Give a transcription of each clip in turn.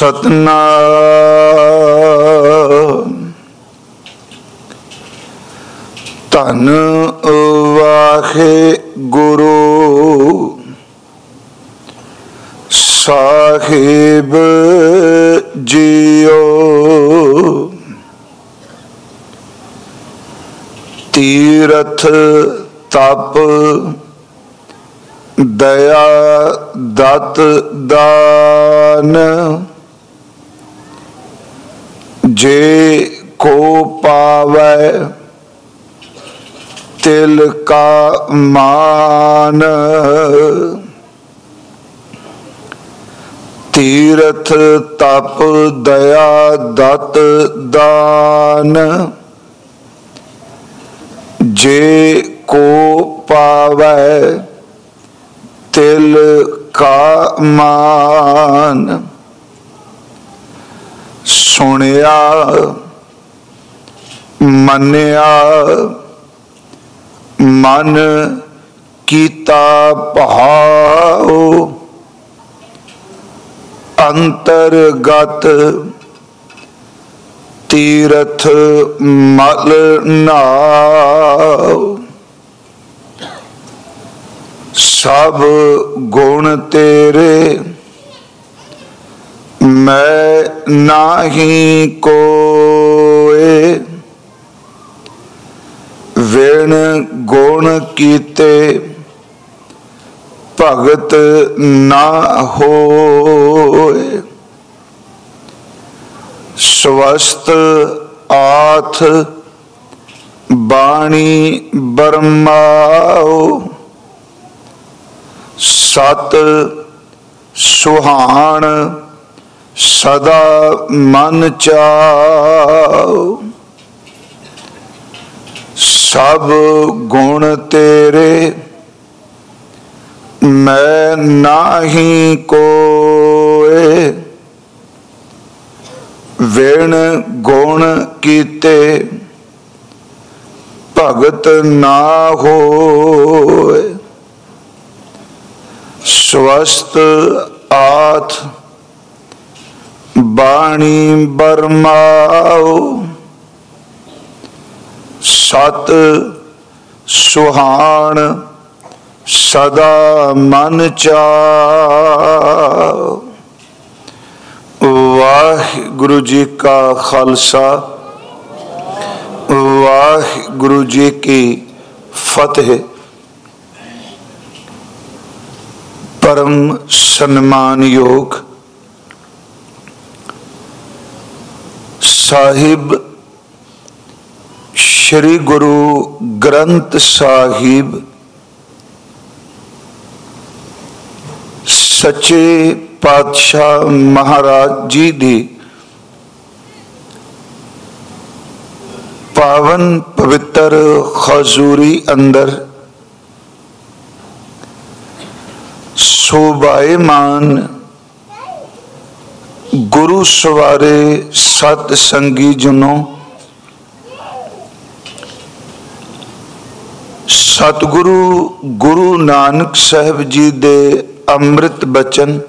ਸਤਨਾਮ। ਧੰਨ ਵਾਖੇ ਗੁਰੂ। ਸਾਹਿਬ ਜੀਓ। ਤੀਰਥ ਤਪ ਦਇਆ ਦਤ ਦਾਨ। ਜੇ ਕੋ ਪਾਵੈ ਤਿਲ ਕਾ ਮਾਨ, ਤੀਰਥ ਤਪ ਦਇਆ ਦਤ ਦਾਨ। ਜੇ ਕੋ ਪਾਵੈ ਤਿਲ ਕਾ ਮਾਨ ਸੁਣਿਆ ਮੰਨਿਆ ਮਨ ਕੀਤਾ ਭਾਉ ਅੰਤਰਗਤ ਤੀਰਥ ਮਲ ਨਾਉ। ਸਭ ਗੁਣ ਤੇਰੇ ਮੈਂ ਨਾਹੀ ਕੋਏ। ਵਿਣ ਗੁਣ ਕੀਤੇ, ਭਗਤ ਨਾ ਹੋਏ। ਸਵਸਤ ਆਥ ਬਾਣੀ ਬਰਮਾਓ। ਸਤ ਸੁਹਾਣ ਸਦਾ ਮਨ ਚਾਉ। ਸਭ ਗੁਣ ਤੇਰੇ, ਮੈਂ ਨਾਹੀ ਕੋਏ। ਵਿਣ ਗੁਣ ਕੀਤੇ, ਭਗਤ ਨਾ ਹੋਏ। ਸਵਸਤ ਆਥ ਬਾਣੀ ਬਰਮਾਓ। ਸਤ ਸੁਹਾਣ ਸਦਾ ਮਨ ਚਾਓ। ਵਾਹਿਗੁਰੂ ਜੀ ਕਾ ਖਾਲਸਾ। ਵਾਹਿਗੁਰੂ ਜੀ ਕੀ ਫਤਿਹ। ਪਰਮ ਸਨਮਾਨਯੋਗ ਸਾਹਿਬ ਸ੍ਰੀ ਗੁਰੂ ਗ੍ਰੰਥ ਸਾਹਿਬ ਸੱਚੇ ਪਾਤਸ਼ਾਹ ਮਹਾਰਾਜ ਜੀ ਦੀ ਪਾਵਨ ਪਵਿੱਤਰ ਖਜ਼ੂਰੀ ਅੰਦਰ ਸੋਭਾਇਮਾਨ ਗੁਰੂ ਸਵਾਰੇ ਸਤ ਸੰਗੀ ਜਨੋ। ਸਤਿਗੁਰੂ ਗੁਰੂ ਨਾਨਕ ਸਾਹਿਬ ਜੀ ਦੇ ਅੰਮ੍ਰਿਤ ਬਚਨ।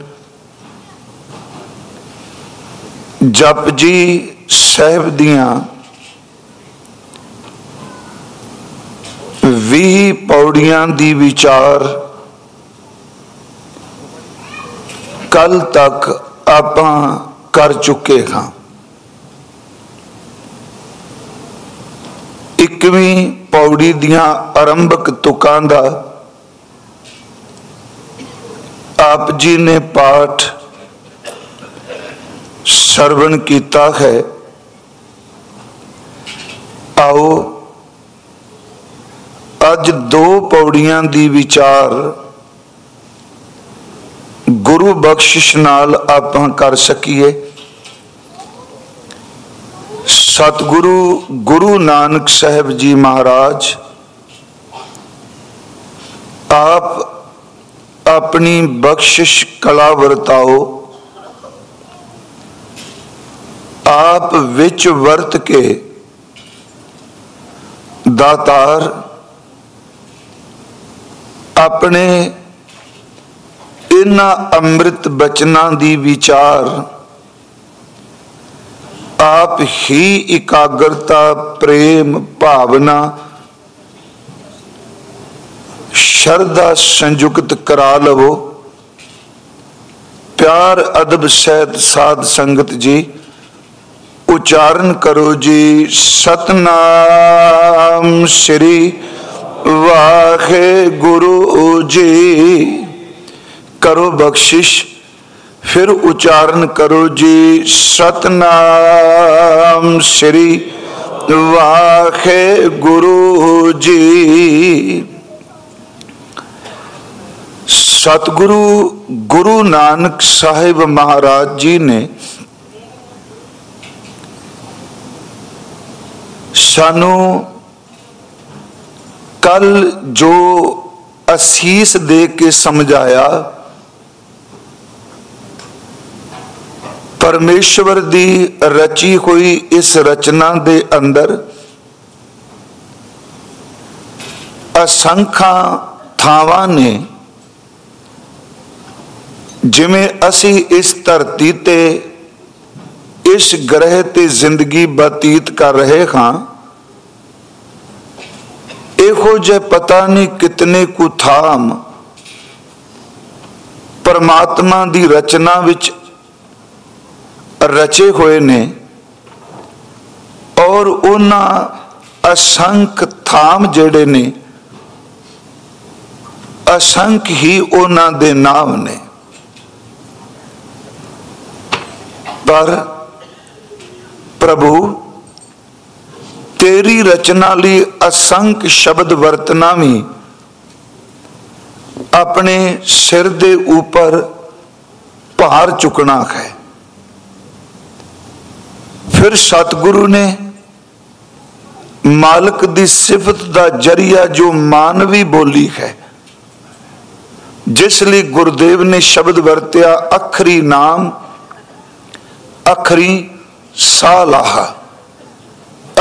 ਜਪ ਜੀ ਸਾਹਿਬ ਦੀਆਂ 20 ਪੌੜੀਆਂ ਦੀ ਵਿਚਾਰ। ਕੱਲ ਤੱਕ ਆਪਾਂ ਕਰ ਚੁੱਕੇ ਹਾਂ। ਇਕਵੀਂ ਪੌੜੀ ਦੀਆਂ ਆਰੰਭਕ ਤੁਕਾਂ ਦਾ ਆਪ ਜੀ ਨੇ ਪਾਠ ਸਰਵਣ ਕੀਤਾ ਹੈ। ਆਓ, ਅੱਜ ਦੋ ਪੌੜੀਆਂ ਦੀ ਵਿਚਾਰ ਗੁਰੂ ਬਖਸ਼ਿਸ਼ ਨਾਲ ਆਪਾਂ ਕਰ ਸਕੀਏ। ਸਤਿਗੁਰੂ, ਗੁਰੂ ਨਾਨਕ ਸਾਹਿਬ ਜੀ ਮਹਾਰਾਜ, ਆਪ ਆਪਣੀ ਬਖਸ਼ਿਸ਼ ਕਲਾ ਵਰਤਾਓ। ਆਪ ਵਿੱਚ ਵਰਤ ਕੇ ਦਾਤਾਰ ਆਪਣੇ ਇਹਨਾਂ ਅੰਮ੍ਰਿਤ ਬਚਨਾਂ ਦੀ ਵਿਚਾਰ। ਆਪ ਹੀ ਇਕਾਗਰਤਾ, ਪ੍ਰੇਮ, ਭਾਵਨਾ ਸ਼ਰਧਾ ਸੰਯੁਕਤ ਕਰਾ ਲਵੋ। ਪਿਆਰ ਅਦਬ ਸਹਿਤ ਸਾਧ ਸੰਗਤ ਜੀ, ਉਚਾਰਨ ਕਰੋ ਜੀ, ਸਤਨਾਮ ਸ੍ਰੀ ਵਾਹਿਗੁਰੂ ਜੀ। ਕਰੋ ਬਖਸ਼ਿਸ਼ ਫਿਰ ਉਚਾਰਨ ਕਰੋ ਜੀ ਸਤਨਾਮ ਸ੍ਰੀ ਵਾਹਿਗੁਰੂ ਜੀ ਸਤਿਗੁਰੂ ਗੁਰੂ ਨਾਨਕ ਸਾਹਿਬ ਮਹਾਰਾਜ ਜੀ ਨੇ ਸਾਨੂੰ ਕੱਲ ਜੋ ਅਸੀਸ ਦੇ ਕੇ ਸਮਝਾਇਆ ਪਰਮੇਸ਼ਵਰ ਦੀ ਰਚੀ ਹੋਈ ਇਸ ਰਚਨਾ ਦੇ ਅੰਦਰ ਅਸੰਖਾਂ ਥਾਵਾਂ ਨੇ ਜਿਵੇਂ ਅਸੀਂ ਇਸ ਧਰਤੀ ਤੇ ਇਸ ਗ੍ਰਹਿ ਤੇ ਜ਼ਿੰਦਗੀ ਬਤੀਤ ਕਰ ਰਹੇ ਹਾਂ, ਇਹੋ ਜੇ ਪਤਾ ਨਹੀਂ ਕਿਤਨੇ ਕੁ ਥਾਮ ਪਰਮਾਤਮਾ ਦੀ ਰਚਨਾ ਵਿੱਚ ਰਚੇ ਹੋਏ ਨੇ ਔਰ ਉਹਨਾਂ ਅਸੰਖ ਥਾਮ ਜਿਹੜੇ ਨੇ, ਅਸੰਖ ਹੀ ਉਹਨਾਂ ਦੇ ਨਾਮ ਨੇ। ਪਰ ਪ੍ਰਭੂ, ਤੇਰੀ ਰਚਨਾ ਲਈ ਅਸੰਖ ਸ਼ਬਦ ਵਰਤਨਾ ਵੀ ਆਪਣੇ ਸਿਰ ਦੇ ਉੱਪਰ ਭਾਰ ਚੁਕਣਾ ਹੈ। ਫਿਰ ਸਤਿਗੁਰੂ ਨੇ ਮਾਲਕ ਦੀ ਸਿਫਤ ਦਾ ਜਰੀਆ ਜੋ ਮਾਨਵੀ ਬੋਲੀ ਹੈ, ਜਿਸ ਲਈ ਗੁਰਦੇਵ ਨੇ ਸ਼ਬਦ ਵਰਤਿਆ, ਅਖਰੀ ਨਾਮ, ਅਖਰੀ ਸਾਲਾਹ।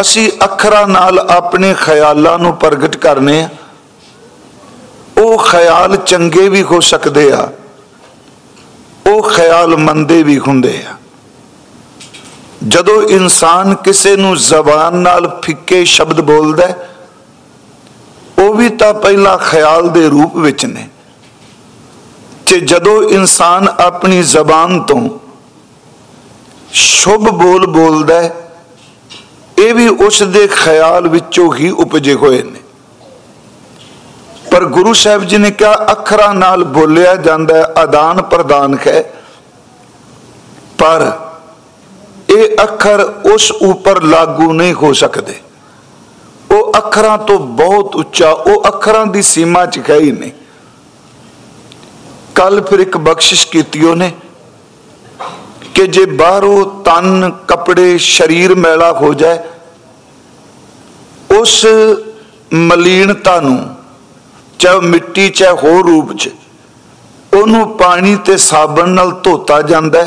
ਅਸੀਂ ਅੱਖਰਾਂ ਨਾਲ ਆਪਣੇ ਖਿਆਲਾਂ ਨੂੰ ਪ੍ਰਗਟ ਕਰਨੇ ਆ। ਉਹ ਖਿਆਲ ਚੰਗੇ ਵੀ ਹੋ ਸਕਦੇ ਆ, ਉਹ ਖਿਆਲ ਮੰਦੇ ਵੀ ਹੁੰਦੇ ਆ। ਜਦੋਂ ਇਨਸਾਨ ਕਿਸੇ ਨੂੰ ਜ਼ਬਾਨ ਨਾਲ ਫਿੱਕੇ ਸ਼ਬਦ ਬੋਲਦਾ ਉਹ ਵੀ ਤਾਂ ਪਹਿਲਾਂ ਖਿਆਲ ਦੇ ਰੂਪ ਵਿੱਚ ਨੇ। ਤੇ ਜਦੋਂ ਇਨਸਾਨ ਆਪਣੀ ਜ਼ਬਾਨ ਤੋਂ ਸ਼ੁਭ ਬੋਲ ਬੋਲਦਾ ਇਹ ਵੀ ਉਸ ਦੇ ਖਿਆਲ ਵਿੱਚੋਂ ਹੀ ਉਪਜੇ ਹੋਏ ਨੇ। ਪਰ ਗੁਰੂ ਸਾਹਿਬ ਜੀ ਨੇ ਕਿਹਾ, ਅੱਖਰਾਂ ਨਾਲ ਬੋਲਿਆ ਜਾਂਦਾ ਹੈ ਆਦਾਨ ਪ੍ਰਦਾਨ ਹੈ। ਪਰ ਇਹ ਅੱਖਰ ਉਸ ਉੱਪਰ ਲਾਗੂ ਨਹੀਂ ਹੋ ਸਕਦੇ। ਉਹ ਅੱਖਰਾਂ ਤੋਂ ਬਹੁਤ ਉੱਚਾ, ਉਹ ਅੱਖਰਾਂ ਦੀ ਸੀਮਾ 'ਚ ਹੈ ਹੀ ਨਹੀਂ। ਕੱਲ ਫਿਰ ਇੱਕ ਬਖਸ਼ਿਸ਼ ਕੀਤੀ ਉਹਨੇ ਕਿ ਜੇ ਬਾਹਰੋਂ ਤਨ, ਕਪੜੇ, ਸਰੀਰ ਮੈਲਾ ਹੋ ਜਾਏ, ਉਸ ਮਲੀਨਤਾ ਨੂੰ, ਚਾਹੇ ਮਿੱਟੀ, ਚਾਹੇ ਹੋਰ ਰੂਪ 'ਚ, ਉਹਨੂੰ ਪਾਣੀ ਤੇ ਸਾਬਣ ਨਾਲ ਧੋਤਾ ਜਾਂਦਾ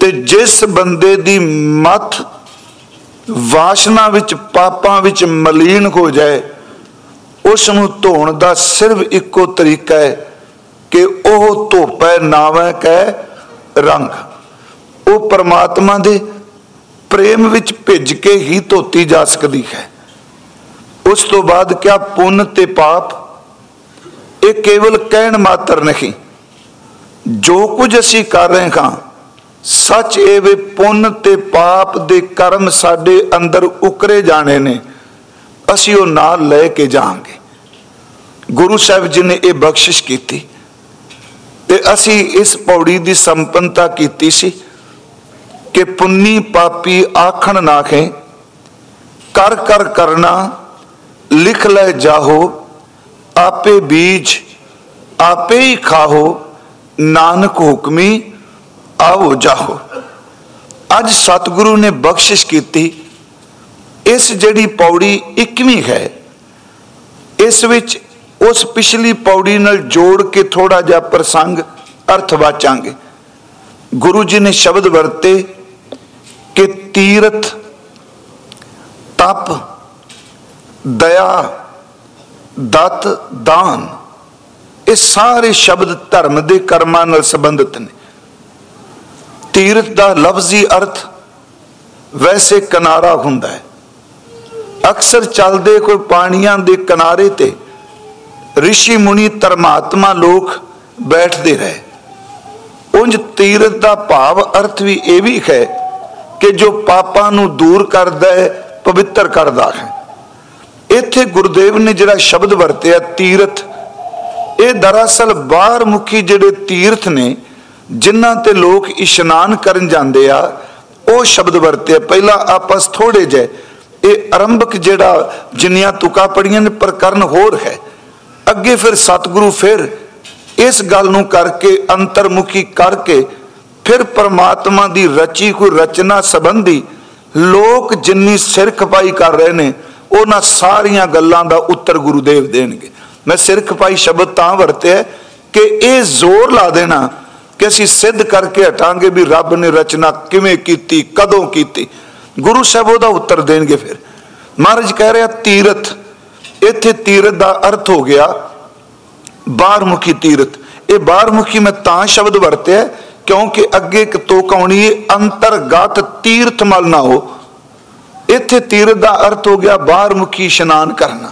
ਤੇ ਜਿਸ ਬੰਦੇ ਦੀ ਮੱਥ ਵਾਸ਼ਨਾ ਵਿੱਚ, ਪਾਪਾਂ ਵਿੱਚ ਮਲੀਨ ਹੋ ਜਾਏ ਉਸ ਨੂੰ ਧੋਣ ਦਾ ਸਿਰਫ ਇੱਕੋ ਤਰੀਕਾ ਹੈ ਕਿ ਉਹ ਧੋਪੈ, ਨਾਵੇਂ, ਕਹਿ ਰੰਗ। ਉਹ ਪਰਮਾਤਮਾ ਦੇ ਪ੍ਰੇਮ ਵਿੱਚ ਭਿੱਜ ਕੇ ਹੀ ਧੋਤੀ ਜਾ ਸਕਦੀ ਹੈ। ਉਸ ਤੋਂ ਬਾਅਦ ਕਿਆ ਪੁੰਨ ਤੇ ਪਾਪ? ਇਹ ਕੇਵਲ ਕਹਿਣ ਮਾਤਰ ਨਹੀਂ। ਜੋ ਕੁਝ ਅਸੀਂ ਕਰ ਰਹੇ ਹਾਂ ਸੱਚ ਇਹ ਵੇ ਪੁੰਨ ਤੇ ਪਾਪ ਦੇ ਕਰਮ ਸਾਡੇ ਅੰਦਰ ਉਕਰੇ ਜਾਣੇ ਨੇ। ਅਸੀਂ ਉਹ ਨਾਲ ਲੈ ਕੇ ਜਾਾਂਗੇ ਗੁਰੂ ਸਾਹਿਬ ਜੀ ਨੇ ਇਹ ਬਖਸ਼ਿਸ਼ ਕੀਤੀ ਤੇ ਅਸੀਂ ਇਸ ਪੌੜੀ ਦੀ ਸੰਪੰਨਤਾ ਕੀਤੀ ਸੀ ਕਿ ਪੁੰਨੀ ਪਾਪੀ ਆਖਣ ਨਾਖੇ ਕਰ ਕਰ ਕਰਨਾ, ਲਿਖ ਲੈ ਜਾਹੋ, ਆਪੇ ਬੀਜ, ਆਪੇ ਹੀ ਖਾਹੋ, ਨਾਨਕ ਹੁਕਮੀ ਆਓ ਜਾਹੋ। ਅੱਜ ਸਤਿਗੁਰੂ ਨੇ ਬਖਸ਼ਿਸ਼ ਕੀਤੀ। ਇਸ ਜਿਹੜੀ ਪੌੜੀ 21ਵੀਂ ਹੈ, ਇਸ ਵਿੱਚ ਉਸ ਪਿਛਲੀ ਪੌੜੀ ਨਾਲ ਜੋੜ ਕੇ ਥੋੜਾ ਜਿਹਾ ਪ੍ਰਸੰਗ ਅਰਥ ਵਾਚਾਂਗੇ। ਗੁਰੂ ਜੀ ਨੇ ਸ਼ਬਦ ਵਰਤੇ ਕਿ ਤੀਰਥ, ਤਪ, ਦਇਆ, ਦਤ, ਦਾਨ, ਇਹ ਸਾਰੇ ਸ਼ਬਦ ਧਰਮ ਦੇ ਕਰਮਾਂ ਨਾਲ ਸੰਬੰਧਿਤ ਨੇ। ਤੀਰਥ ਦਾ ਲਫ਼ਜ਼ੀ ਅਰਥ ਵੈਸੇ ਕਿਨਾਰਾ ਹੁੰਦਾ ਹੈ। ਅਕਸਰ ਚੱਲਦੇ ਕੋਈ ਪਾਣੀਆਂ ਦੇ ਕਿਨਾਰੇ ਤੇ ઋષਿ ਮੁਨੀ ਧਰਮਾਤਮਾ ਲੋਕ ਬੈਠਦੇ ਰਹੇ। ਉੰਜ ਤੀਰਥ ਦਾ ਭਾਵ ਅਰਥ ਵੀ ਇਹ ਵੀ ਹੈ ਕਿ ਜੋ ਪਾਪਾਂ ਨੂੰ ਦੂਰ ਕਰਦਾ ਹੈ, ਪਵਿੱਤਰ ਕਰਦਾ ਹੈ। ਇੱਥੇ ਗੁਰਦੇਵ ਨੇ ਜਿਹੜਾ ਸ਼ਬਦ ਵਰਤਿਆ ਤੀਰਥ, ਇਹ ਦਰਅਸਲ ਬਾਹਰ ਮੁਖੀ ਜਿਹੜੇ ਤੀਰਥ ਨੇ ਜਿਨ੍ਹਾਂ ਤੇ ਲੋਕ ਇਸ਼ਨਾਨ ਕਰਨ ਜਾਂਦੇ ਆ, ਉਹ ਸ਼ਬਦ ਵਰਤਿਆ ਪਹਿਲਾਂ ਆਪਸ ਥੋੜੇ ਜੇ ਇਹ ਆਰੰਭਕ ਜਿਹੜਾ ਜਿੰਨੀਆਂ ਤੁਕਾ ਪੜੀਆਂ ਨੇ ਪ੍ਰਕਰਨ ਹੋਰ ਹੈ। ਅੱਗੇ ਫਿਰ ਸਤਿਗੁਰੂ ਫਿਰ ਇਸ ਗੱਲ ਨੂੰ ਕਰਕੇ, ਅੰਤਰਮੁਖੀ ਕਰਕੇ, ਫਿਰ ਪਰਮਾਤਮਾ ਦੀ ਰਚੀ ਕੋਈ ਰਚਨਾ ਸੰਬੰਧੀ ਲੋਕ ਜਿੰਨੀ ਸਿਰ ਖਪਾਈ ਕਰ ਰਹੇ ਨੇ, ਉਹਨਾਂ ਸਾਰੀਆਂ ਗੱਲਾਂ ਦਾ ਉੱਤਰ ਗੁਰੂਦੇਵ ਦੇਣਗੇ। ਮੈਂ ਸਿਰ ਖਪਾਈ ਸ਼ਬਦ ਤਾਂ ਵਰਤਿਆ ਕਿ ਇਹ ਜ਼ੋਰ ਲਾ ਦੇਣਾ ਕਿ ਅਸੀਂ ਸਿੱਧ ਕਰਕੇ ਹਟਾਂਗੇ ਵੀ ਰੱਬ ਨੇ ਰਚਨਾ ਕਿਵੇਂ ਕੀਤੀ, ਕਦੋਂ ਕੀਤੀ। ਗੁਰੂ ਸਾਹਿਬ ਉਹਦਾ ਉੱਤਰ ਦੇਣਗੇ ਫਿਰ। ਮਹਾਰਾਜ ਕਹਿ ਰਿਹਾ, ਤੀਰਥ। ਇੱਥੇ ਤੀਰਥ ਦਾ ਅਰਥ ਹੋ ਗਿਆ ਬਾਹਰਮੁਖੀ ਤੀਰਥ। ਇਹ ਬਾਹਰਮੁਖੀ ਮੈਂ ਤਾਂ ਸ਼ਬਦ ਵਰਤਿਆ, ਕਿਉਂਕਿ ਅੱਗੇ ਇੱਕ ਤੋਕ ਆਉਣੀ ਹੈ ਅੰਤਰਗਤ ਤੀਰਥ ਮਲ ਨਾ ਹੋ। ਇੱਥੇ ਤੀਰਥ ਦਾ ਅਰਥ ਹੋ ਗਿਆ ਬਾਹਰਮੁਖੀ ਇਸ਼ਨਾਨ ਕਰਨਾ।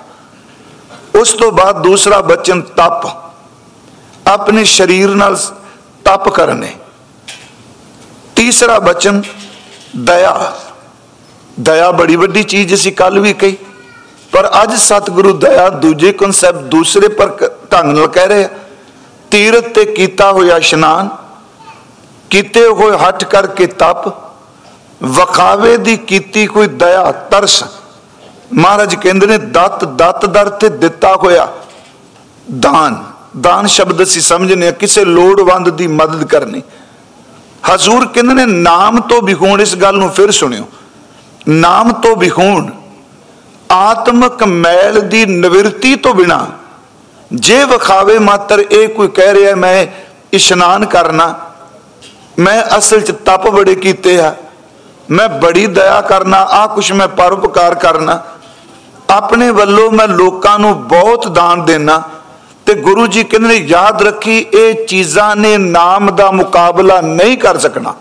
ਉਸ ਤੋਂ ਬਾਅਦ ਦੂਸਰਾ ਬਚਨ ਤਪ। ਆਪਣੇ ਸਰੀਰ ਨਾਲ ਤਪ ਕਰਨੇ। ਤੀਸਰਾ ਬਚਨ, ਦਇਆ। ਦਇਆ ਬੜੀ ਵੱਡੀ ਚੀਜ਼ ਸੀ ਕੱਲ ਵੀ ਕਹੀ, ਪਰ ਅੱਜ ਸਤਿਗੁਰੂ ਦਇਆ ਦੂਜੇ ਕਨਸੈਪਟ ਦੂਸਰੇ ਪਰ ਢੰਗ ਨਾਲ ਕਹਿ ਰਹੇ ਤੀਰਥ ਤੇ ਕੀਤਾ ਹੋਇਆ ਇਸ਼ਨਾਨ, ਕੀਤੇ ਹੋਏ ਹੱਠ ਕਰਕੇ ਤਪ, ਵਖਾਵੇ ਦੀ ਕੀਤੀ ਕੋਈ ਦਇਆ ਤਰਸ। ਮਹਾਰਾਜ ਕਹਿੰਦੇ ਨੇ, ਦਤ ਦਤ ਦਰ ਤੇ ਦਿੱਤਾ ਹੋਇਆ ਦਾਨ। ਦਾਨ ਸ਼ਬਦ ਅਸੀਂ ਸਮਝਨੇ ਕਿਸੇ ਲੋੜਵੰਦ ਦੀ ਮਦਦ ਕਰਨੀ। ਹਜ਼ੂਰ ਕਹਿੰਦੇ ਨੇ, ਨਾਮ ਤੋਂ ਵਿਹੂਣ ਇਸ ਗੱਲ ਨੂੰ ਫਿਰ ਸੁਣਿਓ। ਨਾਮ ਤੋਂ ਵਿਹੂਣ ਆਤਮਕ ਮੈਲ ਦੀ ਨਿਵਰਤੀ ਤੋਂ ਬਿਨਾ, ਜੇ ਵਿਖਾਵੇ ਮਾਤਰ ਇਹ ਕੋਈ ਕਹਿ ਰਿਹਾ, ਮੈਂ ਇਸ਼ਨਾਨ ਕਰਨਾ, ਮੈਂ ਅਸਲ ਚ ਤਪ ਬੜੇ ਕੀਤੇ ਆ, ਮੈਂ ਬੜੀ ਦਇਆ ਕਰਨਾ ਆ ਕੁਛ ਮੈਂ ਪਰਉਪਕਾਰ ਕਰਨਾ, ਆਪਣੇ ਵੱਲੋਂ ਮੈਂ ਲੋਕਾਂ ਨੂੰ ਬਹੁਤ ਦਾਨ ਦੇਣਾ ਤੇ ਗੁਰੂ ਜੀ ਕਹਿੰਦੇ ਨੇ, ਯਾਦ ਰੱਖੀ, ਇਹ ਚੀਜ਼ਾਂ ਨੇ ਨਾਮ ਦਾ ਮੁਕਾਬਲਾ ਨਹੀਂ ਕਰ ਸਕਣਾ।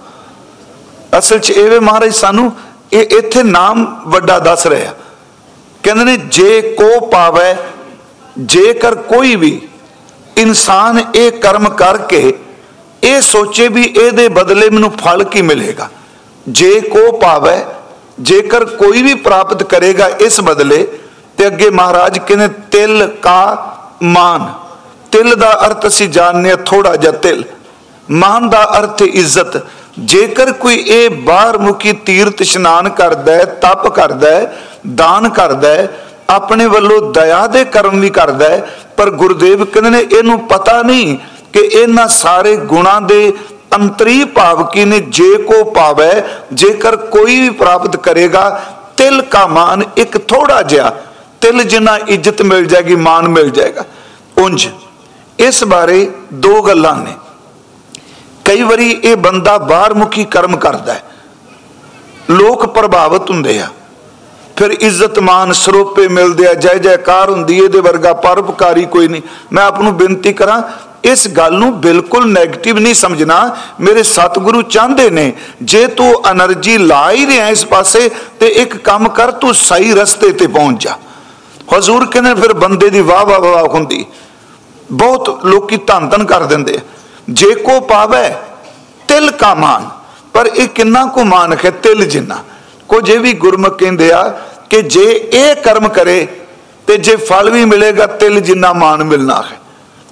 ਅਸਲ 'ਚ ਇਹ ਮਹਾਰਾਜ ਸਾਨੂੰ, ਇਹ ਇੱਥੇ ਨਾਮ ਵੱਡਾ ਦੱਸ ਰਿਹਾ। ਕਹਿੰਦੇ ਨੇ, ਜੇ ਕੋ ਪਾਵੇ, ਜੇਕਰ ਕੋਈ ਵੀ ਇਨਸਾਨ ਇਹ ਕਰਮ ਕਰਕੇ, ਇਹ ਸੋਚੇ ਵੀ ਇਹਦੇ ਬਦਲੇ ਮੈਨੂੰ ਫਲ ਕੀ ਮਿਲੇਗਾ? ਜੇ ਕੋ ਪਾਵੇ, ਜੇਕਰ ਕੋਈ ਵੀ ਪ੍ਰਾਪਤ ਕਰੇਗਾ ਇਸ ਬਦਲੇ, ਤੇ ਅੱਗੇ ਮਹਾਰਾਜ ਕਹਿੰਦੇ ਤਿਲ ਕਾ ਮਾਨ। ਤਿਲ ਦਾ ਅਰਥ ਅਸੀਂ ਜਾਣਨੇ ਆ ਥੋੜਾ ਜਿਹਾ ਤਿਲ। ਮਾਨ ਦਾ ਅਰਥ ਇੱਜ਼ਤ। ਜੇਕਰ ਕੋਈ ਇਹ ਬਾਹਰ ਮੁਕੀ ਤੀਰਥ ਇਸ਼ਨਾਨ ਕਰਦਾ ਹੈ, ਤਪ ਕਰਦਾ ਹੈ, ਦਾਨ ਕਰਦਾ ਹੈ, ਆਪਣੇ ਵੱਲੋਂ ਦਇਆ ਦੇ ਕਰਮ ਵੀ ਕਰਦਾ ਹੈ, ਪਰ ਗੁਰਦੇਵ ਕਹਿੰਦੇ ਨੇ ਇਹਨੂੰ ਪਤਾ ਨਹੀਂ ਕਿ ਇਹਨਾਂ ਸਾਰੇ ਗੁਣਾਂ ਦੇ ਅੰਤਰੀ ਭਾਵ ਕੀ ਨੇ, ਜੇ ਕੋ ਪਾਵੇ ਜੇਕਰ ਕੋਈ ਵੀ ਪ੍ਰਾਪਤ ਕਰੇਗਾ, ਤਿਲ ਕਾ ਮਾਨ ਇੱਕ ਥੋੜਾ ਜਿਹਾ ਤਿਲ ਜਿੰਨਾ ਇੱਜ਼ਤ ਮਿਲ ਜਾਏਗੀ ਮਾਨ ਮਿਲ ਜਾਏਗਾ। ਉੰਜ ਇਸ ਬਾਰੇ ਦੋ ਗੱਲਾਂ ਨੇ। ਕਈ ਵਾਰੀ ਇਹ ਬੰਦਾ ਬਾਹਰ ਮੁਖੀ ਕਰਮ ਕਰਦਾ ਲੋਕ ਪ੍ਰਭਾਵਿਤ ਹੁੰਦੇ ਆ। ਫਿਰ ਇੱਜ਼ਤ ਮਾਨ ਸਰੋਪੇ ਮਿਲਦੇ ਆ, ਜੈ ਜੈਕਾਰ ਹੁੰਦੀ ਇਹਦੇ ਵਰਗਾ ਪਰਪਕਾਰੀ ਕੋਈ ਨਹੀਂ। ਮੈਂ ਆਪ ਨੂੰ ਬੇਨਤੀ ਕਰਾਂ, ਇਸ ਗੱਲ ਨੂੰ ਬਿਲਕੁਲ ਨੈਗੇਟਿਵ ਨਹੀਂ ਸਮਝਣਾ। ਮੇਰੇ ਸਤਿਗੁਰੂ ਚਾਹੁੰਦੇ ਨੇ, ਜੇ ਤੂੰ એનર્ਜੀ ਲਾ ਹੀ ਰਿਹਾ ਇਸ ਪਾਸੇ, ਤੇ ਇੱਕ ਕੰਮ ਕਰ, ਤੂੰ ਸਹੀ ਰਸਤੇ ਤੇ ਪਹੁੰਚ ਜਾ। ਹਜ਼ੂਰ ਕਹਿੰਦੇ ਫਿਰ ਬੰਦੇ ਦੀ ਵਾਹ ਵਾਹ ਵਾਹ ਹੁੰਦੀ। ਬਹੁਤ ਲੋਕੀ ਧੰਨ ਧੰਨ ਕਰ ਦਿੰਦੇ ਜੇ ਕੋ ਪਾਵੇ, ਤਿਲ ਕਾ ਮਾਨ। ਪਰ ਇਹ ਕਿੰਨਾ ਕੋ ਮਾਨ ਹੈ? ਤਿਲ ਜਿੰਨਾ। ਕੋ ਜੇ ਵੀ ਗੁਰਮੁਖ ਕਹਿੰਦੇ ਆ ਕਿ ਜੇ ਇਹ ਕਰਮ ਕਰੇ ਤੇ ਜੇ ਫਲ ਵੀ ਮਿਲੇਗਾ, ਤਿਲ ਜਿੰਨਾ ਮਾਨ ਮਿਲਣਾ ਹੈ।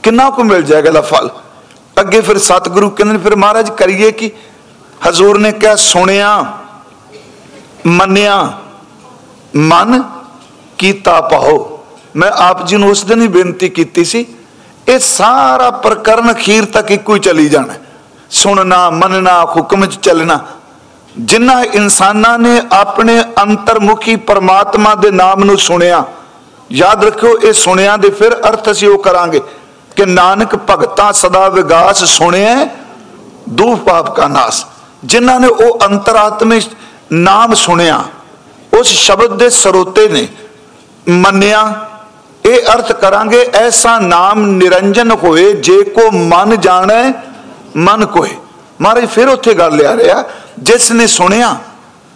ਕਿੰਨਾ ਕੋ ਮਿਲ ਜਾਏਗਾ ਲਾ ਫਲ? ਅੱਗੇ ਫਿਰ ਸਤਿਗੁਰੂ ਕਹਿੰਦੇ ਫਿਰ ਮਹਾਰਾਜ ਕਰੀਏ ਕਿ? ਹਜ਼ੂਰ ਨੇ ਕਿਹਾ, ਸੁਣਿਆ, ਮੰਨਿਆ, ਮਨ ਕੀਤਾ ਪਾਓ। ਮੈਂ ਆਪ ਜੀ ਨੂੰ ਉਸ ਦਿਨ ਹੀ ਬੇਨਤੀ ਕੀਤੀ ਸੀ, ਇਹ ਸਾਰਾ ਪ੍ਰਕਰਨ ਅਖੀਰ ਤੱਕ ਇੱਕੋ ਹੀ ਚਲੀ ਜਾਣਾ ਸੁਣਨਾ, ਮੰਨਣਾ, ਹੁਕਮ 'ਚ ਚੱਲਣਾ। ਜਿਨ੍ਹਾਂ ਇਨਸਾਨਾਂ ਨੇ ਆਪਣੇ ਅੰਤਰਮੁਖੀ ਪਰਮਾਤਮਾ ਦੇ ਨਾਮ ਨੂੰ ਸੁਣਿਆ, ਯਾਦ ਰੱਖਿਓ, ਇਹ ਸੁਣਿਆ ਦੇ ਫਿਰ ਅਰਥ ਅਸੀਂ ਉਹ ਕਰਾਂਗੇ ਕਿ ਨਾਨਕ ਭਗਤਾ ਸਦਾ ਵਿਗਾਸ ਸੁਣਿਆ ਦੂਹ ਪਾਪ ਕਾ ਨਾਸ। ਜਿਨ੍ਹਾਂ ਨੇ ਉਹ ਅੰਤਰਾਤਮੇ ਨਾਮ ਸੁਣਿਆ, ਉਸ ਸ਼ਬਦ ਦੇ ਸਰੋਤੇ ਨੇ ਮੰਨਿਆ, ਇਹ ਅਰਥ ਕਰਾਂਗੇ ਐਸਾ ਨਾਮ ਨਿਰੰਜਨ ਹੋਏ, ਜੇ ਕੋ ਮਨ ਜਾਣੈ, ਮਨ ਕੋਏ। ਮਹਾਰਾਜ, ਫਿਰ ਉੱਥੇ ਗੱਲ ਲਿਆ ਰਿਹਾ ਜਿਸ ਨੇ ਸੁਣਿਆ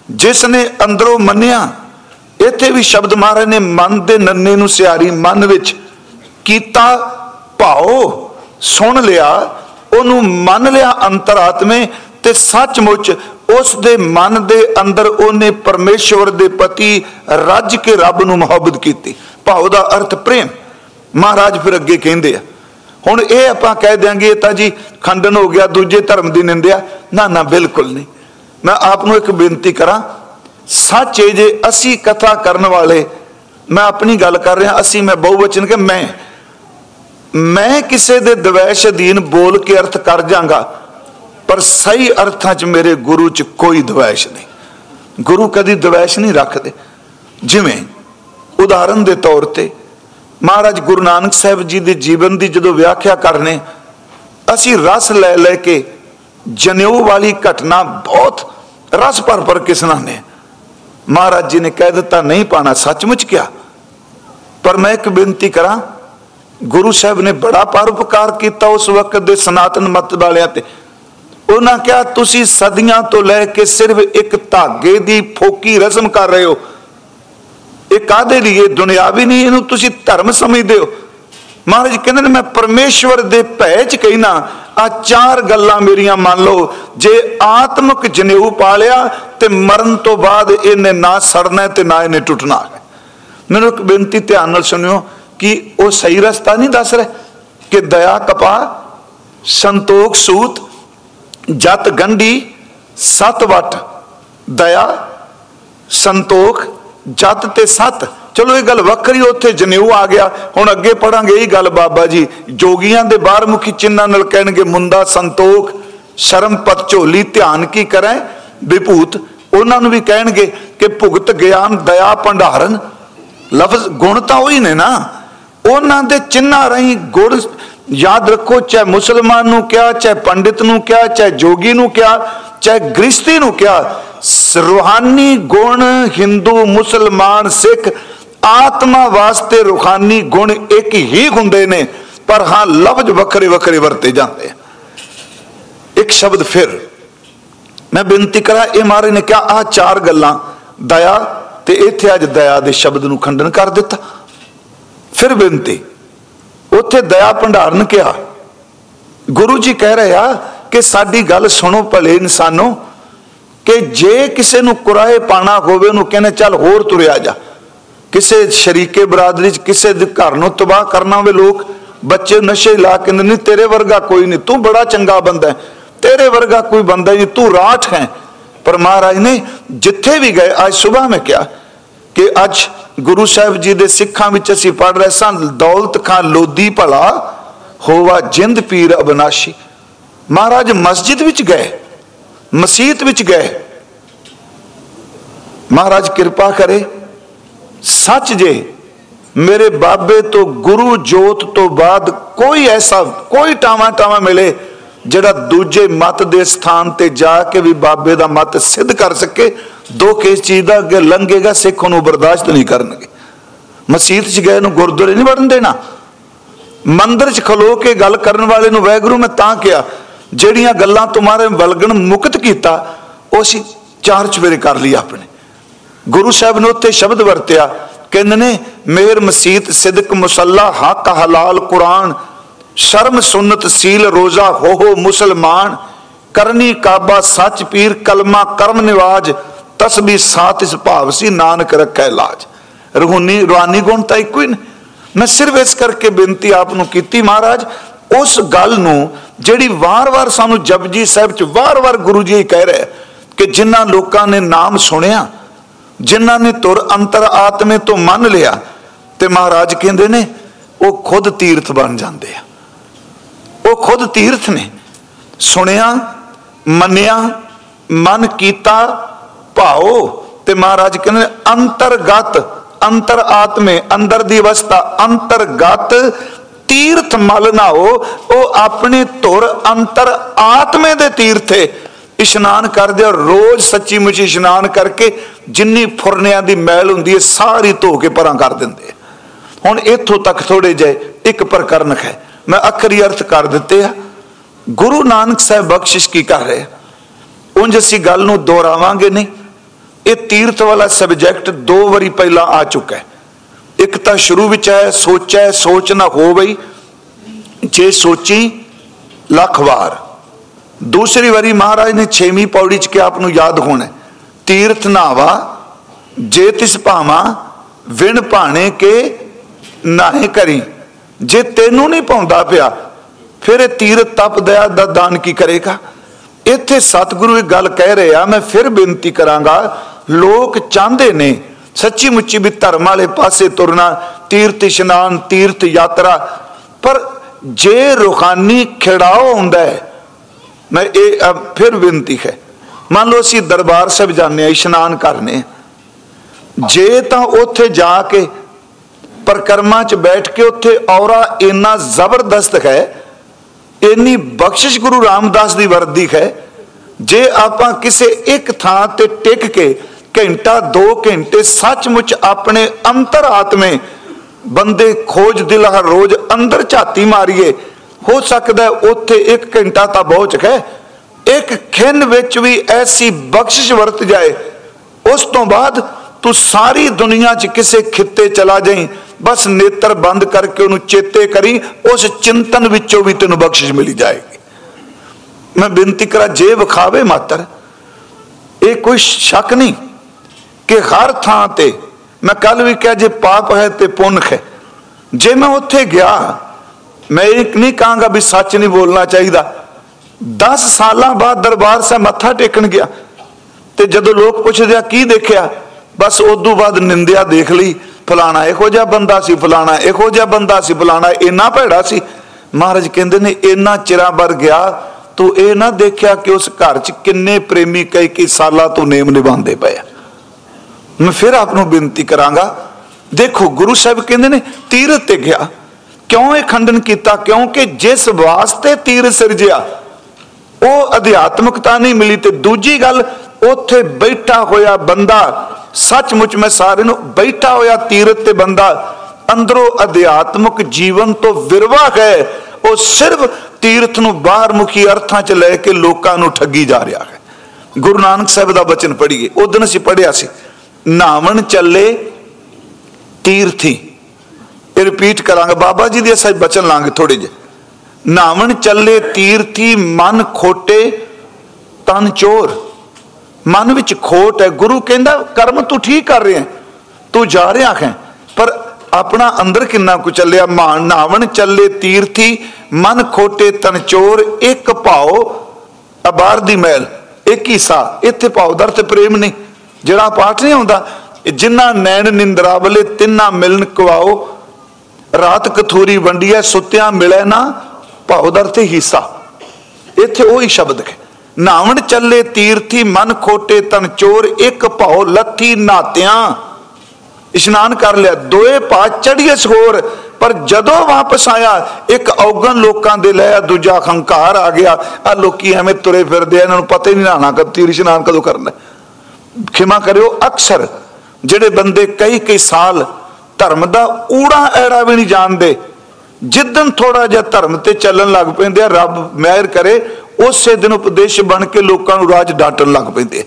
ਜਿਸ ਨੇ ਅੰਦਰੋਂ ਮੰਨਿਆ, ਇੱਥੇ ਵੀ ਸ਼ਬਦ ਮਹਾਰਾਜ ਨੇ ਮਨ ਦੇ ਨੰਨੇ ਨੂੰ ਸਿਆਰੀ, ਮਨ ਵਿੱਚ ਕੀਤਾ ਭਾਉ ਸੁਣ ਲਿਆ, ਉਹਨੂੰ ਮੰਨ ਲਿਆ ਅੰਤਰਾਤਮੇ ਤੇ ਸੱਚਮੁੱਚ ਉਸ ਦੇ ਮਨ ਦੇ ਅੰਦਰ ਉਹਨੇ ਪਰਮੇਸ਼ਵਰ ਦੇ ਪਤੀ ਰੱਜ ਕੇ ਰੱਬ ਨੂੰ ਮੁਹੱਬਤ ਕੀਤੀ। ਭਾਉ ਦਾ ਅਰਥ ਪ੍ਰੇਮ। ਮਹਾਰਾਜ ਫਿਰ ਅੱਗੇ ਕਹਿੰਦੇ ਆ, ਹੁਣ ਇਹ ਆਪਾਂ ਕਹਿ ਦਿਆਂਗੇ ਤਾਂ ਜੀ ਖੰਡਨ ਹੋ ਗਿਆ, ਦੂਜੇ ਧਰਮ ਦੀ ਨਿੰਦਿਆ। ਨਾ ਨਾ, ਬਿਲਕੁਲ ਨਹੀਂ। ਮੈਂ ਆਪ ਨੂੰ ਇੱਕ ਬੇਨਤੀ ਕਰਾਂ, ਸੱਚ ਇਹ ਜੇ ਅਸੀਂ ਕਥਾ ਕਰਨ ਵਾਲੇ, ਮੈਂ ਆਪਣੀ ਗੱਲ ਕਰ ਰਿਹਾ, ਅਸੀਂ ਮੈਂ ਬਹੁਵਚਨ ਕਿ ਮੈਂ ਮੈਂ ਕਿਸੇ ਦੇ ਦਵੈਸ਼ ਅਧੀਨ ਬੋਲ ਕੇ ਅਰਥ ਕਰ ਜਾਗਾ ਪਰ ਸਹੀ ਅਰਥਾਂ 'ਚ ਮੇਰੇ ਗੁਰੂ 'ਚ ਕੋਈ ਦਵੈਸ਼ ਨਹੀਂ। ਗੁਰੂ ਕਦੀ ਦਵੈਸ਼ ਨਹੀਂ ਰੱਖਦੇ। ਜਿਵੇਂ ਉਦਾਹਰਨ ਦੇ ਤੌਰ ਤੇ ਮਹਾਰਾਜ ਗੁਰੂ ਨਾਨਕ ਸਾਹਿਬ ਜੀ ਦੇ ਜੀਵਨ ਦੀ ਜਦੋਂ ਵਿਆਖਿਆ ਕਰਨੇ, ਅਸੀਂ ਰਸ ਲੈ ਲੈ ਕੇ ਜਨੇਊ ਵਾਲੀ ਘਟਨਾ ਬਹੁਤ ਰਸ ਭਰ ਭਰ ਕੇ ਸੁਣਾਉਂਦੇ ਮਹਾਰਾਜ ਜੀ ਨੇ ਕਹਿ ਦਿੱਤਾ, ਨਹੀਂ ਪਾਣਾ, ਸੱਚਮੁੱਚ ਕਿਹਾ? ਪਰ ਮੈਂ ਇੱਕ ਬੇਨਤੀ ਕਰਾਂ, ਗੁਰੂ ਸਾਹਿਬ ਨੇ ਬੜਾ ਪਰਉਪਕਾਰ ਕੀਤਾ ਉਸ ਵਕਤ ਦੇ ਸਨਾਤਨ ਮਤ ਵਾਲਿਆਂ ਤੇ। ਉਹਨਾਂ ਕਿਹਾ, ਤੁਸੀਂ ਸਦੀਆਂ ਤੋਂ ਲੈ ਕੇ ਸਿਰਫ ਇੱਕ ਧਾਗੇ ਦੀ ਫੋਕੀ ਰਸਮ ਕਰ ਰਹੇ ਹੋ। ਇਹ ਕਾਦੇ ਲਈ? ਇਹ ਦੁਨਿਆਵੀ ਨਹੀਂ, ਇਹਨੂੰ ਤੁਸੀਂ ਧਰਮ ਸਮਝਦੇ ਹੋ। ਮਹਾਰਾਜ ਕਹਿੰਦੇ ਨੇ, ਮੈਂ ਪਰਮੇਸ਼ਵਰ ਦੇ ਭੈ ਚ ਕਹਿਣਾ ਆ ਚਾਰ ਗੱਲਾਂ ਮੇਰੀਆਂ ਮੰਨ ਲਓ। ਜੇ ਆਤਮਿਕ ਜਨੇਊ ਪਾ ਲਿਆ, ਤੇ ਮਰਨ ਤੋਂ ਬਾਅਦ ਇਹਨੇ ਨਾ ਸੜਨਾ ਤੇ ਨਾ ਇਹਨੇ ਟੁੱਟਣਾ। ਮੈਨੂੰ ਇੱਕ ਬੇਨਤੀ ਧਿਆਨ ਨਾਲ ਸੁਣਿਓ, ਕਿ ਉਹ ਸਹੀ ਰਸਤਾ ਨਹੀਂ ਦੱਸ ਰਿਹਾ, ਕਿ ਦਇਆ ਕਪਾ ਸੰਤੋਖ ਸੂਤ ਜਤ ਗੰਢੀ, ਸਤ ਵਟ, ਦਇਆ, ਸੰਤੋਖ, ਜਤ ਤੇ ਸਤ। ਚਲੋ ਇਹ ਗੱਲ ਵੱਖਰੀ, ਉੱਥੇ ਜਨੇਊ ਆ ਗਿਆ। ਹੁਣ ਅੱਗੇ ਪੜਾਂਗੇ ਇਹ ਗੱਲ ਬਾਬਾ ਜੀ। ਜੋਗੀਆਂ ਦੇ ਬਾਹਰ ਮੁਖੀ ਚਿੰਨਾਂ ਨਾਲ ਕਹਿਣਗੇ ਮੁੰਦਾ ਸੰਤੋਖ, ਸ਼ਰਮ ਪਤ ਝੋਲੀ, ਧਿਆਨ ਕੀ ਕਰੇ? ਵਿਭੂਤ। ਉਹਨਾਂ ਨੂੰ ਵੀ ਕਹਿਣਗੇ ਕਿ ਭੁਗਤ ਗਿਆਨ, ਦਇਆ, ਭੰਡਾਰਨ। ਲਫ਼ਜ਼ ਗੁਣ ਤਾਂ ਉਹੀ ਨੇ ਨਾ। ਉਹਨਾਂ ਦੇ ਚਿੰਨਾਂ ਰਹੀ ਗੁਣ ਯਾਦ ਰੱਖੋ, ਚਾਹੇ ਮੁਸਲਮਾਨ ਨੂੰ ਕਿਹਾ, ਚਾਹੇ ਪੰਡਿਤ ਨੂੰ ਕਿਹਾ, ਚਾਹੇ ਜੋਗੀ ਨੂੰ ਕਿਹਾ, ਚਾਹੇ ਗ੍ਰਸਤੀ ਨੂੰ ਕਿਹਾ, ਰੂਹਾਨੀ ਗੁਣ ਹਿੰਦੂ, ਮੁਸਲਮਾਨ, ਸਿੱਖ, ਆਤਮਾ ਵਾਸਤੇ ਰੂਹਾਨੀ ਗੁਣ ਇੱਕ ਹੀ ਹੁੰਦੇ ਨੇ, ਪਰ ਹਾਂ, ਲਫ਼ਜ਼ ਵੱਖਰੇ ਵੱਖਰੇ ਵਰਤੇ ਜਾਂਦੇ ਇੱਕ ਸ਼ਬਦ ਫਿਰ, ਮੈਂ ਬੇਨਤੀ ਕਰਾਂ, ਇਹ ਮਾਰੇ ਨੇ ਕਿਹਾ ਆ ਚਾਰ ਗੱਲਾਂ, ਦਇਆ ਤੇ ਇੱਥੇ ਅੱਜ ਦਇਆ ਦੇ ਸ਼ਬਦ ਨੂੰ ਖੰਡਨ ਕਰ ਦਿੱਤਾ। ਫਿਰ ਬੇਨਤੀ ਉੱਥੇ ਦਇਆ ਭੰਡਾਰਨ ਕਿਹਾ। ਗੁਰੂ ਜੀ ਕਹਿ ਰਹੇ ਆ ਕਿ ਸਾਡੀ ਗੱਲ ਸੁਣੋ ਭਲੇ ਇਨਸਾਨੋ, ਕਿ ਜੇ ਕਿਸੇ ਨੂੰ ਕੁਰਾਏ ਪਾਣਾ ਹੋਵੇ, ਉਹਨੂੰ ਕਹਿੰਦੇ, ਚੱਲ ਹੋਰ ਤੁਰਿਆ ਜਾ। ਕਿਸੇ ਸ਼ਰੀਕੇ ਬਰਾਦਰੀ ਚ ਕਿਸੇ ਦੇ ਘਰ ਨੂੰ ਤਬਾਹ ਕਰਨਾ ਹੋਵੇ ਲੋਕ, ਬੱਚੇ ਨਸ਼ੇ ਲਾ ਕੇ ਨਹੀਂ, ਤੇਰੇ ਵਰਗਾ ਕੋਈ ਨਹੀਂ, ਤੂੰ ਬੜਾ ਚੰਗਾ ਬੰਦਾ ਤੇਰੇ ਵਰਗਾ ਕੋਈ ਬੰਦਾ ਨਹੀਂ, ਤੂੰ ਰਾਠ ਹੈ। ਪਰ ਮਹਾਰਾਜ ਨੇ ਜਿੱਥੇ ਵੀ ਗਏ, ਅੱਜ ਸਵੇਰ ਮੈਂ ਕਿਹਾ ਕਿ ਅੱਜ ਗੁਰੂ ਸਾਹਿਬ ਜੀ ਦੇ ਸਿੱਖਾਂ ਵਿੱਚ ਅਸੀਂ ਪੜ ਰਹੇ ਸਾਂ, ਦੌਲਤ ਖਾਨ ਲੋਦੀ ਭਲਾ, ਹੋਵਾ ਜਿੰਦ ਪੀਰ ਅਬਨਾਸ਼ੀ। ਮਹਾਰਾਜ ਮਸਜਿਦ ਵਿੱਚ ਗਏ ਮਸਜਿਦ ਵਿੱਚ ਗਏ। ਮਹਾਰਾਜ ਕਿਰਪਾ ਕਰੇ, ਸੱਚ ਜੇ ਮੇਰੇ ਬਾਬੇ ਤੋਂ ਗੁਰੂ ਜੋਤ ਤੋਂ ਬਾਅਦ ਕੋਈ ਐਸਾ, ਕੋਈ ਟਾਵਾ ਟਾਵਾ ਮਿਲੇ ਜਿਹੜਾ ਦੂਜੇ ਮਤ ਦੇ ਸਥਾਨ ਤੇ ਜਾ ਕੇ ਵੀ ਬਾਬੇ ਦਾ ਮਤ ਸਿੱਧ ਕਰ ਸਕੇ ਦੋ ਕੇਸ ਚੀਜ਼ ਦਾ ਅੱਗੇ ਲੰਘੇਗਾ, ਸਿੱਖ ਨੂੰ ਬਰਦਾਸ਼ਤ ਨਹੀਂ ਕਰਨਗੇ। ਮਸਜਿਦ 'ਚ ਗਏ ਨੂੰ ਗੁਰਦੁਆਰੇ ਨਹੀਂ ਵੜਨ ਦੇਣਾ। ਮੰਦਰ 'ਚ ਖਲੋ ਕੇ ਗੱਲ ਕਰਨ ਵਾਲੇ ਨੂੰ ਵੈਗਰੂ ਮੈਂ ਤਾਂ ਕਿਹਾ, ਜਿਹੜੀਆਂ ਗੱਲਾਂ ਤੁਹਾਰੇ ਵਲਗਣ ਮੁਕਤ ਕੀਤਾ, ਉਹ ਸੀ ਚਾਰ ਚਵੇਰੇ ਕਰ ਲਈ ਆਪਣੇ। ਗੁਰੂ ਸਾਹਿਬ ਨੇ ਉੱਥੇ ਸ਼ਬਦ ਵਰਤਿਆ, ਕਹਿੰਦੇ ਨੇ, ਮੇਰ ਮਸੀਤ ਸਿਦਕ ਮੁਸੱਲਾ ਹੱਕ ਹਲਾਲ ਕੁਰਾਨ, ਸ਼ਰਮ ਸੁਨਤ ਸੀਲ ਰੋਜ਼ਾ, ਹੋ ਹੋ ਮੁਸਲਮਾਨ, ਕਰਨੀ ਕਾਬਾ ਸੱਚ ਪੀਰ, ਕਲਮਾ ਕਰਮ ਨਿਵਾਜ ਤਸਬੀ ਸਾਤ ਇਸ ਭਾਵ ਸੀ, ਨਾਨਕ ਰੱਖੈ ਲਾਜ। ਰੂਹਾਨੀ ਰੂਹਾਨੀ ਗੁਣ ਤਾਂ ਇੱਕੋ ਹੀ ਨੇ। ਮੈਂ ਸਿਰਫ ਇਸ ਕਰਕੇ ਬੇਨਤੀ ਆਪ ਨੂੰ ਕੀਤੀ ਮਹਾਰਾਜ, ਉਸ ਗੱਲ ਨੂੰ ਜਿਹੜੀ ਵਾਰ-ਵਾਰ ਸਾਨੂੰ ਜਪਜੀ ਸਾਹਿਬ ਚ ਵਾਰ-ਵਾਰ ਗੁਰੂ ਜੀ ਕਹਿ ਰਹੇ ਕਿ ਜਿਨ੍ਹਾਂ ਲੋਕਾਂ ਨੇ ਨਾਮ ਸੁਣਿਆ, ਜਿਨ੍ਹਾਂ ਨੇ ਤੁਰ ਅੰਤਰ ਆਤਮੇ ਤੋਂ ਮੰਨ ਲਿਆ, ਤੇ ਮਹਾਰਾਜ ਕਹਿੰਦੇ ਨੇ, ਉਹ ਖੁਦ ਤੀਰਥ ਬਣ ਜਾਂਦੇ ਆ। ਉਹ ਖੁਦ ਤੀਰਥ ਨੇ। ਸੁਣਿਆ, ਮੰਨਿਆ, ਮਨ ਕੀਤਾ ਭਾਉ ਤੇ ਮਹਾਰਾਜ ਕਹਿੰਦੇ, ਅੰਤਰਗਤ ਅੰਤਰ ਆਤਮੇ ਅੰਦਰ ਦੀ ਅਵਸਥਾ, ਅੰਤਰਗਤ ਤੀਰਥ ਮਲ ਨਾ ਉਹ ਆਪਣੇ ਧੁਰ ਅੰਤਰ ਆਤਮੇ ਦੇ ਤੀਰਥੇ ਇਸ਼ਨਾਨ ਕਰਦੇ ਔਰ ਰੋਜ਼ ਸੱਚੀ ਮੁੱਚੀ ਇਸ਼ਨਾਨ ਕਰਕੇ ਜਿੰਨੀ ਫੁਰਨਿਆਂ ਦੀ ਮੈਲ ਹੁੰਦੀ ਹੈ, ਸਾਰੀ ਧੋ ਕੇ ਪਰਾਂ ਕਰ ਦਿੰਦੇ ਹੁਣ ਇੱਥੋਂ ਤੱਕ ਥੋੜੇ ਜੇ ਇੱਕ ਪ੍ਰਕਰਨ ਹੈ। ਮੈਂ ਅਖਰੀ ਅਰਥ ਕਰ ਦਿੱਤੇ ਆ। ਗੁਰੂ ਨਾਨਕ ਸਾਹਿਬ ਬਖਸ਼ਿਸ਼ ਕੀ ਕਰ ਰਹੇ ਉਂਝ ਅਸੀਂ ਗੱਲ ਨੂੰ ਦੁਹਰਾਵਾਂਗੇ ਨਹੀਂ। ਇਹ ਤੀਰਥ ਵਾਲਾ ਸਬਜੈਕਟ ਦੋ ਵਾਰੀ ਪਹਿਲਾਂ ਆ ਚੁੱਕਾ ਹੈ। ਇੱਕ ਤਾਂ ਸ਼ੁਰੂ ਵਿੱਚ ਹੈ, ਸੋਚੈ, ਸੋਚ ਨਾ ਹੋ ਬਈ। ਜੇ ਸੋਚੀ, ਲੱਖ ਵਾਰ। ਦੂਸਰੀ ਵਾਰੀ ਮਹਾਰਾਜ ਨੇ 6ਵੀਂ ਪੌੜੀ ਚ ਕਿ ਆਪ ਨੂੰ ਯਾਦ ਹੋਣਾ ਤੀਰਥ ਨਾਵਾ, ਜੇ ਤਿਸ ਭਾਵਾਂ, ਵਿਣ ਭਾਣੇ ਕੇ ਨਾਹੇ ਕਰੀ। ਜੇ ਤੈਨੂੰ ਨਹੀਂ ਪਾਉਂਦਾ ਪਿਆ, ਫਿਰ ਇਹ ਤੀਰਥ ਤਪ ਦਇਆ ਦਾ ਦਾਨ ਕੀ ਕਰੇਗਾ? ਇੱਥੇ ਸਤਿਗੁਰੂ ਇਹ ਗੱਲ ਕਹਿ ਰਹੇ ਆ ਮੈਂ ਫਿਰ ਬੇਨਤੀ ਕਰਾਂਗਾ ਲੋਕ ਚਾਹੁੰਦੇ ਨੇ ਸੱਚੀ ਮੁੱਚੀ ਵੀ ਧਰਮ ਵਾਲੇ ਪਾਸੇ ਤੁਰਨਾ, ਤੀਰਥ ਇਸ਼ਨਾਨ, ਤੀਰਥ ਯਾਤਰਾ। ਪਰ ਜੇ ਰੂਹਾਨੀ ਖਿੜਾਓ ਹੁੰਦਾ ਹੈ, ਮੈਂ ਇਹ ਫਿਰ ਬੇਨਤੀ ਹੈ। ਮੰਨ ਲਓ ਅਸੀਂ ਦਰਬਾਰ ਸਾਹਿਬ ਜਾਂਦੇ ਆ ਇਸ਼ਨਾਨ ਕਰਨੇ ਜੇ ਤਾਂ ਉੱਥੇ ਜਾ ਕੇ ਪਰਕਰਮਾ 'ਚ ਬੈਠ ਕੇ ਉੱਥੇ ਔਰਾ ਇੰਨਾ ਜ਼ਬਰਦਸਤ ਹੈ, ਇੰਨੀ ਬਖਸ਼ਿਸ਼ ਗੁਰੂ ਰਾਮਦਾਸ ਦੀ ਵਰਦੀ ਹੈ, ਜੇ ਆਪਾਂ ਕਿਸੇ ਇੱਕ ਥਾਂ ਤੇ ਟਿਕ ਕੇ ਘੰਟਾ 2 ਘੰਟੇ ਸੱਚਮੁੱਚ ਆਪਣੇ ਅੰਤਰ ਆਤਮੇ ਬੰਦੇ ਖੋਜ ਦਿਲ ਹਰ ਰੋਜ਼ ਅੰਦਰ ਝਾਤੀ ਮਾਰੀਏ। ਹੋ ਸਕਦਾ ਉੱਥੇ 1 ਘੰਟਾ ਤਾਂ ਬਹੁਤ ਹੈ। ਇੱਕ ਖਿੰਨ ਵਿੱਚ ਵੀ ਐਸੀ ਬਖਸ਼ਿਸ਼ ਵਰਤ ਜਾਏ। ਉਸ ਤੋਂ ਬਾਅਦ ਤੂੰ ਸਾਰੀ ਦੁਨੀਆ 'ਚ ਕਿਸੇ ਖਿੱਤੇ ਚਲਾ ਜਾਈਂ। ਬਸ ਨੇਤਰ ਬੰਦ ਕਰਕੇ ਉਹਨੂੰ ਚੇਤੇ ਕਰੀ, ਉਸ ਚਿੰਤਨ ਵਿੱਚੋਂ ਵੀ ਤੈਨੂੰ ਬਖਸ਼ਿਸ਼ ਮਿਲੀ ਜਾਏਗੀ। ਮੈਂ ਬੇਨਤੀ ਕਰਾਂ, ਜੇ ਵਿਖਾਵੇ ਮਾਤਰ, ਇਹ ਕੋਈ ਸ਼ੱਕ ਨਹੀਂ। ਕਿ ਹਰ ਥਾਂ ਤੇ ਮੈਂ ਕੱਲ ਵੀ ਕਿਹਾ, ਜੇ ਪਾਪ ਹੈ ਤੇ ਪੁੰਨ ਹੈ। ਜੇ ਮੈਂ ਉੱਥੇ ਗਿਆ, ਮੈਂ ਇਹ ਨਹੀਂ ਕਹਾਂਗਾ ਵੀ ਸੱਚ ਨਹੀਂ ਬੋਲਣਾ ਚਾਹੀਦਾ। 10 ਸਾਲਾਂ ਬਾਅਦ ਦਰਬਾਰ ਸਾਹਿਬ ਮੱਥਾ ਟੇਕਣ ਗਿਆ ਤੇ ਜਦੋਂ ਲੋਕ ਪੁੱਛਦੇ ਆ, ਕੀ ਦੇਖਿਆ? ਬਸ ਉਦੋਂ ਬਾਅਦ ਨਿੰਦਿਆ ਦੇਖ ਲਈ, ਫਲਾਣਾ ਇਹੋ ਜਿਹਾ ਬੰਦਾ ਸੀ, ਫਲਾਣਾ ਇਹੋ ਜਿਹਾ ਬੰਦਾ ਸੀ, ਫਲਾਣਾ ਇੰਨਾ ਭੈੜਾ ਸੀ। ਮਹਾਰਾਜ ਕਹਿੰਦੇ ਨੇ, ਇੰਨਾ ਚਿਰਾਂ ਬਰ ਗਿਆ, ਤੂੰ ਇਹ ਨਾ ਦੇਖਿਆ ਕਿ ਉਸ ਘਰ 'ਚ ਕਿੰਨੇ ਪ੍ਰੇਮੀ ਕਈ ਕਈ ਸਾਲਾਂ ਤੋਂ ਨੇਮ ਨਿਭਾਉਂਦੇ ਪਏ ਮੈਂ ਫਿਰ ਆਪ ਨੂੰ ਬੇਨਤੀ ਕਰਾਂਗਾ। ਦੇਖੋ, ਗੁਰੂ ਸਾਹਿਬ ਕਹਿੰਦੇ ਨੇ, ਤੀਰਥ ਤੇ ਗਿਆ। ਕਿਉਂ ਇਹ ਖੰਡਨ ਕੀਤਾ? ਕਿਉਂਕਿ ਜਿਸ ਵਾਸਤੇ ਤੀਰ ਸਿਰਜਿਆ, ਉਹ ਅਧਿਆਤਮਕਤਾ ਨਹੀਂ ਮਿਲੀ ਤੇ ਦੂਜੀ ਗੱਲ, ਉੱਥੇ ਬੈਠਾ ਹੋਇਆ ਬੰਦਾ, ਸੱਚਮੁੱਚ ਮੈਂ ਸਾਰੇ ਨੂੰ ਬੈਠਾ ਹੋਇਆ ਤੀਰਥ ਤੇ ਬੰਦਾ, ਅੰਦਰੋਂ ਅਧਿਆਤਮਕ ਜੀਵਨ ਤੋਂ ਵਿਰਵਾ ਹੈ। ਉਹ ਸਿਰਫ ਤੀਰਥ ਨੂੰ ਬਾਹਰ ਮੁਖੀ ਅਰਥਾਂ 'ਚ ਲੈ ਕੇ ਲੋਕਾਂ ਨੂੰ ਠੱਗੀ ਜਾ ਰਿਹਾ ਹੈ। ਗੁਰੂ ਨਾਨਕ ਸਾਹਿਬ ਦਾ ਬਚਨ ਪੜ੍ਹੀਏ। ਉਦੋਂ ਅਸੀਂ ਪੜ੍ਹਿਆ ਸੀ ਨਾਵਣ ਚੱਲੇ ਤੀਰਥੀ। ਇਹ ਰਿਪੀਟ ਕਰਾਂਗੇ। ਬਾਬਾ ਜੀ ਦੇ ਅਸੀਂ ਬਚਨ ਲਾਂਗੇ ਥੋੜੇ ਜਿਹਾ। ਨਾਵਣ ਚੱਲੇ ਤੀਰਥੀ, ਮਨ ਖੋਟੇ, ਤਨ ਚੋਰ। ਮਨ ਵਿੱਚ ਖੋਟ ਹੈ। ਗੁਰੂ ਕਹਿੰਦਾ, ਕਰਮ ਤੂੰ ਠੀਕ ਕਰ ਰਿਹਾ ਤੂੰ ਜਾ ਰਿਹਾ ਹੈ। ਪਰ ਆਪਣਾ ਅੰਦਰ ਕਿੰਨਾ ਕੁ ਚੱਲਿਆ? ਮਾਨ ਨਾਵਣ ਚੱਲੇ ਤੀਰਥੀ, ਮਨ ਖੋਟੇ, ਤਨ ਚੋਰ। ਇੱਕ ਭਾਉ, ਅਬਾਰ ਦੀ ਮੈਲ ਇੱਕ ਹੀ ਸਾ ਇੱਥੇ ਭਾਉ ਦਰ ਤੇ ਪ੍ਰੇਮ ਨਹੀਂ। ਜਿਹੜਾ ਪਾਠ ਨਹੀਂ ਆਉਂਦਾ ਜਿੰਨਾ ਨੈਣ ਨਿੰਦਰਾ ਬਲੇ ਤਿੰਨਾ ਮਿਲਨ ਕਵਾਓ, ਰਾਤ ਕਥੂਰੀ ਵੰਡੀ ਵੰਡੀਐ ਸੁੱਤਿਆਂ ਮਿਲੇ ਨਾ, ਭਾਉ ਦਰ ਤੇ ਹਿੱਸਾ। ਇੱਥੇ ਉਹੀ ਸ਼ਬਦ ਹੈ ਨਾਵਣ ਚੱਲੇ ਤੀਰਥੀ ਮਨ ਖੋਟੇ ਤਨ ਚੋਰ, ਇੱਕ ਭਾਉ ਲੱਥੀ ਨਾਤਿਆਂ। ਇਸ਼ਨਾਨ ਕਰ ਲਿਆ, ਦੋਏ ਪਾ ਚੜੀਏ ਸੋਰ ਪਰ ਜਦੋਂ ਵਾਪਸ ਆਇਆ, ਇੱਕ ਔਗਣ ਲੋਕਾਂ ਦੇ ਲਿਆ ਦੂਜਾ ਹੰਕਾਰ ਆ ਗਿਆ। ਆ ਲੋਕੀ ਐਵੇਂ ਤੁਰੇ ਫਿਰਦੇ ਆ, ਇਹਨਾਂ ਨੂੰ ਪਤਾ ਹੀ ਨਹੀਂ ਨਾਣਾ ਕਦ ਤੀਰ ਇਸ਼ਨਾਨ ਕਦੋਂ ਕਰਨਾ। ਖਿਮਾ ਕਰਿਓ। ਅਕਸਰ ਜਿਹੜੇ ਬੰਦੇ ਕਈ ਕਈ ਸਾਲ ਧਰਮ ਦਾ ਊੜਾ ਐੜਾ ਵੀ ਨਹੀਂ ਜਾਣਦੇ ਜਿੱਦਨ ਥੋੜਾ ਜਿਹਾ ਧਰਮ ਤੇ ਚੱਲਣ ਲੱਗ ਪੈਂਦੇ ਆ, ਰੱਬ ਮਿਹਰ ਕਰੇ, ਉਸੇ ਦਿਨ ਉਪਦੇਸ਼ ਬਣ ਕੇ ਲੋਕਾਂ ਨੂੰ ਰਾਜ ਡਾਟਣ ਲੱਗ ਪੈਂਦੇ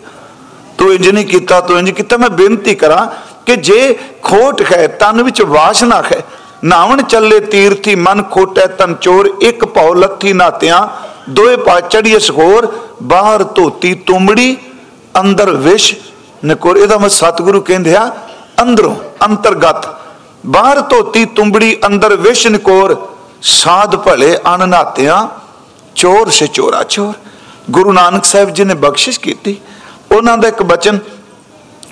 ਤੂੰ ਇੰਜ ਨਹੀਂ ਕੀਤਾ, ਤੂੰ ਇੰਜ ਕੀਤਾ। ਮੈਂ ਬੇਨਤੀ ਕਰਾਂ ਕਿ ਜੇ ਖੋਟ ਹੈ, ਤਨ ਵਿੱਚ ਵਾਸ਼ਨਾ ਹੈ, ਨਾਵਣ ਚੱਲੇ ਤੀਰਥੀ ਮਨ ਖੋਟੈ ਤਨ ਚੋਰ, ਇੱਕ ਭਉ ਲੱਥੀ ਨਾਤਿਆਂ, ਦੋਏ ਪਾ ਚੜੀਏ ਸਖੋਰ, ਬਾਹਰ ਧੋਤੀ ਤੁੰਬੜੀ ਅੰਦਰ ਵਿਸ਼ ਨਕੋਰ, ਇਹਦਾ ਮਤ ਸਤਿਗੁਰੂ ਕਹਿੰਦੇ ਆ, ਅੰਦਰੋਂ ਅੰਤਰਗਤ। ਬਾਹਰ ਧੋਤੀ ਤੁੰਬੜੀ, ਅੰਦਰ ਵਿਸ਼ ਨਕੋਰ, ਸਾਧ ਭਲੇ ਅਨ ਚੋਰ ਸੇ ਚੋਰਾ ਚੋਰ। ਗੁਰੂ ਨਾਨਕ ਸਾਹਿਬ ਜੀ ਨੇ ਬਖਸ਼ਿਸ਼ ਕੀਤੀ। ਉਹਨਾਂ ਦਾ ਇੱਕ ਬਚਨ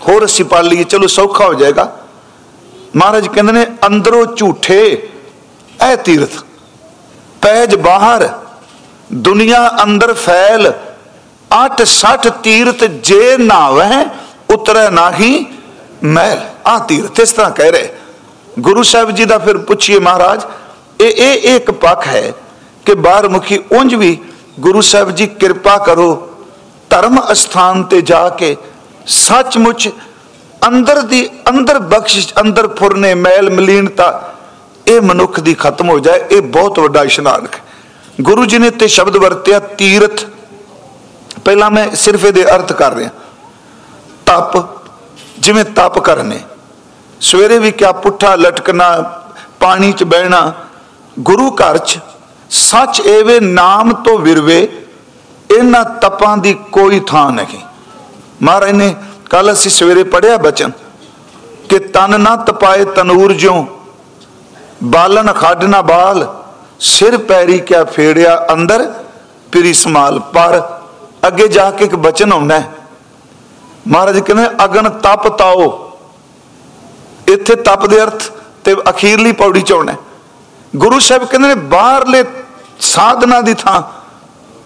ਹੋਰ ਅਸੀਂ ਪੜ ਲਈਏ, ਚਲੋ ਸੌਖਾ ਹੋ ਜਾਏਗਾ। ਮਹਾਰਾਜ ਕਹਿੰਦੇ ਨੇ, ਅੰਦਰੋਂ ਝੂਠੇ ਐ ਤੀਰਥ। ਪੈਜ ਬਾਹਰ, ਦੁਨੀਆ ਅੰਦਰ ਫੈਲ 8 60 ਤੀਰਥ ਜੇ ਨਾਵੇਂ ਉਤਰੇ ਨਾਹੀ ਮਹਿਲ। ਆ ਤੀਰਥ ਇਸ ਤਰ੍ਹਾਂ ਕਹਿ ਰਹੇ। ਗੁਰੂ ਸਾਹਿਬ ਜੀ ਦਾ ਫਿਰ ਪੁੱਛੀਏ ਮਹਾਰਾਜ, ਇਹ ਇਹ ਇੱਕ ਪੱਖ ਹੈ ਕਿ ਬਾਹਰ ਮੁਖੀ ਉਂਝ ਵੀ ਗੁਰੂ ਸਾਹਿਬ ਜੀ ਕਿਰਪਾ ਕਰੋ, ਧਰਮ ਅਸਥਾਨ ਤੇ ਜਾ ਕੇ ਸੱਚਮੁੱਚ ਅੰਦਰ ਦੀ ਅੰਦਰ ਬਖਸ਼ਿਸ਼, ਅੰਦਰ ਫੁਰਨੇ ਮੈਲ ਮਲੀਨਤਾ, ਇਹ ਮਨੁੱਖ ਦੀ ਖਤਮ ਹੋ ਜਾਏ, ਇਹ ਬਹੁਤ ਵੱਡਾ ਇਸ਼ਨਾਨ ਹੈ। ਗੁਰੂ ਜੀ ਨੇ ਤੇ ਸ਼ਬਦ ਵਰਤਿਆ ਤੀਰਥ ਪਹਿਲਾਂ ਮੈਂ ਸਿਰਫ ਇਹਦੇ ਅਰਥ ਕਰ ਰਿਹਾ। ਤਪ, ਜਿਵੇਂ ਤਪ ਕਰਨੇ। ਸਵੇਰੇ ਵੀ ਕਿਆ ਪੁੱਠਾ ਲਟਕਣਾ, ਪਾਣੀ 'ਚ ਬਹਿਣਾ, ਗੁਰੂ ਘਰ 'ਚ, ਸੱਚ ਏਵੇ ਨਾਮ ਤੋਂ ਵਿਰਵੇ, ਇਹਨਾਂ ਤਪਾਂ ਦੀ ਕੋਈ ਥਾਂ ਨਹੀਂ। ਮਹਾਰਾਜ ਨੇ ਕੱਲ ਅਸੀਂ ਸਵੇਰੇ ਪੜਿਆ ਬਚਨ ਕਿ ਤਨ ਨਾ ਤਪਾਏ ਤਨੂਰ ਜਿਉ, ਬਾਲਣ ਖੱਡ ਨਾ ਬਾਲ, ਸਿਰ ਪੈਰੀ ਕਿਆ ਫੇੜਿਆ ਅੰਦਰ, ਪਿਰੀ ਸਮਾਲ ਪਰ। ਅੱਗੇ ਜਾ ਕੇ ਇੱਕ ਬਚਨ ਆਉਣਾ ਮਹਾਰਾਜ ਕਹਿੰਦੇ, ਅਗਨ ਤਪ ਤਾਓ। ਇੱਥੇ ਤਪ ਦੇ ਅਰਥ ਤੇ ਅਖੀਰਲੀ ਪੌੜੀ ਚ ਆਉਣਾ ਗੁਰੂ ਸਾਹਿਬ ਕਹਿੰਦੇ ਨੇ, ਬਾਹਰਲੇ ਸਾਧਨਾ ਦੀ ਥਾਂ।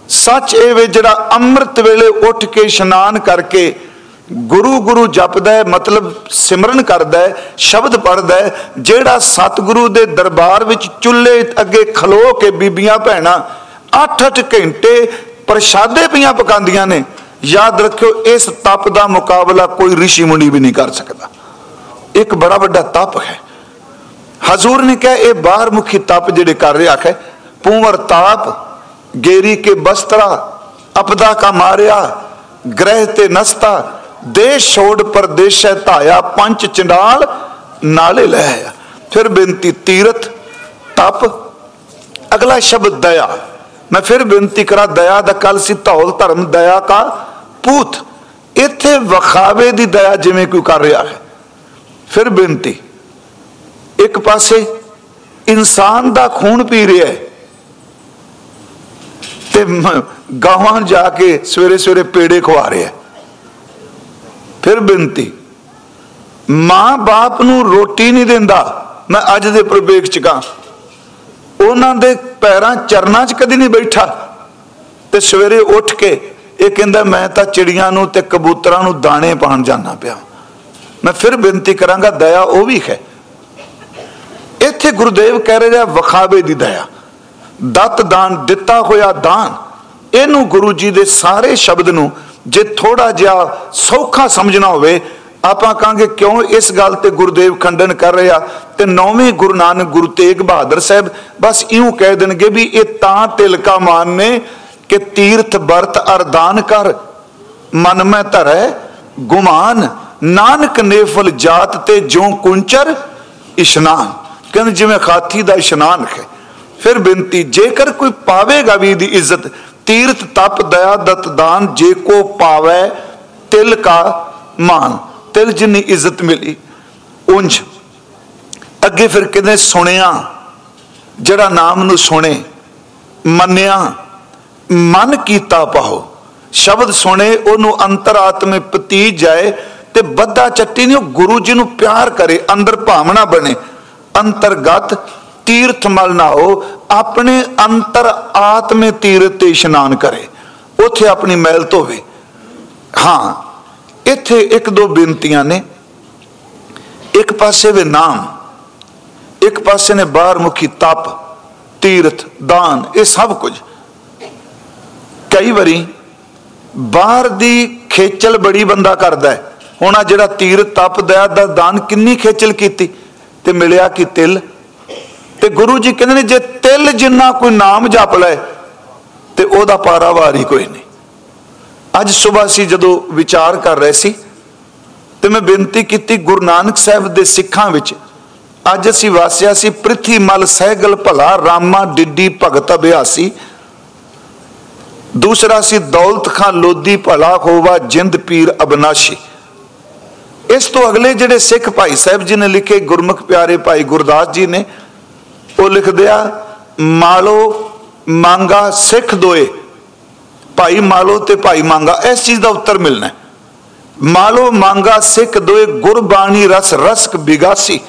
ਸੱਚ ਇਹ ਵੇ ਜਿਹੜਾ ਅੰਮ੍ਰਿਤ ਵੇਲੇ ਉੱਠ ਕੇ ਇਸ਼ਨਾਨ ਕਰਕੇ ਗੁਰੂ ਗੁਰੂ ਜਪਦਾ ਹੈ, ਮਤਲਬ ਸਿਮਰਨ ਕਰਦਾ ਹੈ, ਸ਼ਬਦ ਪੜਦਾ ਹੈ, ਜਿਹੜਾ ਸਤਿਗੁਰੂ ਦੇ ਦਰਬਾਰ ਵਿੱਚ ਚੁੱਲ੍ਹੇ ਅੱਗੇ ਖਲੋ ਕੇ ਬੀਬੀਆਂ ਭੈਣਾਂ 8-8 ਘੰਟੇ ਪ੍ਰਸ਼ਾਦੇ ਪੀਆਂ ਪਕਾਉਂਦੀਆਂ ਨੇ। ਯਾਦ ਰੱਖਿਓ, ਇਸ ਤਪ ਦਾ ਮੁਕਾਬਲਾ ਕੋਈ ઋષਿ ਮੁਨੀ ਵੀ ਨਹੀਂ ਕਰ ਸਕਦਾ। ਇੱਕ ਬੜਾ ਵੱਡਾ ਤਪ ਹੈ। ਹਜ਼ੂਰ ਨੇ ਕਿਹਾ, ਇਹ ਬਾਹਰ ਮੁਖੀ ਤਪ ਜਿਹੜੇ ਕਰ ਰਿਹਾ ਹੈ, ਪੂਵਰ ਤਾਪ, ਗੇਰੀ ਕੇ ਬਸਤਰਾ, ਅਪਦਾ ਕਾ ਮਾਰਿਆ, ਗ੍ਰਹਿ ਤੇ ਨਸਤਾ, ਦੇਸ਼ ਛੋੜ ਪਰਦੇਸ਼ੈ ਧਾਇਆ, ਪੰਜ ਚੰਡਾਲ ਨਾਲੇ ਲੈ ਆਇਆ। ਫਿਰ ਬੇਨਤੀ ਤੀਰਤ ਤਪ, ਅਗਲਾ ਸ਼ਬਦ ਦਇਆ। ਮੈਂ ਫਿਰ ਬੇਨਤੀ ਕਰਾਂ, ਦਇਆ ਦਾ ਕਲ ਸੀ, ਧੌਲ ਧਰਮ, ਦਇਆ ਕਾ ਪੂਤ। ਇੱਥੇ ਵਖਾਵੇ ਦੀ ਦਇਆ ਜਿਵੇਂ ਕੋਈ ਕਰ ਰਿਹਾ ਹੈ। ਫਿਰ ਬੇਨਤੀ, ਇੱਕ ਪਾਸੇ ਇਨਸਾਨ ਦਾ ਖੂਨ ਪੀ ਰਿਹਾ ਹੈ ਤੇ ਗਾਵਾਂ ਜਾ ਕੇ ਸਵੇਰੇ ਸਵੇਰੇ ਪੇੜੇ ਖਵਾ ਰਿਹਾ ਫਿਰ ਬੇਨਤੀ, ਮਾਂ ਬਾਪ ਨੂੰ ਰੋਟੀ ਨਹੀਂ ਦਿੰਦਾ, ਮੈਂ ਅੱਜ ਦੇ ਪ੍ਰਵੇਖ ਚ ਕਾਂ ਉਹਨਾਂ ਦੇ ਪੈਰਾਂ ਚਰਨਾਂ 'ਚ ਕਦੀ ਨਹੀਂ ਬੈਠਾ। ਤੇ ਸਵੇਰੇ ਉੱਠ ਕੇ ਇਹ ਕਹਿੰਦਾ, ਮੈਂ ਤਾਂ ਚਿੜੀਆਂ ਨੂੰ ਤੇ ਕਬੂਤਰਾਂ ਨੂੰ ਦਾਣੇ ਪਾਣ ਜਾਣਾ ਪਿਆ। ਮੈਂ ਫਿਰ ਬੇਨਤੀ ਕਰਾਂਗਾ, ਦਇਆ ਉਹ ਵੀ ਹੈ। ਇੱਥੇ ਗੁਰਦੇਵ ਕਹਿ ਰਹੇ ਆ, ਵਖਾਵੇ ਦੀ ਦਇਆ। ਦਤ ਦਾਨ, ਦਿੱਤਾ ਹੋਇਆ ਦਾਨ। ਇਹਨੂੰ ਗੁਰੂ ਜੀ ਦੇ ਸਾਰੇ ਸ਼ਬਦ ਨੂੰ ਜੇ ਥੋੜਾ ਜਿਹਾ ਸੌਖਾ ਸਮਝਣਾ ਹੋਵੇ ਆਪਾਂ ਕਹਾਂਗੇ ਕਿਉਂ ਇਸ ਗੱਲ ਤੇ ਗੁਰਦੇਵ ਖੰਡਨ ਕਰ ਰਿਹਾ ਤੇ ਨੌਵੇਂ ਗੁਰੂ ਨਾਨਕ ਗੁਰੂ ਤੇਗ ਬਹਾਦਰ ਸਾਹਿਬ ਬਸ ਇਉਂ ਕਹਿ ਦੇਣਗੇ ਵੀ ਇਹ ਤਾਂ ਤਿਲਕਾ ਮਾਨ ਨੇ ਕਿ ਤੀਰਥ ਵਰਤ ਅਰਦਾਨ ਕਰ, ਮਨ ਮੈਂ ਧਰੈ, ਗੁਮਾਨ, ਨਾਨਕ ਨੇਫਲ ਜਾਤ ਤੇ ਜੋ ਕੁੰਚਰ, ਇਸ਼ਨਾਨ। ਕਹਿੰਦੇ ਜਿਵੇਂ ਖਾਤੀ ਦਾ ਇਸ਼ਨਾਨ ਹੈ। ਫਿਰ ਬੇਨਤੀ, ਜੇਕਰ ਕੋਈ ਪਾਵੇਗਾ ਵੀ ਦੀ ਇੱਜ਼ਤ, ਤੀਰਥ ਤਪ, ਦਇਆ ਦਤ ਦਾਨ ਜੇ ਕੋ ਪਾਵੇ ਤਿਲ ਕਾ ਮਾਨ। ਤਿਲ ਜਿੰਨੀ ਇੱਜ਼ਤ ਮਿਲੀ ਉੰਜ ਅੱਗੇ ਫਿਰ ਕਹਿੰਦੇ ਸੁਣਿਆ? ਜਿਹੜਾ ਨਾਮ ਨੂੰ ਸੁਣੇ, ਮੰਨਿਆ, ਮਨ ਕੀਤਾ ਪਾਓ। ਸ਼ਬਦ ਸੁਣੇ, ਉਹਨੂੰ ਅੰਤਰਾਤਮੇ ਪਤੀ ਜਾਏ ਤੇ ਬੱਦਾ ਚੱਟੀ ਨਹੀਂ, ਉਹ ਗੁਰੂ ਜੀ ਨੂੰ ਪਿਆਰ ਕਰੇ, ਅੰਦਰ ਭਾਵਨਾ ਬਣੇ। ਅੰਤਰਗਤ ਤੀਰਥ ਮਲ ਨਾ ਹੋ, ਆਪਣੇ ਅੰਤਰ ਆਤਮੇ ਤੀਰਥ ਤੇ ਇਸ਼ਨਾਨ ਕਰੇ। ਉੱਥੇ ਆਪਣੀ ਮੈਲ ਧੋਵੇ। ਹਾਂ ਇੱਥੇ ਇੱਕ ਦੋ ਬੇਨਤੀਆਂ ਨੇ। ਇੱਕ ਪਾਸੇ ਵੇ ਨਾਮ, ਇੱਕ ਪਾਸੇ ਨੇ ਬਾਹਰ ਮੁਖੀ ਤਪ, ਤੀਰਥ, ਦਾਨ, ਇਹ ਸਭ ਕੁਝ। ਕਈ ਵਾਰੀ ਬਾਹਰ ਦੀ ਖੇਚਲ ਬੜੀ ਬੰਦਾ ਕਰਦਾ ਹੈ। ਹੁਣ ਆ ਜਿਹੜਾ ਤੀਰਥ ਤਪ ਦਾ ਦਾਨ ਕਿੰਨੀ ਖੇਚਲ ਕੀਤੀ? ਤੇ ਮਿਲਿਆ ਕਿ ਤਿਲ? ਤੇ ਗੁਰੂ ਜੀ ਕਹਿੰਦੇ ਨੇ, ਜੇ ਤਿਲ ਜਿੰਨਾ ਕੋਈ ਨਾਮ ਜਪ ਲੈ ਤੇ ਉਹਦਾ ਪਾਰਾਵਾਰ ਹੀ ਕੋਈ ਨਹੀਂ। ਅੱਜ ਸਵੇਰ ਸੀ ਜਦੋਂ ਵਿਚਾਰ ਕਰ ਰਹੇ ਸੀ ਤੇ ਮੈਂ ਬੇਨਤੀ ਕੀਤੀ ਗੁਰੂ ਨਾਨਕ ਸਾਹਿਬ ਦੇ ਸਿੱਖਾਂ ਵਿੱਚ, ਅੱਜ ਅਸੀਂ ਵਾਸਿਆ ਸੀ ਪ੍ਰਿਥੀ ਮਲ ਸਹਿਗਲ ਭਲਾ, ਰਾਮਾ ਡਿੱਡੀ ਭਗਤ ਅਭਿਆਸੀ। ਦੂਸਰਾ ਸੀ ਦੌਲਤ ਖਾਨ ਲੋਦੀ ਭਲਾ ਹੋਵਾ ਜਿੰਦ ਪੀਰ ਅਬਨਾਸ਼ੀ। ਇਸ ਤੋਂ ਅਗਲੇ ਜਿਹੜੇ ਸਿੱਖ ਭਾਈ ਸਾਹਿਬ ਜੀ ਨੇ ਲਿਖੇ ਗੁਰਮੁਖ ਪਿਆਰੇ ਭਾਈ ਗੁਰਦਾਸ ਜੀ ਨੇ, ਉਹ ਲਿਖਦੇ ਮਾਲੋ, ਮੰਗਾ ਸਿੱਖ ਦੋਏ। ਭਾਈ ਮਾਲੋ ਤੇ ਭਾਈ ਮੰਗਾ, ਇਸ ਚੀਜ਼ ਦਾ ਉੱਤਰ ਮਿਲਣਾ ਮਾਲੋ ਮੰਗਾ ਸਿੱਖ ਦੋਏ ਗੁਰਬਾਣੀ ਰਸ, ਰਸਕ ਬਿਗਾਸੀ।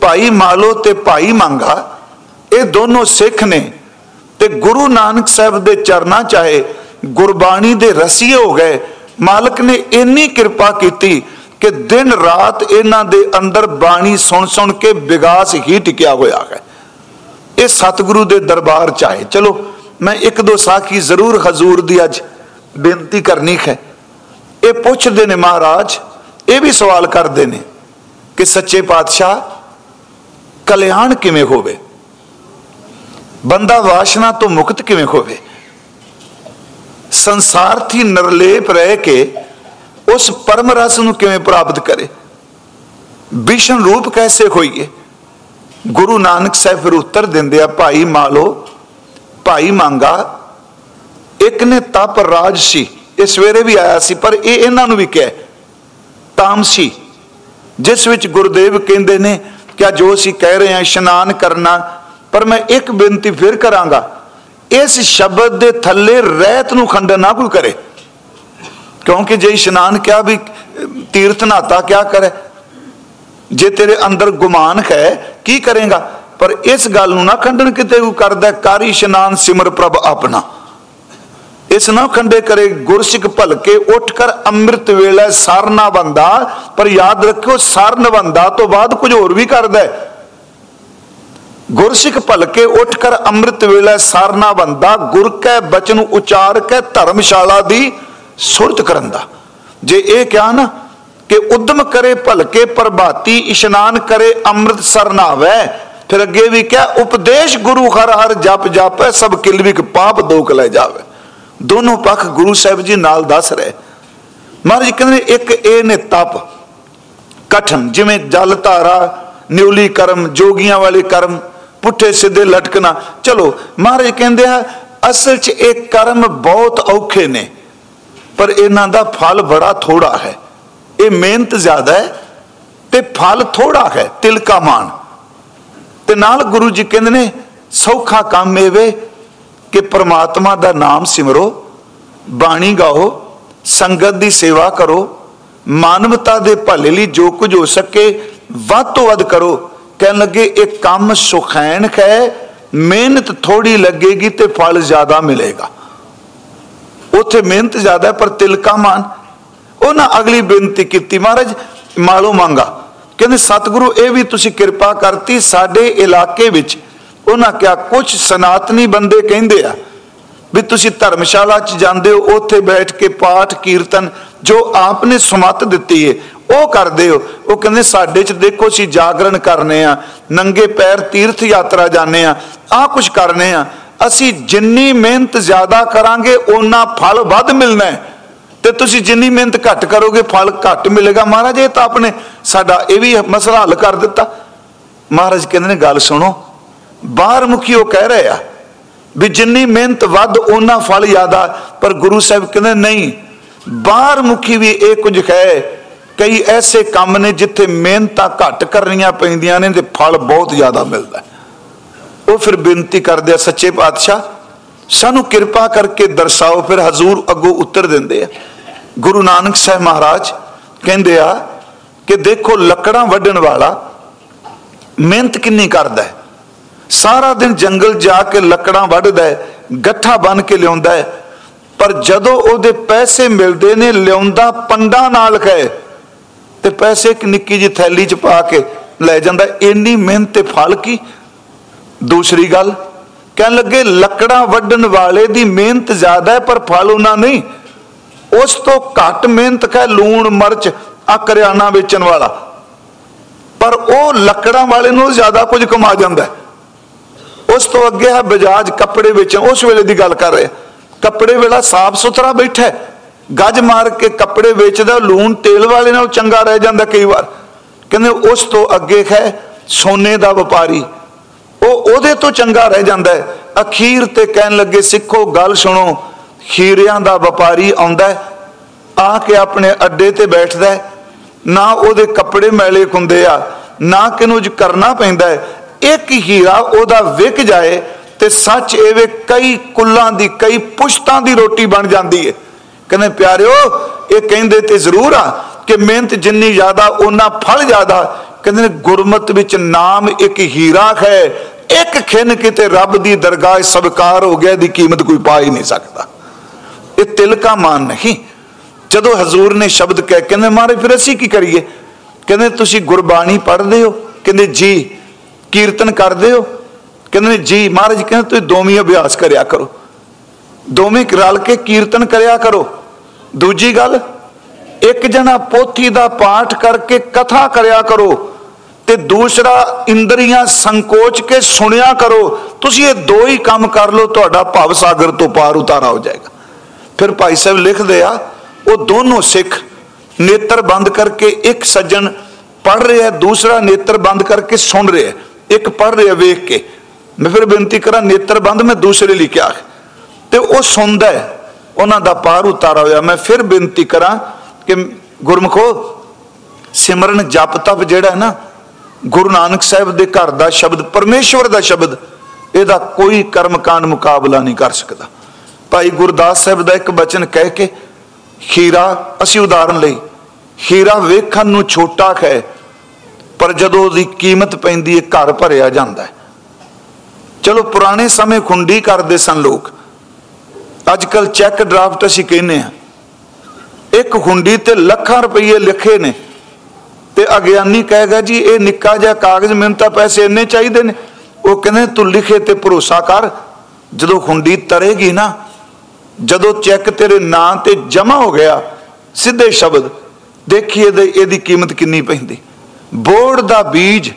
ਭਾਈ ਮਾਲੋ ਤੇ ਭਾਈ ਮੰਗਾ, ਇਹ ਦੋਨੋਂ ਸਿੱਖ ਨੇ ਤੇ ਗੁਰੂ ਨਾਨਕ ਸਾਹਿਬ ਦੇ ਚਰਨਾਂ ਚਾਹੇ ਗੁਰਬਾਣੀ ਦੇ ਰਸੀਏ ਹੋ ਗਏ। ਮਾਲਕ ਨੇ ਇੰਨੀ ਕਿਰਪਾ ਕੀਤੀ ਕਿ ਦਿਨ ਰਾਤ ਇਹਨਾਂ ਦੇ ਅੰਦਰ ਬਾਣੀ ਸੁਣ ਸੁਣ ਕੇ ਵਿਗਾਸ ਹੀ ਟਿਕਿਆ ਹੋਇਆ ਹੈ। ਇਹ ਸਤਿਗੁਰੂ ਦੇ ਦਰਬਾਰ ਚ ਆਏ। ਚਲੋ ਮੈਂ ਇੱਕ ਦੋ ਸਾਖੀ ਜ਼ਰੂਰ ਹਜ਼ੂਰ ਦੀ ਅੱਜ ਬੇਨਤੀ ਕਰਨੀ ਹੈ। ਇਹ ਪੁੱਛਦੇ ਨੇ ਮਹਾਰਾਜ, ਇਹ ਵੀ ਸਵਾਲ ਕਰਦੇ ਨੇ ਕਿ ਸੱਚੇ ਪਾਤਸ਼ਾਹ, ਕਲਿਆਣ ਕਿਵੇਂ ਹੋਵੇ? ਬੰਦਾ ਵਾਸ਼ਨਾ ਤੋਂ ਮੁਕਤ ਕਿਵੇਂ ਹੋਵੇ? ਸੰਸਾਰਥੀ ਨਰਲੇਪ ਰਹਿ ਕੇ ਉਸ ਪਰਮ ਰਸ ਨੂੰ ਕਿਵੇਂ ਪ੍ਰਾਪਤ ਕਰੇ? ਵਿਸ਼ਨ ਰੂਪ ਕੈਸੇ ਹੋਈਏ? ਗੁਰੂ ਨਾਨਕ ਸਾਹਿਬ ਫਿਰ ਉੱਤਰ ਦਿੰਦੇ ਆ, ਭਾਈ ਮਾਲੋ ਭਾਈ ਮੰਗਾ, ਇੱਕ ਨੇ ਤਪ ਰਾਜ ਸੀ, ਇਹ ਸਵੇਰੇ ਵੀ ਆਇਆ ਸੀ, ਪਰ ਇਹ ਇਹਨਾਂ ਨੂੰ ਵੀ ਕਿਹਾ, ਤਾਮਸੀ, ਜਿਸ ਵਿੱਚ ਗੁਰਦੇਵ ਕਹਿੰਦੇ ਨੇ ਕਿ ਜੋ ਅਸੀਂ ਕਹਿ ਰਹੇ ਹਾਂ, ਇਸ਼ਨਾਨ ਕਰਨਾ, ਪਰ ਮੈਂ ਇੱਕ ਬੇਨਤੀ ਫਿਰ ਕਰਾਂਗਾ, ਇਸ ਸ਼ਬਦ ਦੇ ਥੱਲੇ ਰਹਿਤ ਨੂੰ ਖੰਡਨ ਨਾ ਕੋਈ ਕਰੇ, ਕਿਉਂਕਿ ਜੇ ਇਸ਼ਨਾਨ ਕਿਹਾ ਵੀ, ਤੀਰਥ ਨਾਤਾ ਕਿਆ ਕਰੇ, ਜੇ ਤੇਰੇ ਅੰਦਰ ਗੁਮਾਨ ਹੈ, ਕੀ ਕਰੇਗਾ? ਪਰ ਇਸ ਗੱਲ ਨੂੰ ਨਾ ਖੰਡਨ ਕਿਤੇ ਉਹ ਕਰਦਾ ਕਾਰੀ ਇਸ਼ਨਾਨ ਸਿਮਰ ਪ੍ਰਭ ਆਪਣਾ। ਇਸ ਨਾ ਖੰਡੇ ਕਰੇ ਗੁਰਸਿੱਖ ਭਲਕੇ ਉੱਠ ਕਰ ਅੰਮ੍ਰਿਤ ਵੇਲੇ ਸਰਨਾ ਬੰਦਾ ਪਰ ਯਾਦ ਰੱਖਿਓ ਸਰਨ ਬੰਦਾ ਤੋਂ ਬਾਅਦ ਕੁਝ ਹੋਰ ਵੀ ਕਰਦਾ ਹੈ। ਗੁਰਸਿੱਖ ਭਲਕੇ ਉੱਠ ਕਰ ਅੰਮ੍ਰਿਤ ਵੇਲਾ ਸਰਨਾ ਬੰਦਾ ਗੁਰ ਕੈ ਬਚਨ ਉਚਾਰ ਕੇ ਧਰਮਸ਼ਾਲਾ ਦੀ ਸੁਰਤ ਕਰਨ ਦਾ। ਜੇ ਇਹ ਕਿਹਾ ਨਾ ਕਿ ਉਦਮ ਕਰੇ ਭਲਕੇ ਪ੍ਰਭਾਤੀ, ਇਸ਼ਨਾਨ ਕਰੇ ਅੰਮ੍ਰਿਤ ਸਰਨਾਵੇ ਫਿਰ ਅੱਗੇ ਵੀ ਕਿਹਾ, ਉਪਦੇਸ਼ ਗੁਰੂ ਹਰ ਹਰ ਜਪ ਜਪੈ, ਸਭ ਕਿਲਵਿਕ ਪਾਪ ਦੋਖ ਲੈ ਜਾਵੇ। ਦੋਨੋਂ ਪੱਖ ਗੁਰੂ ਸਾਹਿਬ ਜੀ ਨਾਲ ਦੱਸ ਰਹੇ। ਮਹਾਰਾਜ ਕਹਿੰਦੇ ਇੱਕ ਇਹ ਨੇ ਤਪ, ਕਠਨ, ਜਿਵੇਂ ਜਲ ਧਾਰਾ, ਨਿਉਲੀ ਕਰਮ, ਜੋਗੀਆਂ ਵਾਲੇ ਕਰਮ, ਪੁੱਠੇ ਸਿੱਧੇ ਲਟਕਣਾ। ਚਲੋ, ਮਹਾਰਾਜ ਕਹਿੰਦੇ ਆ, ਅਸਲ 'ਚ ਇਹ ਕਰਮ ਬਹੁਤ ਔਖੇ ਨੇ, ਪਰ ਇਹਨਾਂ ਦਾ ਫਲ ਬੜਾ ਥੋੜਾ ਹੈ। ਇਹ ਮਿਹਨਤ ਜ਼ਿਆਦਾ ਹੈ ਤੇ ਫਲ ਥੋੜਾ ਹੈ, ਤਿਲਕਾ ਮਾਨ ਤੇ ਨਾਲ ਗੁਰੂ ਜੀ ਕਹਿੰਦੇ ਨੇ, ਸੌਖਾ ਕੰਮ ਇਹ ਵੇ ਕਿ ਪ੍ਰਮਾਤਮਾ ਦਾ ਨਾਮ ਸਿਮਰੋ, ਬਾਣੀ ਗਾਓ, ਸੰਗਤ ਦੀ ਸੇਵਾ ਕਰੋ, ਮਾਨਵਤਾ ਦੇ ਭਲੇ ਲਈ ਜੋ ਕੁਝ ਹੋ ਸਕੇ ਵੱਧ ਤੋਂ ਵੱਧ ਕਰੋ। ਕਹਿਣ ਲੱਗੇ, ਇਹ ਕੰਮ ਸੁਖੈਣ ਹੈ ਮਿਹਨਤ ਥੋੜੀ ਲੱਗੇਗੀ ਤੇ ਫਲ ਜ਼ਿਆਦਾ ਮਿਲੇਗਾ। ਉੱਥੇ ਮਿਹਨਤ ਜ਼ਿਆਦਾ ਪਰ ਤਿਲਕਾ ਮਾਨ। ਉਹਨਾਂ ਅਗਲੀ ਬੇਨਤੀ ਕੀਤੀ, ਮਹਾਰਾਜ ਮਾਲੋ ਮੰਗਾ ਕਹਿੰਦੇ, ਸਤਿਗੁਰੂ, ਇਹ ਵੀ ਤੁਸੀਂ ਕਿਰਪਾ ਕਰਤੀ, ਸਾਡੇ ਇਲਾਕੇ ਵਿੱਚ ਉਹਨਾਂ ਕਿਹਾ ਕੁਝ ਸਨਾਤਨੀ ਬੰਦੇ ਕਹਿੰਦੇ ਆ ਵੀ ਤੁਸੀਂ ਧਰਮਸ਼ਾਲਾ 'ਚ ਜਾਂਦੇ ਹੋ, ਉੱਥੇ ਬੈਠ ਕੇ ਪਾਠ, ਕੀਰਤਨ ਜੋ ਆਪ ਨੇ ਸੁਮਤ ਦਿੱਤੀ ਏ, ਉਹ ਕਰਦੇ ਹੋ। ਉਹ ਕਹਿੰਦੇ, ਸਾਡੇ 'ਚ ਦੇਖੋ, ਅਸੀਂ ਜਾਗਰਣ ਕਰਨੇ ਆ, ਨੰਗੇ ਪੈਰ ਤੀਰਥ ਯਾਤਰਾ ਜਾਂਦੇ ਆ ਆ ਕੁਝ ਕਰਨੇ ਆ। ਅਸੀਂ ਜਿੰਨੀ ਮਿਹਨਤ ਜ਼ਿਆਦਾ ਕਰਾਂਗੇ, ਓਨਾ ਫਲ ਵੱਧ ਮਿਲਣਾ ਹੈ। ਤੇ ਤੁਸੀਂ ਜਿੰਨੀ ਮਿਹਨਤ ਘੱਟ ਕਰੋਗੇ, ਫਲ ਘੱਟ ਮਿਲੇਗਾ। ਮਹਾਰਾਜ, ਇਹ ਤਾਂ ਆਪਣੇ ਸਾਡਾ ਇਹ ਵੀ ਮਸਲਾ ਹੱਲ ਕਰ ਦਿੱਤਾ। ਮਹਾਰਾਜ ਕਹਿੰਦੇ ਨੇ, ਗੱਲ ਸੁਣੋ। ਬਾਹਰ ਮੁਖੀ ਉਹ ਕਹਿ ਰਹੇ ਆ ਵੀ ਜਿੰਨੀ ਮਿਹਨਤ ਵੱਧ ਉਹਨਾਂ ਫਲ ਜ਼ਿਆਦਾ। ਪਰ ਗੁਰੂ ਸਾਹਿਬ ਕਹਿੰਦੇ, ਨਹੀਂ ਬਾਹਰ ਮੁਖੀ ਵੀ ਇਹ ਕੁਝ ਹੈ। ਕਈ ਐਸੇ ਕੰਮ ਨੇ ਜਿੱਥੇ ਮਿਹਨਤਾਂ ਘੱਟ ਕਰਨੀਆਂ ਪੈਂਦੀਆਂ ਨੇ ਤੇ ਫਲ ਬਹੁਤ ਜ਼ਿਆਦਾ ਮਿਲਦਾ। ਉਹ ਫਿਰ ਬੇਨਤੀ ਕਰਦੇ ਆ, ਸੱਚੇ ਪਾਤਸ਼ਾਹ, ਸਾਨੂੰ ਕਿਰਪਾ ਕਰਕੇ ਦਰਸਾਓ, ਫਿਰ ਹਜ਼ੂਰ ਅੱਗੋਂ ਉੱਤਰ ਦਿੰਦੇ ਆ। ਗੁਰੂ ਨਾਨਕ ਸਾਹਿਬ ਮਹਾਰਾਜ ਕਹਿੰਦੇ ਆ ਕਿ ਦੇਖੋ ਲੱਕੜਾਂ ਵੱਢਣ ਵਾਲਾ ਮਿਹਨਤ ਕਿੰਨੀ ਕਰਦਾ ਹੈ। ਸਾਰਾ ਦਿਨ ਜੰਗਲ ਜਾ ਕੇ ਲੱਕੜਾਂ ਵੱਢਦਾ ਹੈ, ਗੱਠਾ ਬਨ ਕੇ ਲਿਆਉਂਦਾ ਹੈ। ਪਰ ਜਦੋਂ ਉਹਦੇ ਪੈਸੇ ਮਿਲਦੇ ਨੇ, ਲਿਆਉਂਦਾ ਪੰਡਾ ਨਾਲ ਕਹੇ ਤੇ ਪੈਸੇ ਇੱਕ ਨਿੱਕੀ ਜਿਹੀ ਥੈਲੀ 'ਚ ਪਾ ਕੇ ਲੈ ਜਾਂਦਾ। ਇੰਨੀ ਮਿਹਨਤ ਤੇ ਫਲ ਕੀ? ਦੂਸਰੀ ਗੱਲ, ਕਹਿਣ ਲੱਗੇ, ਲੱਕੜਾਂ ਵੱਢਣ ਵਾਲੇ ਦੀ ਮਿਹਨਤ ਜ਼ਿਆਦਾ ਹੈ, ਪਰ ਫਲ ਉਹਨਾਂ ਨਹੀਂ। ਉਸ ਤੋਂ ਘੱਟ ਮਿਹਨਤ ਹੈ ਲੂਣ ਮਿਰਚ ਆ ਕਰਿਆਨਾ ਵੇਚਣ ਵਾਲਾ। ਪਰ ਉਹ ਲੱਕੜਾਂ ਵਾਲੇ ਨੂੰ ਜ਼ਿਆਦਾ ਕੁਝ ਕਮਾ ਜਾਂਦਾ ਉਸ ਤੋਂ ਅੱਗੇ ਹੈ ਬਜਾਜ ਕੱਪੜੇ ਵੇਚਣ, ਉਸ ਵੇਲੇ ਦੀ ਗੱਲ ਕਰ ਰਿਹਾ। ਕੱਪੜੇ ਵੇਲਾ ਸਾਫ਼ ਸੁਥਰਾ ਬੈਠਾ ਗੱਜ ਮਾਰ ਕੇ ਕੱਪੜੇ ਵੇਚਦਾ, ਲੂਣ ਤੇਲ ਵਾਲੇ ਨਾਲ ਚੰਗਾ ਰਹਿ ਜਾਂਦਾ ਕਈ ਵਾਰ। ਕਹਿੰਦੇ ਉਸ ਤੋਂ ਅੱਗੇ ਹੈ ਸੋਨੇ ਦਾ ਵਪਾਰੀ। ਉਹ ਉਹਦੇ ਤੋਂ ਚੰਗਾ ਰਹਿ ਜਾਂਦਾ ਹੈ। ਅਖੀਰ ਤੇ ਕਹਿਣ ਲੱਗੇ, ਸਿੱਖੋ, ਗੱਲ ਸੁਣੋ। ਖੀਰਿਆਂ ਦਾ ਵਪਾਰੀ ਆਉਂਦਾ ਆ ਕੇ ਆਪਣੇ ਅੱਡੇ ਤੇ ਬੈਠਦਾ ਨਾ ਉਹਦੇ ਕੱਪੜੇ ਮੈਲੇ ਹੁੰਦੇ ਆ, ਨਾ ਕਿਨੂੰ ਕਰਨਾ ਪੈਂਦਾ ਇੱਕ ਹੀਰਾ ਉਹਦਾ ਵਿਕ ਜਾਏ ਤੇ ਸੱਚ ਐਵੇਂ ਕਈ ਕੁੱਲਾਂ ਦੀ, ਕਈ ਪੁਸ਼ਤਾਂ ਦੀ ਰੋਟੀ ਬਣ ਜਾਂਦੀ ਹੈ ਕਹਿੰਦੇ, ਪਿਆਰਿਓ, ਇਹ ਕਹਿੰਦੇ ਤੇ ਜ਼ਰੂਰ ਆ ਕਿ ਮਿਹਨਤ ਜਿੰਨੀ ਜ਼ਿਆਦਾ ਉਹਨਾਂ ਫਲ ਜ਼ਿਆਦਾ। ਕਹਿੰਦੇ ਨੇ, ਗੁਰਮਤ ਵਿੱਚ ਨਾਮ ਇੱਕ ਹੀਰਾ ਹੈ। ਇੱਕ ਖਿੰਨ ਕਿਤੇ ਰੱਬ ਦੀ ਦਰਗਾਹ ਸਬਕਾਰ ਹੋ ਗਿਆ ਦੀ ਕੀਮਤ ਕੋਈ ਪਾ ਹੀ ਨਹੀਂ ਸਕਦਾ। ਇਹ ਤਿਲਕਾ ਮਾਨ ਨਹੀਂ। ਜਦੋਂ ਹਜ਼ੂਰ ਨੇ ਸ਼ਬਦ ਕਹਿ ਕਹਿੰਦੇ ਮਾਰੇ ਫਿਰ ਅਸੀਂ ਕੀ ਕਰੀਏ? ਕਹਿੰਦੇ, ਤੁਸੀਂ ਗੁਰਬਾਣੀ ਪੜ੍ਹਦੇ ਹੋ? ਕਹਿੰਦੇ, ਜੀ। ਕੀਰਤਨ ਕਰਦੇ ਹੋ? ਕਹਿੰਦੇ, ਜੀ। ਮਹਾਰਾਜ ਕਹਿੰਦੇ, ਤੁਸੀਂ ਦੋਵੇਂ ਅਭਿਆਸ ਕਰਿਆ ਕਰੋ। ਦੋਵੇਂ ਰਲ ਕੇ ਕੀਰਤਨ ਕਰਿਆ ਕਰੋ। ਦੂਜੀ ਗੱਲ, ਇੱਕ ਜਣਾ ਪੋਥੀ ਦਾ ਪਾਠ ਕਰਕੇ ਕਥਾ ਕਰਿਆ ਕਰੋ ਤੇ ਦੂਸਰਾ ਇੰਦਰੀਆਂ ਸੰਕੋਚ ਕੇ ਸੁਣਿਆ ਕਰੋ। ਤੁਸੀਂ ਇਹ ਦੋ ਹੀ ਕੰਮ ਕਰ ਲਓ, ਤੁਹਾਡਾ ਭਵ ਸਾਗਰ ਤੋਂ ਪਾਰ ਉਤਾਰਾ ਹੋ ਜਾਏਗਾ। ਫਿਰ ਭਾਈ ਸਾਹਿਬ ਲਿਖਦੇ ਆ, ਉਹ ਦੋਨੋਂ ਸਿੱਖ ਨੇਤਰ ਬੰਦ ਕਰਕੇ ਇੱਕ ਸੱਜਣ ਪੜ ਰਿਹਾ ਦੂਸਰਾ ਨੇਤਰ ਬੰਦ ਕਰਕੇ ਸੁਣ ਰਿਹਾ ਇੱਕ ਪੜ ਰਿਹਾ ਵੇਖ ਕੇ। ਮੈਂ ਫਿਰ ਬੇਨਤੀ ਕਰਾਂ, ਨੇਤਰ ਬੰਦ ਮੈਂ ਦੂਸਰੇ ਲਈ ਕਿਹਾ ਤੇ ਉਹ ਸੁਣਦਾ ਹੈ, ਉਹਨਾਂ ਦਾ ਪਾਰ ਉਤਾਰਾ ਹੋਇਆ। ਮੈਂ ਫਿਰ ਬੇਨਤੀ ਕਰਾਂ ਕਿ ਗੁਰਮਖੋ, ਸਿਮਰਨ ਜਪ ਤਪ ਜਿਹੜਾ ਹੈ ਨਾ, ਗੁਰੂ ਨਾਨਕ ਸਾਹਿਬ ਦੇ ਘਰ ਦਾ ਸ਼ਬਦ, ਪਰਮੇਸ਼ਵਰ ਦਾ ਸ਼ਬਦ, ਇਹਦਾ ਕੋਈ ਕਰਮਕਾਂਡ ਮੁਕਾਬਲਾ ਨਹੀਂ ਕਰ ਸਕਦਾ। ਭਾਈ ਗੁਰਦਾਸ ਸਾਹਿਬ ਦਾ ਇੱਕ ਬਚਨ ਕਹਿ ਕੇ, ਖੀਰਾ ਅਸੀਂ ਉਦਾਹਰਨ ਲਈ, ਖੀਰਾ ਵੇਖਣ ਨੂੰ ਛੋਟਾ ਹੈ ਪਰ ਜਦੋਂ ਉਹਦੀ ਕੀਮਤ ਪੈਂਦੀ ਹੈ ਘਰ ਭਰਿਆ ਜਾਂਦਾ ਚਲੋ ਪੁਰਾਣੇ ਸਮੇਂ ਖੁੰਡੀ ਕਰਦੇ ਸਨ ਲੋਕ। ਅੱਜ ਕੱਲ ਚੈੱਕ ਡਰਾਫਟ ਅਸੀਂ ਕਹਿੰਨੇ ਆ ਇੱਕ ਖੁੰਡੀ ਤੇ ਲੱਖਾਂ ਰੁਪਏ ਲਿਖੇ ਨੇ। ਤੇ ਅਗਿਆਨੀ ਕਹੇਗਾ ਜੀ, ਇਹ ਨਿੱਕਾ ਜਿਹਾ ਕਾਗਜ਼, ਮੈਨੂੰ ਤਾਂ ਪੈਸੇ ਇੰਨੇ ਚਾਹੀਦੇ ਨੇ। ਉਹ ਕਹਿੰਦੇ, ਤੂੰ ਲਿਖੇ ਤੇ ਭਰੋਸਾ ਕਰ, ਜਦੋਂ ਖੁੰਡੀ ਤਰੇਗੀ ਨਾ ਜਦੋਂ ਚੈੱਕ ਤੇਰੇ ਨਾਂ ਤੇ ਜਮਾ ਹੋ ਗਿਆ, ਸਿੱਧੇ ਸ਼ਬਦ ਦੇਖੀਏ ਇਹਦੀ ਕੀਮਤ ਕਿੰਨੀ ਪੈਂਦੀ। ਬੋੜ ਦਾ ਬੀਜ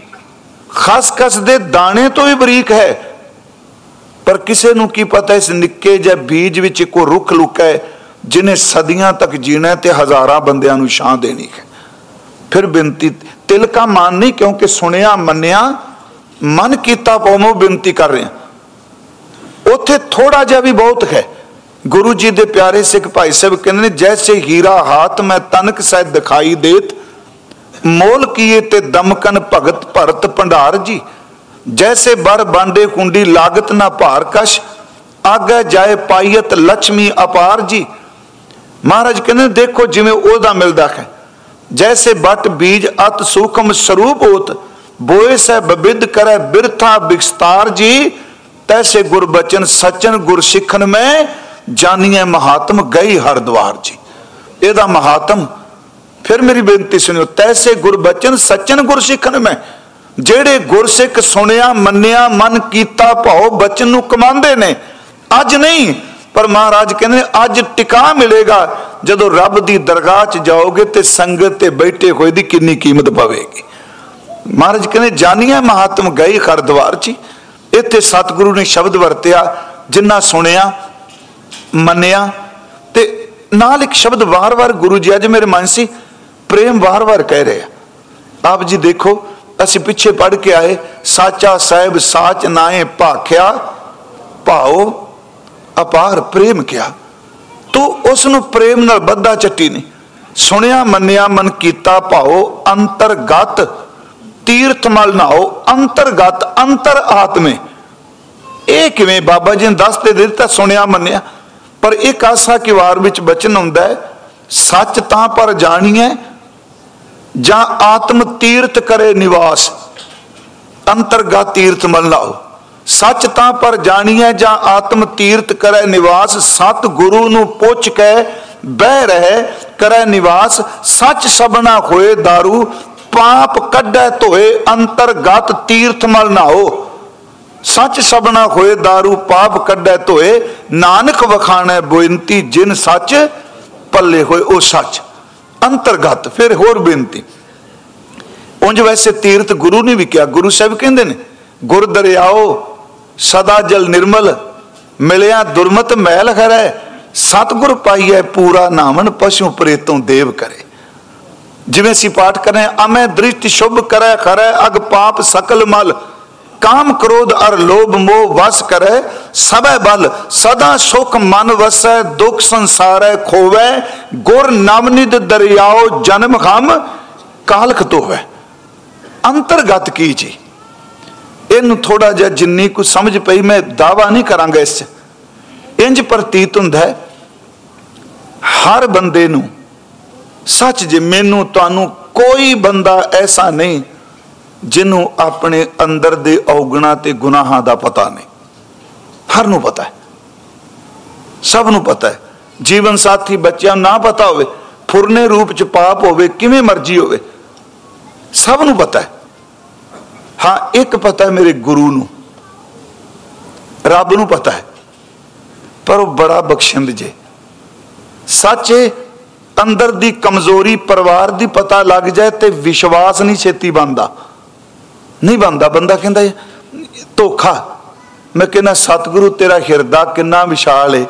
ਖਸਖਸ ਦੇ ਦਾਣੇ ਤੋਂ ਵੀ ਬਰੀਕ ਹੈ। ਪਰ ਕਿਸੇ ਨੂੰ ਕੀ ਪਤਾ ਇਸ ਨਿੱਕੇ ਜਿਹੇ ਬੀਜ ਵਿੱਚ ਇੱਕੋ ਰੁੱਖ ਲੁਕਾ ਹੈ ਜਿਨੇ ਸਦੀਆਂ ਤੱਕ ਜੀਣਾ ਤੇ ਹਜ਼ਾਰਾਂ ਬੰਦਿਆਂ ਨੂੰ ਛਾਂ ਦੇਣੀ ਹੈ। ਫਿਰ ਬੇਨਤੀ ਤਿਲ ਕਾ ਮਾਨ ਨਹੀਂ, ਕਿਉਂਕਿ ਸੁਣਿਆ, ਮੰਨਿਆ, ਮਨ ਕੀਤਾ, ਪਉਮੋ ਬੇਨਤੀ ਕਰ ਰਹੇ। ਉੱਥੇ ਥੋੜਾ ਜਿਹਾ ਵੀ ਬਹੁਤ ਹੈ। ਗੁਰੂ ਜੀ ਦੇ ਪਿਆਰੇ ਸਿੱਖ ਭਾਈ ਸਾਹਿਬ ਕਹਿੰਦੇ ਨੇ, ਜੈਸੇ ਹੀਰਾ ਹਾਥ ਮੈਂ ਤਨਕ ਸਹਿ ਦਿਖਾਈ ਦੇਤ, ਮੋਲ ਕੀਏ ਤੇ ਦਮਕਨ ਭਗਤ ਭਰਤ ਭੰਡਾਰ ਜੀ। ਜੈਸੇ ਬਰ ਬਾਂਡੇ ਕੁੰਡੀ ਲਾਗਤ ਨਾ ਭਾਰ ਕਸ਼, ਆਗੇ ਜਾਏ ਪਾਈਤ ਲక్ష్ਮੀ ਅਪਾਰ ਜੀ। ਮਹਾਰਾਜ ਕਹਿੰਦੇ ਦੇਖੋ ਜਿਵੇਂ ਉਹਦਾ ਮਿਲਦਾ ਹੈ। ਜੈਸੇ ਬਟ ਬੀਜ ਅਤ ਸੂਖਮ ਸਰੂਪ ਹੋਤ, ਬੋਏ ਸਹਿ ਬਬਿਦ ਕਰੇ ਬਿਰਥਾ ਬਿਖਸਤਾਰ ਜੀ। ਤੈਸੇ ਗੁਰ ਸਚਨ ਗੁਰ ਸਿੱਖਨ ਮੈਂ ਜਾਨੀਏ ਮਹਾਤਮ ਗਈ ਹਰਦਵਾਰ ਜੀ। ਇਹਦਾ ਮਹਾਤਮ ਫਿਰ ਮੇਰੀ ਬੇਨਤੀ ਸੁਣਿਓ, ਤੈਸੇ ਗੁਰਬਚਨ ਸਚਨ ਗੁਰ ਸਿੱਖਨ ਮੈਂ। ਜਿਹੜੇ ਗੁਰਸਿੱਖ ਸੁਣਿਆ, ਮੰਨਿਆ, ਮਨ ਕੀਤਾ ਭਾਉ ਬਚਨ ਨੂੰ ਕਮਾਉਂਦੇ ਨੇ। ਅੱਜ ਨਹੀਂ, ਪਰ ਮਹਾਰਾਜ ਕਹਿੰਦੇ, ਅੱਜ ਟਿਕਾ ਮਿਲੇਗਾ। ਜਦੋਂ ਰੱਬ ਦੀ ਦਰਗਾਹ 'ਚ ਜਾਓਗੇ ਤੇ ਸੰਗਤ ਤੇ ਬੈਠੇ ਹੋਏ ਦੀ ਕਿੰਨੀ ਕੀਮਤ ਪਵੇਗੀ। ਮਹਾਰਾਜ ਕਹਿੰਦੇ ਜਾਨੀਆਂ ਮਹਾਤਮ ਗਏ ਖਰਦਵਾਰ 'ਚ ਇੱਥੇ ਸਤਿਗੁਰੂ ਨੇ ਸ਼ਬਦ ਵਰਤਿਆ, ਜਿੰਨਾ ਸੁਣਿਆ ਮੰਨਿਆ ਤੇ ਨਾਲ ਇੱਕ ਸ਼ਬਦ ਵਾਰ-ਵਾਰ ਗੁਰੂ ਜੀ ਅੱਜ ਮੇਰੇ ਮਨ ਸੀ, ਪ੍ਰੇਮ ਵਾਰ-ਵਾਰ ਕਹਿ ਰਹੇ ਆ। ਆਪ ਜੀ ਦੇਖੋ, ਅਸੀਂ ਪਿੱਛੇ ਪੜ ਕੇ ਆਏ, ਸਾਚਾ ਸਾਹਿਬ ਸਾਚ ਨਾਏ ਭਾਖਿਆ, ਭਾਉ ਅਪਾਰ ਪ੍ਰੇਮ ਕਿਆ। ਤੂੰ ਉਸ ਨੂੰ ਪ੍ਰੇਮ ਨਾਲ ਬੱਧਾ ਚੱਟੀ ਨਹੀਂ। ਸੁਣਿਆ, ਮੰਨਿਆ, ਮਨ ਕੀਤਾ ਭਾਉ ਅੰਤਰਗਤ, ਤੀਰਥ ਮਲ ਨਾਓ ਅੰਤਰਗਤ, ਅੰਤਰ ਆਤਮੇ। ਇਹ ਕਿਵੇਂ ਬਾਬਾ ਜੀ ਨੇ ਦੱਸ ਤੇ ਦਿੱਤਾ, ਸੁਣਿਆ, ਮੰਨਿਆ? ਪਰ ਇੱਕ ਆਸਾ ਕਿ ਵਾਰ ਵਿੱਚ ਬਚਨ ਹੁੰਦਾ ਹੈ, ਸੱਚ ਤਾਂ ਪਰ ਜਾਣੀਏ ਜਾਂ ਆਤਮ ਤੀਰਥ ਕਰੇ ਨਿਵਾਸ, ਅੰਤਰਗਤ ਤੀਰਥ ਮਲ ਲਾਓ। ਸੱਚ ਤਾਂ ਪਰ ਜਾਣੀਏ ਜਾਂ ਆਤਮ ਤੀਰਥ ਕਰੈ ਨਿਵਾਸ ਸਤ ਗੁਰੂ ਨੂੰ ਪੁੱਛ ਕੇ ਬਹਿ ਰਹਿ ਕਰੈ ਨਿਵਾਸ, ਸੱਚ ਸਬਨਾ ਹੋਏ दारू ਪਾਪ ਕੱਢੈ ਧੋਏ, ਅੰਤਰਗਤ ਤੀਰਥ ਮਲ ਨਾਓ। ਸੱਚ ਸਭਨਾ ਹੋਏ दारू ਪਾਪ ਕੱਢੈ ਧੋਏ, ਨਾਨਕ ਵਖਾਣੈ ਬੇਨਤੀ ਜਿਨ ਸੱਚ ਪੱਲੇ ਹੋਏ, ਉਹ ਸੱਚ। ਅੰਤਰਗਤ, ਫਿਰ ਹੋਰ ਬੇਨਤੀ। ਉਂਝ ਵੈਸੇ ਤੀਰਥ ਗੁਰੂ ਨੇ ਵੀ ਕਿਹਾ, ਗੁਰੂ ਸਾਹਿਬ ਕਹਿੰਦੇ ਨੇ ਗੁਰ ਦਰਿਆਓ ਸਦਾ ਜਲ ਨਿਰਮਲ, ਮਿਲਿਆ ਦੁਰਮਤ ਮਹਿਲ ਖਰੈ ਸਤਗੁਰ ਪਾਈਐ ਪੂਰਾ ਨਾਮਨ, ਪਸ਼ੂ ਪ੍ਰੇਤੋਂ ਦੇਵ ਕਰੇ। ਜਿਵੇਂ ਸੀ ਪਾਠ ਕਰੇ ਅਮੈ ਦ੍ਰਿਸ਼ਟ ਸ਼ੁਭ ਕਰੈ ਖਰੈ, ਅਗ ਪਾਪ ਸਕਲ ਮਲ ਕਾਮ ਕ੍ਰੋਧ ਅਰ ਲੋਭ ਮੋਹ ਵਸ ਕਰੇ, ਸਭੈ ਬਲ ਸਦਾ ਸੁਖ ਮਨ ਵਸੈ, ਦੁਖ ਸੰਸਾਰੈ ਖੋਵੈ, ਗੁਰ ਨਾਮਨਿਦ ਦਰਿਆਓ ਜਨਮ ਖਮ ਕਾਲਖ ਤੋਵੈ ਅੰਤਰਗਤ ਕੀ ਜੀ? ਇਹਨੂੰ ਥੋੜਾ ਜਿਹਾ ਜਿੰਨੀ ਕੁ ਸਮਝ ਪਈ ਮੈਂ ਦਾਵਾ ਨਹੀਂ ਕਰਾਂਗਾ ਇਸ ਚ। ਇੰਜ ਪ੍ਰਤੀਤ ਹੁੰਦਾ ਹੈ, ਹਰ ਬੰਦੇ ਨੂੰ ਸੱਚ ਜੇ, ਮੈਨੂੰ ਤੁਹਾਨੂੰ ਕੋਈ ਬੰਦਾ ਐਸਾ ਨਹੀਂ ਜਿਹਨੂੰ ਆਪਣੇ ਅੰਦਰ ਦੇ ਔਗਣਾ ਤੇ ਗੁਨਾਹਾਂ ਦਾ ਪਤਾ ਨਹੀਂ। ਹਰ ਨੂੰ ਪਤਾ ਹੈ। ਸਭ ਨੂੰ ਪਤਾ ਹੈ। ਜੀਵਨ ਸਾਥੀ ਬੱਚਿਆਂ ਨੂੰ ਨਾ ਪਤਾ ਹੋਵੇ, ਫੁਰਨੇ ਰੂਪ ਚ ਪਾਪ ਹੋਵੇ, ਕਿਵੇਂ ਮਰਜ਼ੀ ਹੋਵੇ, ਸਭ ਨੂੰ ਪਤਾ ਹੈ। ਹਾਂ, ਇੱਕ ਪਤਾ ਹੈ ਮੇਰੇ ਗੁਰੂ ਨੂੰ। ਰੱਬ ਨੂੰ ਪਤਾ ਹੈ। ਪਰ ਉਹ ਬੜਾ ਬਖਸ਼ਿੰਦ ਜੇ। ਸੱਚੇ ਅੰਦਰ ਦੀ ਕਮਜ਼ੋਰੀ ਪਰਿਵਾਰ ਦੀ ਪਤਾ ਲੱਗ ਜਾਏ ਤੇ ਵਿਸ਼ਵਾਸ ਨਹੀਂ ਛੇਤੀ ਬੰਦਾ ਨਹੀਂ ਬੰਦਾ ਬੰਦਾ ਕਹਿੰਦਾ ਧੋਖਾ। ਮੈਂ ਕਹਿੰਦਾ, ਸਤਿਗੁਰੂ ਤੇਰਾ ਹਿਰਦਾ ਕਿੰਨਾ ਵਿਸ਼ਾਲ ਏ।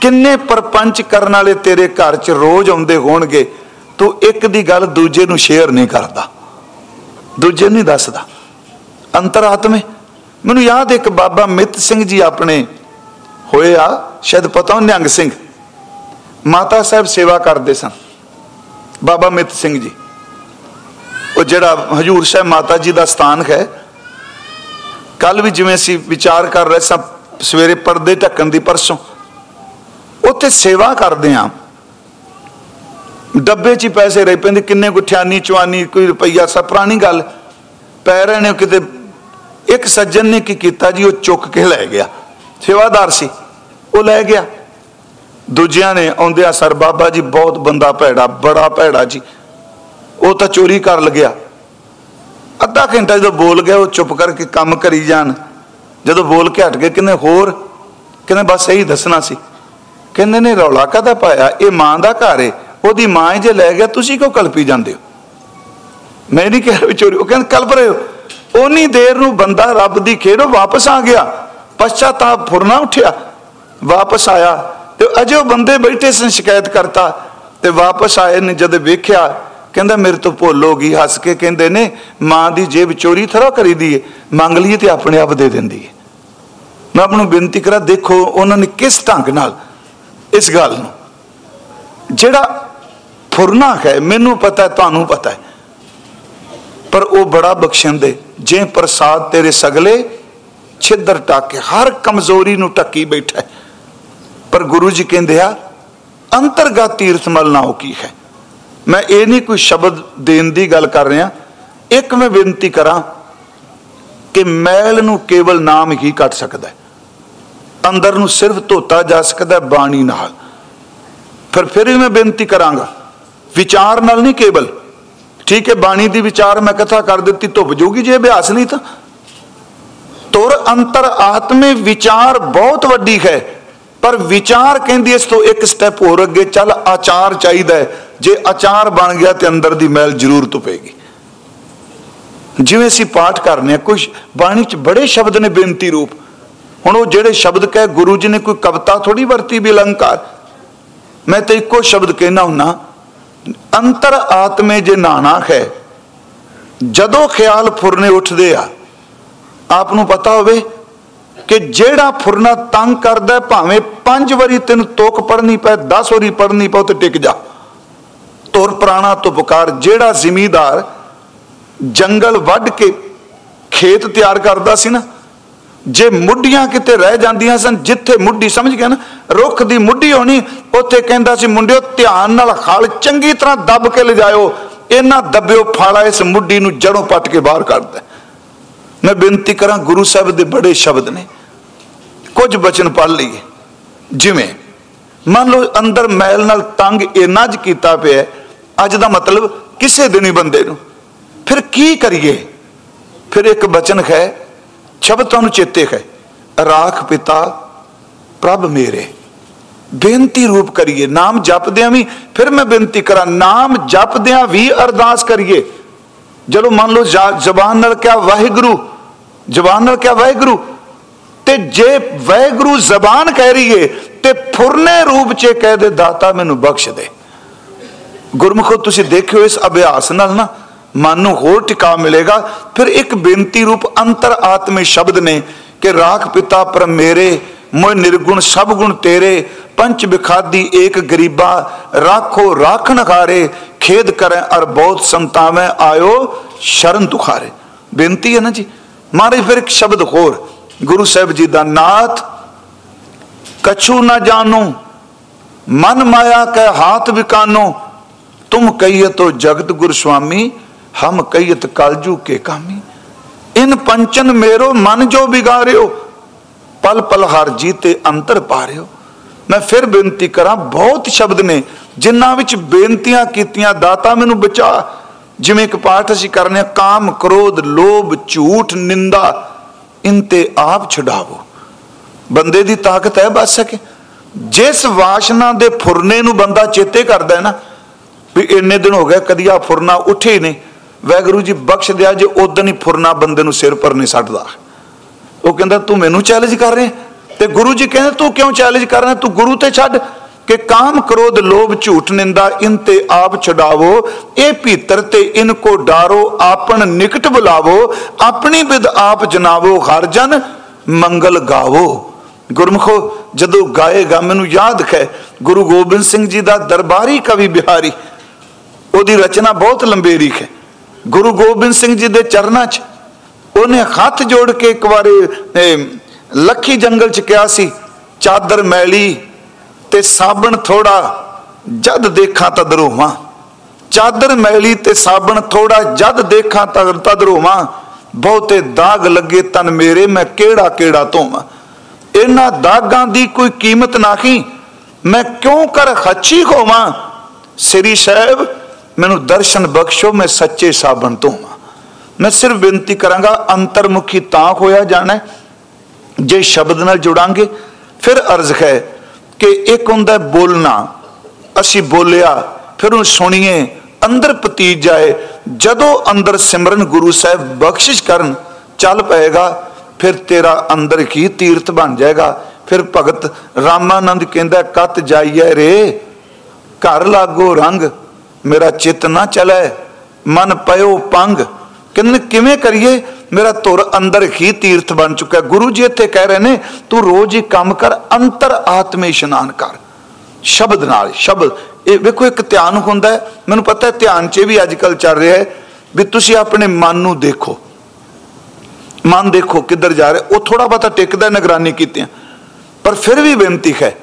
ਕਿੰਨੇ ਪਰਪੰਚ ਕਰਨ ਵਾਲੇ ਤੇਰੇ ਘਰ 'ਚ ਰੋਜ਼ ਆਉਂਦੇ ਹੋਣਗੇ, ਤੂੰ ਇੱਕ ਦੀ ਗੱਲ ਦੂਜੇ ਨੂੰ ਸ਼ੇਅਰ ਨਹੀਂ ਕਰਦਾ। ਦੂਜੇ ਨਹੀਂ ਦੱਸਦਾ। ਅੰਤਰਾਤਮੇ। ਮੈਨੂੰ ਯਾਦ ਇੱਕ ਬਾਬਾ ਮਿੱਤ ਸਿੰਘ ਜੀ ਆਪਣੇ ਹੋਏ ਆ, ਸ਼ਾਇਦ ਪਤਾ ਉਹ ਨਿਹੰਗ ਸਿੰਘ। ਮਾਤਾ ਸਾਹਿਬ ਸੇਵਾ ਕਰਦੇ ਸਨ। ਬਾਬਾ ਮਿੱਤ ਸਿੰਘ ਜੀ। ਉਹ ਜਿਹੜਾ ਹਜੂਰ ਸਾਹਿਬ ਮਾਤਾ ਜੀ ਦਾ ਸਥਾਨ ਹੈ। ਕੱਲ ਵੀ ਜਿਵੇਂ ਅਸੀਂ ਵਿਚਾਰ ਕਰ ਰਹੇ ਸਾਂ, ਸਵੇਰੇ ਪਰਦੇ ਢੱਕਣ ਦੀ ਪਰਸੋਂ, ਉੱਥੇ ਸੇਵਾ ਕਰਦੇ ਆ। ਡੱਬੇ 'ਚ ਪੈਸੇ ਰਹਿ ਪੈਂਦੇ, ਕਿੰਨੇ ਗੁੱਠਿਆਨੀ ਚਵਾਨੀ ਕੋਈ ਰੁਪਈਆ, ਸਭ ਪੁਰਾਣੀ ਗੱਲ। ਪੈ ਰਹੇ ਨੇ ਕਿਤੇ, ਇੱਕ ਸੱਜਣ ਨੇ ਕੀ ਕੀਤਾ ਜੀ, ਉਹ ਚੁੱਕ ਕੇ ਲੈ ਗਿਆ। ਸੇਵਾਦਾਰ ਸੀ, ਉਹ ਲੈ ਗਿਆ। ਦੂਜਿਆਂ ਨੇ ਆਉਂਦਿਆਂ ਸਰ ਬਾਬਾ ਜੀ, ਬਹੁਤ ਬੰਦਾ ਭੈੜਾ, ਬੜਾ ਭੈੜਾ ਜੀ। ਉਹ ਤਾਂ ਚੋਰੀ ਕਰ ਲਗਿਆ। ਅੱਧਾ ਘੰਟਾ ਜਦੋਂ ਬੋਲ ਗਿਆ, ਉਹ ਚੁੱਪ ਕਰਕੇ ਕੰਮ ਕਰੀ ਜਾਣ। ਜਦੋਂ ਬੋਲ ਕੇ ਹਟ ਗਏ ਕਿੰਨੇ ਹੋਰ? ਕਹਿੰਦੇ, ਬਸ ਇਹੀ ਦੱਸਣਾ ਸੀ। ਕਹਿੰਦੇ, ਨੇ ਰੌਲਾ ਕਾਦਾ ਪਾਇਆ? ਇਹ ਮਾਂ ਦਾ ਘਰ ਏ। ਉਹਦੀ ਮਾਂ ਜੇ ਲੈ ਗਿਆ, ਤੁਸੀਂ ਕਿਉਂ ਕਲਪੀ ਜਾਂਦੇ ਹੋ? ਮੈਂ ਨਹੀਂ ਕਿਹਾ ਵੀ ਚੋਰੀ, ਉਹ ਕਹਿੰਦੇ, ਕਲਪ ਰਹੇ ਹੋ। ਉਨੀ ਦੇਰ ਨੂੰ ਬੰਦਾ ਰੱਬ ਦੀ ਖੇਡੋ ਵਾਪਸ ਆ ਗਿਆ। ਪਛਤਾਪ ਫੁਰਨਾ ਉੱਠਿਆ। ਵਾਪਸ ਆਇਆ ਤੇ ਅਜੇ ਉਹ ਬੰਦੇ ਬੈਠੇ ਸਨ ਸ਼ਿਕਾਇਤ ਕਰਤਾ। ਤੇ ਵਾਪਸ ਆਏ ਨੇ, ਜਦ ਵੇਖਿਆ ਕਹਿੰਦਾ, ਮੇਰੇ ਤੋਂ ਭੁੱਲ ਹੋ ਗਈ ਹੱਸ ਕੇ ਕਹਿੰਦੇ ਨੇ, ਮਾਂ ਦੀ ਜੇਬ ਚੋਰੀ ਥਰਾ ਕਰੀਦੀ ਏ, ਮੰਗ ਲਈਏ ਤੇ ਆਪਣੇ ਆਪ ਦੇ ਦਿੰਦੀ ਏ। ਮੈਂ ਆਪ ਨੂੰ ਬੇਨਤੀ ਕਰਾਂ, ਦੇਖੋ ਉਹਨਾਂ ਨੇ ਕਿਸ ਢੰਗ ਨਾਲ ਇਸ ਗੱਲ ਨੂੰ, ਜਿਹੜਾ ਫੁਰਨਾ ਹੈ, ਮੈਨੂੰ ਪਤਾ ਤੁਹਾਨੂੰ ਪਤਾ ਹੈ, ਪਰ ਉਹ ਬੜਾ ਬਖਸ਼ਿੰਦੇ, ਜੇ ਪ੍ਰਸਾਦ ਤੇਰੇ ਸਗਲੇ, ਛਿੱਦਰ ਟਾਕੇ, ਹਰ ਕਮਜ਼ੋਰੀ ਨੂੰ ਟੱਕੀ ਬੈਠਾ ਪਰ ਗੁਰੂ ਜੀ ਕਹਿੰਦੇ ਆ, ਅੰਤਰਗਤ ਤੀਰਥਮਲ ਨਾ ਹੋ ਕੀ ਹੈ? ਮੈਂ ਇਹ ਨਹੀਂ ਕੋਈ ਸ਼ਬਦ ਦੇਣ ਦੀ ਗੱਲ ਕਰ ਰਿਹਾ। ਇੱਕ ਮੈਂ ਬੇਨਤੀ ਕਰਾਂ ਕਿ ਮੈਲ ਨੂੰ ਕੇਵਲ ਨਾਮ ਹੀ ਕੱਟ ਸਕਦਾ ਅੰਦਰ ਨੂੰ ਸਿਰਫ ਧੋਤਾ ਜਾ ਸਕਦਾ ਬਾਣੀ ਨਾਲ। ਫਿਰ ਫਿਰ ਵੀ ਮੈਂ ਬੇਨਤੀ ਕਰਾਂਗਾ। ਵਿਚਾਰ ਨਾਲ ਨਹੀਂ ਕੇਵਲ। ਠੀਕ ਹੈ, ਬਾਣੀ ਦੀ ਵਿਚਾਰ ਮੈਂ ਕਥਾ ਕਰ ਦਿੱਤੀ, ਧੁੱਪ ਜੂਗੀ ਜੇ ਅਭਿਆਸ ਨਹੀਂ ਤਾਂ। ਤੁਰ ਅੰਤਰ ਆਤਮੇ ਵਿਚਾਰ ਬਹੁਤ ਵੱਡੀ ਹੈ। ਪਰ ਵਿਚਾਰ ਕਹਿੰਦੀ ਇਸ ਤੋਂ ਇੱਕ ਸਟੈਪ ਹੋਰ ਅੱਗੇ, ਚੱਲ ਆਚਾਰ ਚਾਹੀਦਾ ਹੈ। ਜੇ ਅਚਾਰ ਬਣ ਗਿਆ ਤੇ ਅੰਦਰ ਦੀ ਮੈਲ ਜ਼ਰੂਰ ਤੁਪੇਗੀ। ਜਿਵੇਂ ਅਸੀਂ ਪਾਠ ਕਰਨੇ ਆ ਕੁਝ ਬਾਣੀ 'ਚ ਬੜੇ ਸ਼ਬਦ ਨੇ ਬੇਨਤੀ ਰੂਪ। ਹੁਣ ਉਹ ਜਿਹੜੇ ਸ਼ਬਦ ਕਹੇ, ਗੁਰੂ ਜੀ ਨੇ ਕੋਈ ਕਵਿਤਾ ਥੋੜੀ ਵਰਤੀ ਵੀ ਅਲੰਕਾਰ। ਮੈਂ ਤੇ ਇੱਕੋ ਸ਼ਬਦ ਕਹਿਣਾ ਹੁੰਨਾ, ਅੰਤਰ ਆਤਮੇ ਜੇ ਨਾਣਾ ਹੈ ਜਦੋਂ ਖਿਆਲ ਫੁਰਨੇ ਉੱਠਦੇ ਆ, ਆਪ ਨੂੰ ਪਤਾ ਹੋਵੇ ਕਿ ਜਿਹੜਾ ਫੁਰਨਾ ਤੰਗ ਕਰਦਾ ਭਾਵੇਂ ਪੰਜ ਵਾਰੀ ਤੈਨੂੰ ਤੋਕ ਪੜਨੀ ਪਏ 10 ਵਾਰੀ ਪੜਨੀ ਪਏ ਤੇ ਟਿਕ ਜਾ। ਤੁਰ ਪ੍ਰਾਣਾ ਤੋਂ ਪੁਕਾਰ, ਜਿਹੜਾ ਜ਼ਿਮੀਦਾਰ ਜੰਗਲ ਵੱਢ ਕੇ ਖੇਤ ਤਿਆਰ ਕਰਦਾ ਸੀ ਨਾ, ਜੇ ਮੁੱਢੀਆਂ ਕਿਤੇ ਰਹਿ ਜਾਂਦੀਆਂ ਸਨ, ਜਿੱਥੇ ਮੁੱਢੀ ਸਮਝ ਗਿਆ ਨਾ, ਰੁੱਖ ਦੀ ਮੁੱਢੀ ਹੋਣੀ, ਉੱਥੇ ਕਹਿੰਦਾ ਸੀ, ਮੁੰਡਿਓ, ਧਿਆਨ ਨਾਲ ਹਲ ਚੰਗੀ ਤਰ੍ਹਾਂ ਦੱਬ ਕੇ ਲਿਜਾਇਓ। ਇਹਨਾਂ ਦੱਬਿਓ ਫਾਲਾ ਇਸ ਮੁੱਢੀ ਨੂੰ ਜੜੋਂ ਪੱਟ ਕੇ ਬਾਹਰ ਕੱਢਦਾ ਮੈਂ ਬੇਨਤੀ ਕਰਾਂ, ਗੁਰੂ ਸਾਹਿਬ ਦੇ ਬੜੇ ਸ਼ਬਦ ਨੇ। ਕੁਝ ਬਚਨ ਪੜ੍ਹ ਲਈਏ। ਜਿਵੇਂ, ਮੰਨ ਲਓ ਅੰਦਰ ਮੈਲ ਨਾਲ ਤੰਗ ਇੰਨਾ ਜ ਕੀਤਾ ਪਿਆ ਅੱਜ ਦਾ ਮਤਲਬ ਕਿਸੇ ਦਿਨੀ ਬੰਦੇ ਨੂੰ। ਫਿਰ ਕੀ ਕਰੀਏ? ਫਿਰ ਇੱਕ ਬਚਨ ਹੈ ਸ਼ਬਦ ਤੁਹਾਨੂੰ ਚੇਤੇ ਹੈ, ਰਾਖ ਪਿਤਾ ਪ੍ਰਭ ਮੇਰੇ। ਬੇਨਤੀ ਰੂਪ ਕਰੀਏ, ਨਾਮ ਜਪਦਿਆਂ ਵੀ, ਫਿਰ ਮੈਂ ਬੇਨਤੀ ਕਰਾਂ, ਨਾਮ ਜਪਦਿਆਂ ਵੀ ਅਰਦਾਸ ਕਰੀਏ। ਜਦੋਂ ਮੰਨ ਲਓ ਜ਼ਬਾਨ ਨਾਲ ਕਿਹਾ ਵਾਹਿਗੁਰੂ, ਜ਼ਬਾਨ ਨਾਲ ਕਿਹਾ ਵਾਹਿਗੁਰੂ, ਤੇ ਜੇ ਵਾਹਿਗੁਰੂ ਜ਼ਬਾਨ ਕਹਿ ਰਹੀਏ, ਤੇ ਫੁਰਨੇ ਰੂਪ 'ਚ ਕਹਿ ਦੇ, ਦਾਤਾ ਮੈਨੂੰ ਬਖਸ਼ ਦੇ। ਗੁਰਮੁਖੋ, ਤੁਸੀਂ ਦੇਖਿਓ ਇਸ ਅਭਿਆਸ ਨਾਲ ਨਾ, ਮਨ ਨੂੰ ਹੋਰ ਟਿਕਾ ਮਿਲੇਗਾ। ਫਿਰ ਇੱਕ ਬੇਨਤੀ ਰੂਪ ਅੰਤਰ ਆਤਮੇ ਸ਼ਬਦ ਨੇ ਕਿ ਰਾਖ ਪਿਤਾ ਪਰ ਮੇਰੇ ਮੋਇ ਨਿਰਗੁਣ ਸਭ ਗੁਣ ਤੇਰੇ, ਪੰਚ ਵਿਖਾਦੀ ਏਕ ਗਰੀਬਾ, ਰਾਖੋ ਰਾਖਣ ਖਾਰੇ ਖੇਦ ਕਰੇ ਅਰ ਬਹੁਤ ਸੰਤਾਵੇਂ, ਆਇਓ ਸ਼ਰਨ ਤੁਖਾਰੇ। ਬੇਨਤੀ ਹੈ ਨਾ ਜੀ? ਮਾਰੇ ਫਿਰ ਇੱਕ ਸ਼ਬਦ ਹੋਰ, ਗੁਰੂ ਸਾਹਿਬ ਜੀ ਦਾ ਨਾਥ, ਕਛੂ ਨਾ ਜਾਣੋ, ਮਨ ਮਾਇਆ ਕੈ ਹਾਥ ਵਿਕਾਨੋ ਤੁਮ ਕਹੀਏ ਤੋ ਜਗਤ ਗੁਰ ਸੁਆਮੀ ਹਮ ਕਹੀਤ ਕਲਜੂ ਕੇ ਕਾਮੀ ਇਨ ਪੰਚਨ ਮੇਰੋ ਮਨ ਜੋ ਬਿਗਾਰਿਓ ਪਲ ਪਲ ਹਰ ਜੀਤੇ ਅੰਤਰ ਪਾਰਿਓ ਮੈਂ ਫਿਰ ਬੇਨਤੀ ਕਰਾਂ ਬਹੁਤ ਸ਼ਬਦ ਨੇ ਜਿਨ੍ਹਾਂ ਵਿੱਚ ਬੇਨਤੀਆਂ ਕੀਤੀਆਂ ਦਾਤਾ ਮੈਨੂੰ ਬਚਾ ਜਿਵੇਂ ਇੱਕ ਪਾਠ ਅਸੀਂ ਕਰਨੇ ਕਾਮ ਕ੍ਰੋਧ ਲੋਭ ਝੂਠ ਨਿੰਦਾ ਇਨਤੇ ਆਪ ਛਡਾਵੋ ਬੰਦੇ ਦੀ ਤਾਕਤ ਹੈ ਬਚ ਸਕੇ ਜਿਸ ਵਾਸ਼ਨਾ ਦੇ ਫੁਰਨੇ ਨੂੰ ਬੰਦਾ ਚੇਤੇ ਕਰਦਾ ਹੈ ਨਾ ਵੀ ਇੰਨੇ ਦਿਨ ਹੋ ਗਏ ਕਦੀ ਆ ਫੁਰਨਾ ਉੱਠੇ ਨਹੀਂ। ਵੈਗਰੂ ਜੀ ਬਖਸ਼ ਦਿਆ ਜੇ ਉਦੋਂ ਹੀ ਫੁਰਨਾ ਬੰਦੇ ਨੂੰ ਸਿਰ ਪਰ ਨਹੀਂ ਛੱਡਦਾ ਉਹ ਕਹਿੰਦਾ, ਤੂੰ ਮੈਨੂੰ ਚੈਲੰਜ ਕਰ ਰਿਹਾ ਤੇ ਗੁਰੂ ਜੀ ਕਹਿੰਦੇ, ਤੂੰ ਕਿਉਂ ਚੈਲੰਜ ਕਰ ਰਿਹਾ ਤੂੰ ਗੁਰੂ ਤੇ ਛੱਡ ਕਿ ਕਾਮ ਕ੍ਰੋਧ ਲੋਭ ਝੂਠ ਨਿੰਦਾ ਇਨ ਤੇ ਆਪ ਛਡਾਵੋ। ਇਹ ਭੀਤਰ ਤੇ ਇਨ ਕੋ ਡਾਰੋ ਆਪਨ ਨਿਕਟ ਬੁਲਾਵੋ। ਆਪਣੀ ਬਿਦ ਆਪ ਜਨਾਵੋ, ਹਰ ਜਨ ਮੰਗਲ ਗਾਵੋ। ਗੁਰਮਖੋ, ਜਦੋਂ ਗਾਏਗਾ, ਮੈਨੂੰ ਯਾਦ ਹੈ ਗੁਰੂ ਗੋਬਿੰਦ ਸਿੰਘ ਜੀ ਦਾ ਦਰਬਾਰੀ ਕਵੀ ਬਿਹਾਰੀ। ਉਹਦੀ ਰਚਨਾ ਬਹੁਤ ਲੰਬੇਰੀ ਹੈ। ਗੁਰੂ ਗੋਬਿੰਦ ਸਿੰਘ ਜੀ ਦੇ ਚਰਨਾਂ 'ਚ ਉਹਨੇ ਹੱਥ ਜੋੜ ਕੇ ਇੱਕ ਵਾਰੀ ਲੱਖੀ ਜੰਗਲ 'ਚ ਕਿਹਾ ਸੀ, ਚਾਦਰ ਮੈਲੀ ਤੇ ਸਾਬਣ ਥੋੜਾ ਜਦ ਦੇਖਾਂ ਤਦ ਰੋਵਾਂ। ਚਾਦਰ ਮੈਲੀ ਤੇ ਸਾਬਣ ਥੋੜਾ ਜਦ ਦੇਖਾਂ ਤਦ ਰੋਵਾਂ। ਬਹੁਤੇ ਦਾਗ ਲੱਗੇ ਤਨ ਮੇਰੇ, ਮੈਂ ਕਿਹੜਾ ਕਿਹੜਾ ਧੋਵਾਂ। ਇਹਨਾਂ ਦਾਗਾਂ ਦੀ ਕੋਈ ਕੀਮਤ ਨਾਹੀ ਮੈਂ ਕਿਉਂ ਕਰ ਹੱਚੀ ਹੋਵਾਂ ਸ੍ਰੀ ਸਾਹਿਬ ਮੈਨੂੰ ਦਰਸ਼ਨ ਬਖਸ਼ੋ, ਮੈਂ ਸੱਚੇ ਸਾਬਣ ਧੋਵਾਂ ਮੈਂ ਸਿਰਫ ਬੇਨਤੀ ਕਰਾਂਗਾ, ਅੰਤਰਮੁਖੀ ਤਾਂ ਹੋਇਆ ਜਾਣਾ ਜੇ ਸ਼ਬਦ ਨਾਲ ਜੁੜਾਂਗੇ, ਫਿਰ ਅਰਜ਼ ਹੈ ਕਿ ਇੱਕ ਹੁੰਦਾ ਬੋਲਣਾ। ਅਸੀਂ ਬੋਲਿਆ, ਫਿਰ ਉਹ ਸੁਣੀਏ, ਅੰਦਰ ਪਤੀਜ ਜਾਏ। ਜਦੋਂ ਅੰਦਰ ਸਿਮਰਨ ਗੁਰੂ ਸਾਹਿਬ ਬਖਸ਼ਿਸ਼ ਕਰਨ, ਚੱਲ ਪਏਗਾ, ਫਿਰ ਤੇਰਾ ਅੰਦਰ ਕੀ ਤੀਰਥ ਬਣ ਜਾਏਗਾ। ਫਿਰ ਭਗਤ ਰਾਮਾਨੰਦ ਕਹਿੰਦਾ, ਕਤ ਜਾਈਏ ਰੇ? ਘਰ ਲਾਗੋ ਰੰਗ ਮੇਰਾ ਚਿੱਤ ਨਾ ਚਲੈ ਮਨ ਪਇਓ ਪੰਗ। ਕਿੰਨ ਕਿਵੇਂ ਕਰੀਏ? ਮੇਰਾ ਧੁਰ ਅੰਦਰ ਹੀ ਤੀਰਥ ਬਣ ਚੁੱਕਾ ਗੁਰੂ ਜੀ ਇੱਥੇ ਕਹਿ ਰਹੇ ਨੇ, ਤੂੰ ਰੋਜ਼ ਹੀ ਕੰਮ ਕਰ, ਅੰਤਰ ਆਤਮੇ ਇਸ਼ਨਾਨ ਕਰ। ਸ਼ਬਦ ਨਾਲ, ਸ਼ਬਦ। ਇਹ ਵੇਖੋ, ਇੱਕ ਧਿਆਨ ਹੁੰਦਾ ਮੈਨੂੰ ਪਤਾ ਹੈ, ਧਿਆਨ 'ਚ ਵੀ ਅੱਜ ਕੱਲ ਚੱਲ ਰਿਹਾ ਹੈ ਵੀ ਤੁਸੀਂ ਆਪਣੇ ਮਨ ਨੂੰ ਦੇਖੋ। ਮਨ ਦੇਖੋ ਕਿੱਧਰ ਜਾ ਰਿਹਾ। ਉਹ ਥੋੜਾ ਬਹੁਤਾ ਟਿਕਦਾ ਨਿਗਰਾਨੀ ਕੀਤਿਆਂ। ਪਰ ਫਿਰ ਵੀ ਬੇਨਤੀ ਹੈ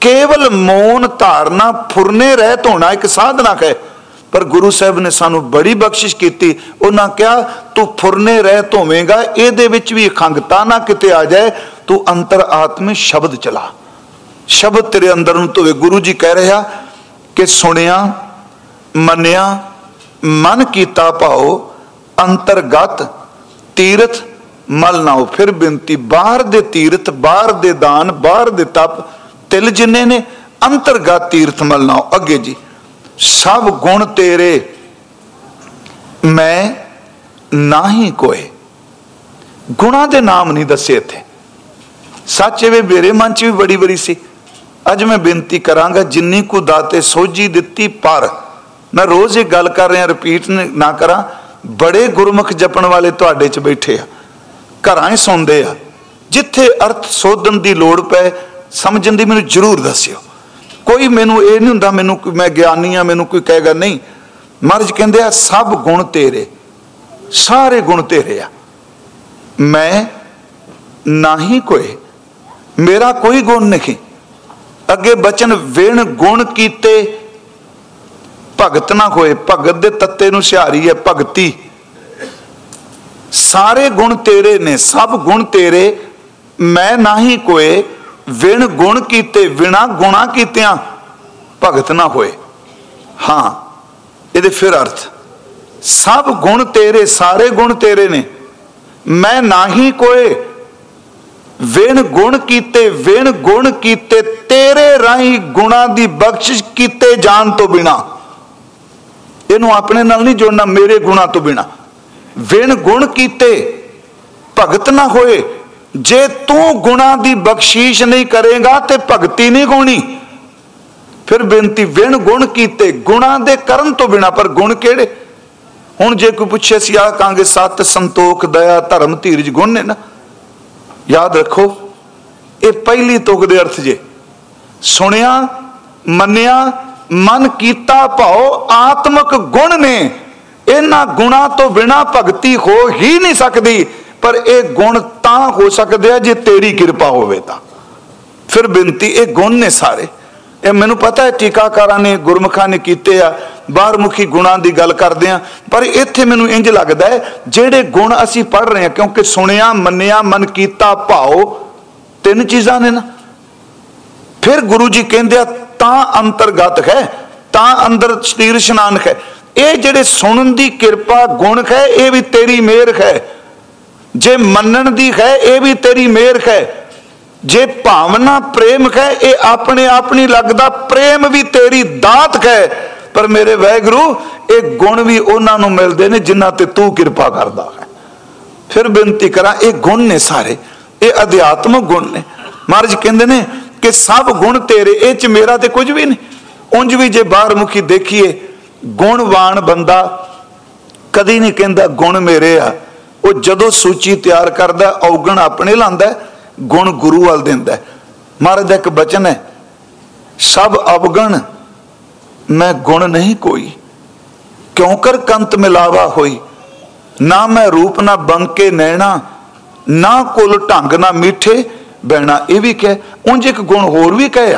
ਕੇਵਲ ਮੌਨ ਧਾਰਨਾ ਫੁਰਨੇ ਰਹਿ ਧੋਣਾ ਇੱਕ ਸਾਧਨਾ ਹੈ। ਪਰ ਗੁਰੂ ਸਾਹਿਬ ਨੇ ਸਾਨੂੰ ਬੜੀ ਬਖਸ਼ਿਸ਼ ਕੀਤੀ। ਉਹਨਾਂ ਕਿਹਾ, ਤੂੰ ਫੁਰਨੇ ਰਹਿ ਧੋਵੇਂਗਾ, ਇਹਦੇ ਵਿੱਚ ਵੀ ਖੰਗਤਾ ਨਾ ਕਿਤੇ ਆ ਜਾਏ। ਤੂੰ ਅੰਤਰ ਆਤਮੇ ਸ਼ਬਦ ਚਲਾ। ਸ਼ਬਦ ਤੇਰੇ ਅੰਦਰ ਨੂੰ ਧੋਵੇ। ਗੁਰੂ ਜੀ ਕਹਿ ਰਿਹਾ ਕਿ ਸੁਣਿਆ, ਮੰਨਿਆ, ਮਨ ਕੀਤਾ ਭਾਉ ਅੰਤਰਗਤ ਤੀਰਥ ਮਲ ਨਾਓ ਫਿਰ ਬੇਨਤੀ, ਬਾਹਰ ਦੇ ਤੀਰਥ, ਬਾਹਰ ਦੇ ਦਾਨ, ਬਾਹਰ ਦੇ ਤਪ ਤਿਲ ਜਿੰਨੇ ਨੇ, ਅੰਤਰਗਤ ਤੀਰਥ ਮਲ ਅੱਗੇ ਜੀ, ਸਭ ਗੁਣ ਤੇਰੇ, ਮੈਂ ਨਹੀਂ ਕੋਈ ਗੁਣਾ ਦੇ ਨਾਮ ਨਹੀਂ ਦੱਸੇ ਇੱਥੇ। ਸੱਚ ਇਹ ਮੇਰੇ ਮਨ 'ਚ ਵੀ ਬੜੀ ਬੜੀ ਸੀ। ਅੱਜ ਮੈਂ ਬੇਨਤੀ ਕਰਾਂਗਾ, ਜਿੰਨੀ ਕੋ ਦਾਤੇ ਸੋਝੀ ਦਿੱਤੀ ਪਰ, ਮੈਂ ਰੋਜ਼ ਇਹ ਗੱਲ ਕਰ ਰਿਹਾ ਰਿਪੀਟ ਨਾ ਕਰਾਂ, ਬੜੇ ਗੁਰਮੁਖ ਜਪਣ ਵਾਲੇ ਤੁਹਾਡੇ 'ਚ ਬੈਠੇ ਆ। ਘਰਾਂ 'ਚ ਸੌਂਦੇ ਆ। ਜਿੱਥੇ ਅਰਥ ਸੋਧਣ ਦੀ ਲੋੜ ਪਏ ਸਮਝਣ ਦੀ ਮੈਨੂੰ ਜ਼ਰੂਰ ਦੱਸਿਓ। ਕੋਈ ਮੈਨੂੰ ਇਹ ਨਹੀਂ ਹੁੰਦਾ, ਮੈਨੂੰ ਮੈਂ ਗਿਆਨੀ ਆ, ਮੈਨੂੰ ਕੋਈ ਕਹੇਗਾ, ਨਹੀਂ, ਮਹਾਰਾਜ ਕਹਿੰਦੇ ਆ, ਸਭ ਗੁਣ ਤੇਰੇ, ਸਾਰੇ ਗੁਣ ਤੇਰੇ ਆ। ਮੈਂ ਨਹੀਂ ਕੋਈ ਮੇਰਾ ਕੋਈ ਗੁਣ ਨਹੀਂ। ਅੱਗੇ ਬਚਨ ਵਿਣ ਗੁਣ ਕੀਤੇ, ਭਗਤ ਨਾ ਹੋਏ, ਭਗਤ ਦੇ ਤੱਤੇ ਨੂੰ ਸਿਹਾਰੀ ਹੈ ਭਗਤੀ। ਸਾਰੇ ਗੁਣ ਤੇਰੇ ਨੇ, ਸਭ ਗੁਣ ਤੇਰੇ, ਮੈਂ ਨਹੀਂ ਕੋਏ ਵਿਣ ਗੁਣ ਕੀਤੇ, ਵਿਣਾ ਗੁਣਾ ਕੀਤਿਆਂ ਭਗਤ ਨਾ ਹੋਏ। ਹਾਂ, ਇਹਦੇ ਫਿਰ ਅਰਥ। ਸਭ ਗੁਣ ਤੇਰੇ, ਸਾਰੇ ਗੁਣ ਤੇਰੇ ਨੇ। ਮੈਂ ਨਹੀਂ ਕੋਏ, ਵਿਣ ਗੁਣ ਕੀਤੇ, ਵਿਣ ਗੁਣ ਕੀਤੇ, ਤੇਰੇ ਰਾਹੀਂ ਗੁਣਾ ਦੀ ਬਖਸ਼ਿਸ਼ ਕੀਤੇ ਜਾਣ ਤੋਂ ਬਿਨਾ। ਇਹਨੂੰ ਆਪਣੇ ਨਾਲ ਨਹੀਂ ਜੋੜਨਾ, ਮੇਰੇ ਗੁਣਾ ਤੋਂ ਬਿਨਾ। ਵਿਣ ਗੁਣ ਕੀਤੇ, ਭਗਤ ਨਾ ਹੋਏ ਜੇ ਤੂੰ ਗੁਣਾ ਦੀ ਬਖਸ਼ੀਸ਼ ਨਹੀਂ ਕਰੇਗਾ ਤੇ ਭਗਤੀ ਨਹੀਂ ਹੋਣੀ ਫਿਰ ਬੇਨਤੀ, ਵਿਣ ਗੁਣ ਕੀਤੇ। ਗੁਣਾ ਦੇ ਕਰਨ ਤੋਂ ਬਿਨਾ, ਪਰ ਗੁਣ ਕਿਹੜੇ? ਹੁਣ ਜੇ ਕੋਈ ਪੁੱਛੇ ਸੀ ਆ ਕਾਂਗੇ ਸਤ ਸੰਤੋਖ, ਦਇਆ, ਧਰਮ, ਧੀਰਜ, ਗੁਣ ਨੇ ਨਾ। ਯਾਦ ਰੱਖੋ, ਇਹ ਪਹਿਲੀ ਤੁਕ ਦੇ ਅਰਥ ਜੇ। ਸੁਣਿਆ, ਮੰਨਿਆ, ਮਨ ਕੀਤਾ ਭਾਉ, ਆਤਮਿਕ ਗੁਣ ਨੇ। ਇਹਨਾਂ ਗੁਣਾ ਤੋਂ ਬਿਨਾ ਭਗਤੀ ਹੋ ਹੀ ਨਹੀਂ ਸਕਦੀ। ਪਰ ਇਹ ਗੁਣ ਤਾਂ ਹੋ ਸਕਦੇ ਆ ਜੇ ਤੇਰੀ ਕਿਰਪਾ ਹੋਵੇ ਤਾਂ। ਫਿਰ ਬੇਨਤੀ, ਇਹ ਗੁਣ ਨੇ ਸਾਰੇ। ਇਹ ਮੈਨੂੰ ਪਤਾ ਹੈ ਟੀਕਾਕਾਰਾਂ ਨੇ, ਗੁਰਮਖਾਂ ਨੇ ਕੀਤੇ ਆ ਬਾਹਰਮੁਖੀ ਗੁਣਾਂ ਦੀ ਗੱਲ ਕਰਦੇ ਆ, ਪਰ ਇੱਥੇ ਮੈਨੂੰ ਇੰਜ ਲੱਗਦਾ ਹੈ, ਜਿਹੜੇ ਗੁਣ ਅਸੀਂ ਪੜ ਰਹੇ ਹਾਂ, ਕਿਉਂਕਿ ਸੁਣਿਆ, ਮੰਨਿਆ, ਮਨ ਕੀਤਾ, ਭਾਉ, ਤਿੰਨ ਚੀਜ਼ਾਂ ਨੇ ਨਾ। ਫਿਰ ਗੁਰੂ ਜੀ ਕਹਿੰਦੇ ਆ, ਤਾਂ ਅੰਤਰਗਤ ਹੈ, ਤਾਂ ਅੰਦਰ ਸਤੀਰ ਇਸ਼ਨਾਨ ਹੈ। ਇਹ ਜਿਹੜੇ ਸੁਣਨ ਦੀ ਕਿਰਪਾ, ਗੁਣ ਹੈ, ਇਹ ਵੀ ਤੇਰੀ ਮਿਹਰ ਹੈ। ਜੇ ਮੰਨਣ ਦੀ ਹੈ, ਇਹ ਵੀ ਤੇਰੀ ਮਿਹਰ ਹੈ। ਜੇ ਭਾਵਨਾ ਪ੍ਰੇਮ ਹੈ, ਇਹ ਆਪਣੇ ਆਪ ਨਹੀਂ ਲੱਗਦਾ, ਪ੍ਰੇਮ ਵੀ ਤੇਰੀ ਦਾਤ ਹੈ। ਪਰ ਮੇਰੇ ਵੈਗਰੂ, ਇਹ ਗੁਣ ਵੀ ਉਹਨਾਂ ਨੂੰ ਮਿਲਦੇ ਨੇ ਜਿਨ੍ਹਾਂ ਤੇ ਤੂੰ ਕਿਰਪਾ ਕਰਦਾ ਹੈ। ਫਿਰ ਬੇਨਤੀ ਕਰਾਂ, ਇਹ ਗੁਣ ਨੇ ਸਾਰੇ। ਇਹ ਅਧਿਆਤਮਕ ਗੁਣ ਨੇ। ਮਹਾਰਾਜ ਕਹਿੰਦੇ ਨੇ ਕਿ ਸਭ ਗੁਣ ਤੇਰੇ, ਇਹ ਚ ਮੇਰਾ ਤੇ ਕੁਝ ਵੀ ਨਹੀਂ। ਉਂਝ ਵੀ ਜੇ ਬਾਹਰ ਮੁਖੀ ਦੇਖੀਏ, ਗੁਣਵਾਨ ਬੰਦਾ ਕਦੀ ਨਹੀਂ ਕਹਿੰਦਾ, ਗੁਣ ਮੇਰੇ ਆ। ਉਹ ਜਦੋਂ ਸੂਚੀ ਤਿਆਰ ਕਰਦਾ, ਔਗਣ ਆਪਣੇ ਲਾਂਦਾ ਗੁਣ ਗੁਰੂ ਵੱਲ ਦਿੰਦਾ ਮਹਾਰਾਜ ਦਾ ਇੱਕ ਬਚਨ ਹੈ, ਸਭ ਅਵਗਣ, ਮੈਂ ਗੁਣ ਨਹੀਂ ਕੋਈ। ਕਿਉਂ ਕਰ ਕੰਤ ਮਿਲਾਵਾ ਹੋਈ? ਨਾ ਮੈਂ ਰੂਪ ਨਾ ਬੰਕੇ ਨੈਣਾ, ਨਾ ਕੁਲ ਢੰਗ ਨਾ ਮਿੱਠੇ, ਬਹਿਣਾ ਇਹ ਵੀ ਕਹੇ, ਉਂਝ ਇੱਕ ਗੁਣ ਹੋਰ ਵੀ ਕਹੇ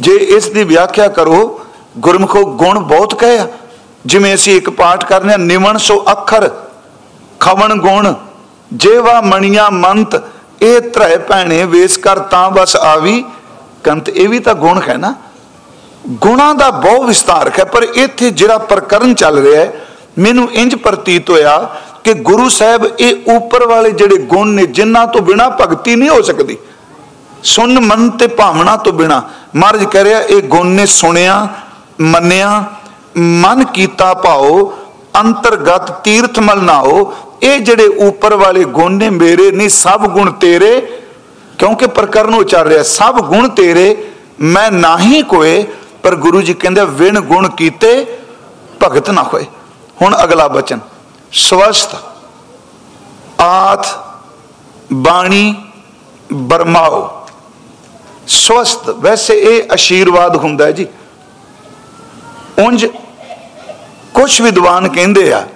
ਜੇ ਇਸ ਦੀ ਵਿਆਖਿਆ ਕਰੋ, ਗੁਰਮੁਖੋ ਗੁਣ ਬਹੁਤ ਕਹੇ ਆ। ਜਿਵੇਂ ਅਸੀਂ ਇੱਕ ਪਾਠ ਕਰਨੇ ਆ ਨਿਮਣ ਸੋ ਅੱਖਰ ਖਵਣ ਗੁਣ, ਜੇਵਾ ਮਣੀਆਂ ਮੰਤ, ਇਹ ਧਰੇ ਭੈਣੇ ਵੇਸ ਕਰ ਤਾਂ ਬਸ ਆਵੀ। ਕੰਤ, ਇਹ ਵੀ ਤਾਂ ਗੁਣ ਹੈ ਨਾ। ਗੁਣਾ ਦਾ ਬਹੁਤ ਵਿਸਤਾਰ ਹੈ, ਪਰ ਇੱਥੇ ਜਿਹੜਾ ਪ੍ਰਕਰਨ ਚੱਲ ਰਿਹਾ ਹੈ, ਮੈਨੂੰ ਇੰਜ ਪ੍ਰਤੀਤ ਹੋਇਆ ਕਿ ਗੁਰੂ ਸਾਹਿਬ ਇਹ ਉੱਪਰ ਵਾਲੇ ਜਿਹੜੇ ਗੁਣ ਨੇ, ਜਿਨ੍ਹਾਂ ਤੋਂ ਬਿਨਾ ਭਗਤੀ ਨਹੀਂ ਹੋ ਸਕਦੀ। ਸੁਣ, ਮਨ ਤੇ ਭਾਵਨਾ ਤੋਂ ਬਿਨਾ। ਮਹਾਰਾਜ ਕਹਿ ਰਿਹਾ, ਇਹ ਗੁਣ ਨੇ ਸੁਣਿਆ, ਮੰਨਿਆ, ਮਨ ਕੀਤਾ ਭਾਉ ਅੰਤਰਗਤ ਤੀਰਥ ਮਲ ਨਾਓ ਇਹ ਜਿਹੜੇ ਉੱਪਰ ਵਾਲੇ ਗੁਣ ਨੇ ਮੇਰੇ, ਨਹੀਂ, ਸਭ ਗੁਣ ਤੇਰੇ, ਕਿਉਂਕਿ ਪ੍ਰਕਰਨ ਉਚਾਰ ਰਿਹਾ। ਸਭ ਗੁਣ ਤੇਰੇ, ਮੈਂ ਨਹੀਂ ਕੋਏ, ਪਰ ਗੁਰੂ ਜੀ ਕਹਿੰਦੇ, ਵਿਣ ਗੁਣ ਕੀਤੇ, ਭਗਤ ਨਾ ਹੋਏ। ਹੁਣ ਅਗਲਾ ਬਚਨ। ਸਵਸਤ ਆਥ, ਬਾਣੀ, ਬਰਮਾਓ। ਸਵਸਤ ਵੈਸੇ ਇਹ ਅਸ਼ੀਰਵਾਦ ਹੁੰਦਾ ਜੀ। ਉੰਜ ਕੁਝ ਵਿਦਵਾਨ ਕਹਿੰਦੇ ਆ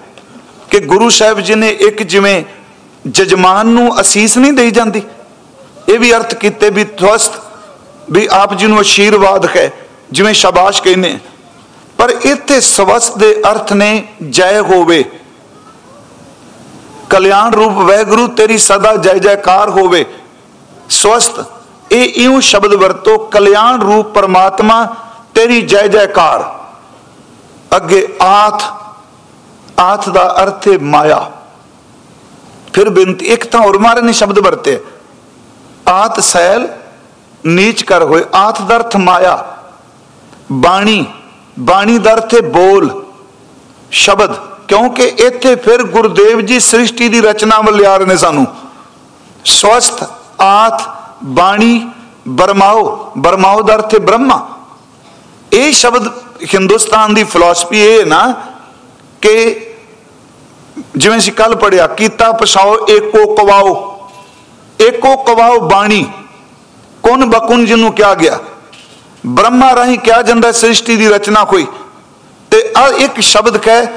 ਕਿ ਗੁਰੂ ਸਾਹਿਬ ਜੀ ਨੇ ਇੱਕ ਜਿਵੇਂ ਜਜਮਾਨ ਨੂੰ ਅਸੀਸ ਨਹੀਂ ਦੇਈ ਜਾਂਦੀ। ਇਹ ਵੀ ਅਰਥ ਕੀਤੇ ਵੀ ਸਵਸਤ ਵੀ ਆਪ ਜੀ ਨੂੰ ਅਸ਼ੀਰਵਾਦ ਹੈ, ਜਿਵੇਂ ਸ਼ਾਬਾਸ਼ ਕਹਿੰਦੇ ਪਰ ਇੱਥੇ ਸਵਸਤ ਦੇ ਅਰਥ ਨੇ ਜੈ ਹੋਵੇ। ਕਲਿਆਣ ਰੂਪ ਵੈਗੁਰੂ ਤੇਰੀ ਸਦਾ ਜੈ ਜੈਕਾਰ ਹੋਵੇ। ਸਵਸਤ ਇਹ ਇਉਂ ਸ਼ਬਦ ਵਰਤੋ, ਕਲਿਆਣ ਰੂਪ ਪਰਮਾਤਮਾ ਤੇਰੀ ਜੈ ਜੈਕਾਰ। ਅੱਗੇ ਆਥ ਆਥ ਦਾ ਅਰਥ ਹੈ ਮਾਇਆ। ਫਿਰ ਬੇਨਤੀ, ਇੱਕ ਤਾਂ ਹੋਰ ਮਾਰੇ ਨੇ ਸ਼ਬਦ ਵਰਤੇ। ਆਤ ਸੈਲ, ਨੀਚ ਕਰ ਹੋਏ। ਆਥ ਦਾ ਅਰਥ ਮਾਇਆ। ਬਾਣੀ ਬਾਣੀ ਦਾ ਅਰਥ ਹੈ ਬੋਲ, ਸ਼ਬਦ। ਕਿਉਂਕਿ ਇੱਥੇ ਫਿਰ ਗੁਰਦੇਵ ਜੀ ਸ੍ਰਿਸ਼ਟੀ ਦੀ ਰਚਨਾ ਵੱਲ ਆ ਰਹੇ ਨੇ ਸਾਨੂੰ। ਸਵਸਥ ਆਥ ਬਾਣੀ, ਬਰਮਾਓ। ਬਰਮਾਓ ਦਾ ਅਰਥ ਹੈ ਬ੍ਰਹਮਾ। ਇਹ ਸ਼ਬਦ ਹਿੰਦੁਸਤਾਨ ਦੀ ਫਿਲਾਸਫੀ ਇਹ ਹੈ ਨਾ ਕਿ ਜਿਵੇਂ ਅਸੀਂ ਕੱਲ ਪੜਿਆ ਕੀਤਾ ਪਸਾਓ, ਏਕੋ ਕਵਾਓ। ਏਕੋ ਕਵਾਓ ਬਾਣੀ। ਕੁਨ ਬਕੁਨ ਜਿਹਨੂੰ ਕਿਹਾ ਗਿਆ? ਬ੍ਰਹਮਾ ਰਾਹੀਂ ਕਿਹਾ ਜਾਂਦਾ ਸ੍ਰਿਸ਼ਟੀ ਦੀ ਰਚਨਾ ਕੋਈ। ਤੇ ਆ ਇੱਕ ਸ਼ਬਦ ਕਹੇ,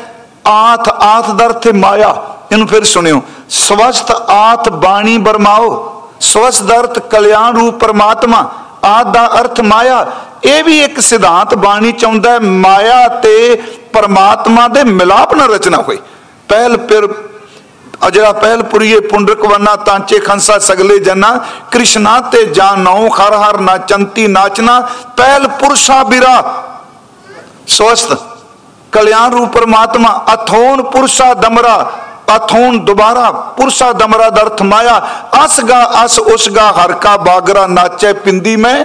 ਆਥ ਆਥ ਦਰਥ ਮਾਇਆ। ਇਹਨੂੰ ਫਿਰ ਸੁਣਿਓ। ਸਵਸਤ ਆਥ ਬਾਣੀ ਬਰਮਾਓ। ਸਵਸ ਦਰਥ ਕਲਿਆਣ ਰੂਪ ਪਰਮਾਤਮਾ। ਆਦ ਦਾ ਅਰਥ ਮਾਇਆ। ਇਹ ਵੀ ਇੱਕ ਸਿਧਾਂਤ ਬਾਣੀ ਚਾਹੁੰਦਾ ਮਾਇਆ ਤੇ ਪਰਮਾਤਮਾ ਦੇ ਮਿਲਾਪ ਨਾਲ ਰਚਨਾ ਹੋਈ ਪਹਿਲ ਫਿਰ ਅਜਰਾ ਪਹਿਲ ਪੁਰੀਏ ਪੁੰਡਰਕ ਵਨਾ ਤਾਂਚੇ ਖੰਸਾ ਸਗਲੇ ਜਨਾ ਕ੍ਰਿਸ਼ਨਾ ਤੇ ਜਾਨੋ ਹਰ ਹਰ ਨਾਚੰਤੀ ਨਾਚਨਾ ਪਹਿਲ ਪੁਰਸ਼ਾ ਬਿਰਾ ਸਵਸਤ ਕਲਿਆਣ ਰੂਪ ਪਰਮਾਤਮਾ ਅਥੋਨ ਪੁਰਸ਼ਾ ਦਮਰਾ ਅਥੋਨ ਦੁਬਾਰਾ ਪੁਰਸ਼ਾ ਦਮਰਾ ਦਰਥ ਮਾਇਆ ਅਸਗਾ ਅਸ ਉਸਗਾ ਹਰ ਕਾ ਬਾਗਰਾ ਨਾਚੇ ਪਿੰਦੀ ਮੈਂ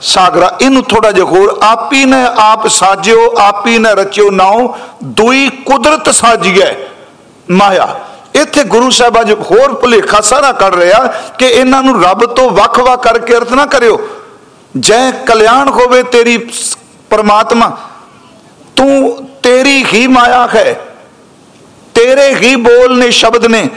ਸਾਗਰਾ, ਇਹਨੂੰ ਥੋੜਾ ਜਿਹਾ ਹੋਰ ਆਪੀ ਨੇ ਆਪ ਸਾਜਿਓ, ਆਪੀ ਨੇ ਰਚਿਓ ਨਾਉ, ਦੁਈ ਕੁਦਰਤ ਸਾਜੀਐ ਮਾਇਆ, ਇੱਥੇ ਗੁਰੂ ਸਾਹਿਬ ਅਜ ਹੋਰ ਭੁਲੇਖਾ ਸਾਰਾ ਕਰ ਰਿਹਾ ਕਿ ਇਹਨਾਂ ਨੂੰ ਰੱਬ ਤੋਂ ਵੱਖ-ਵੱਖ ਕਰਕੇ ਅਰਥ ਨਾ ਕਰਿਓ। ਜੈ ਕਲਿਆਣ ਹੋਵੇ ਤੇਰੀ ਪਰਮਾਤਮਾ, ਤੂੰ ਤੇਰੀ ਹੀ ਮਾਇਆ ਹੈ। ਤੇਰੇ ਹੀ ਬੋਲ ਨੇ, ਸ਼ਬਦ ਨੇ।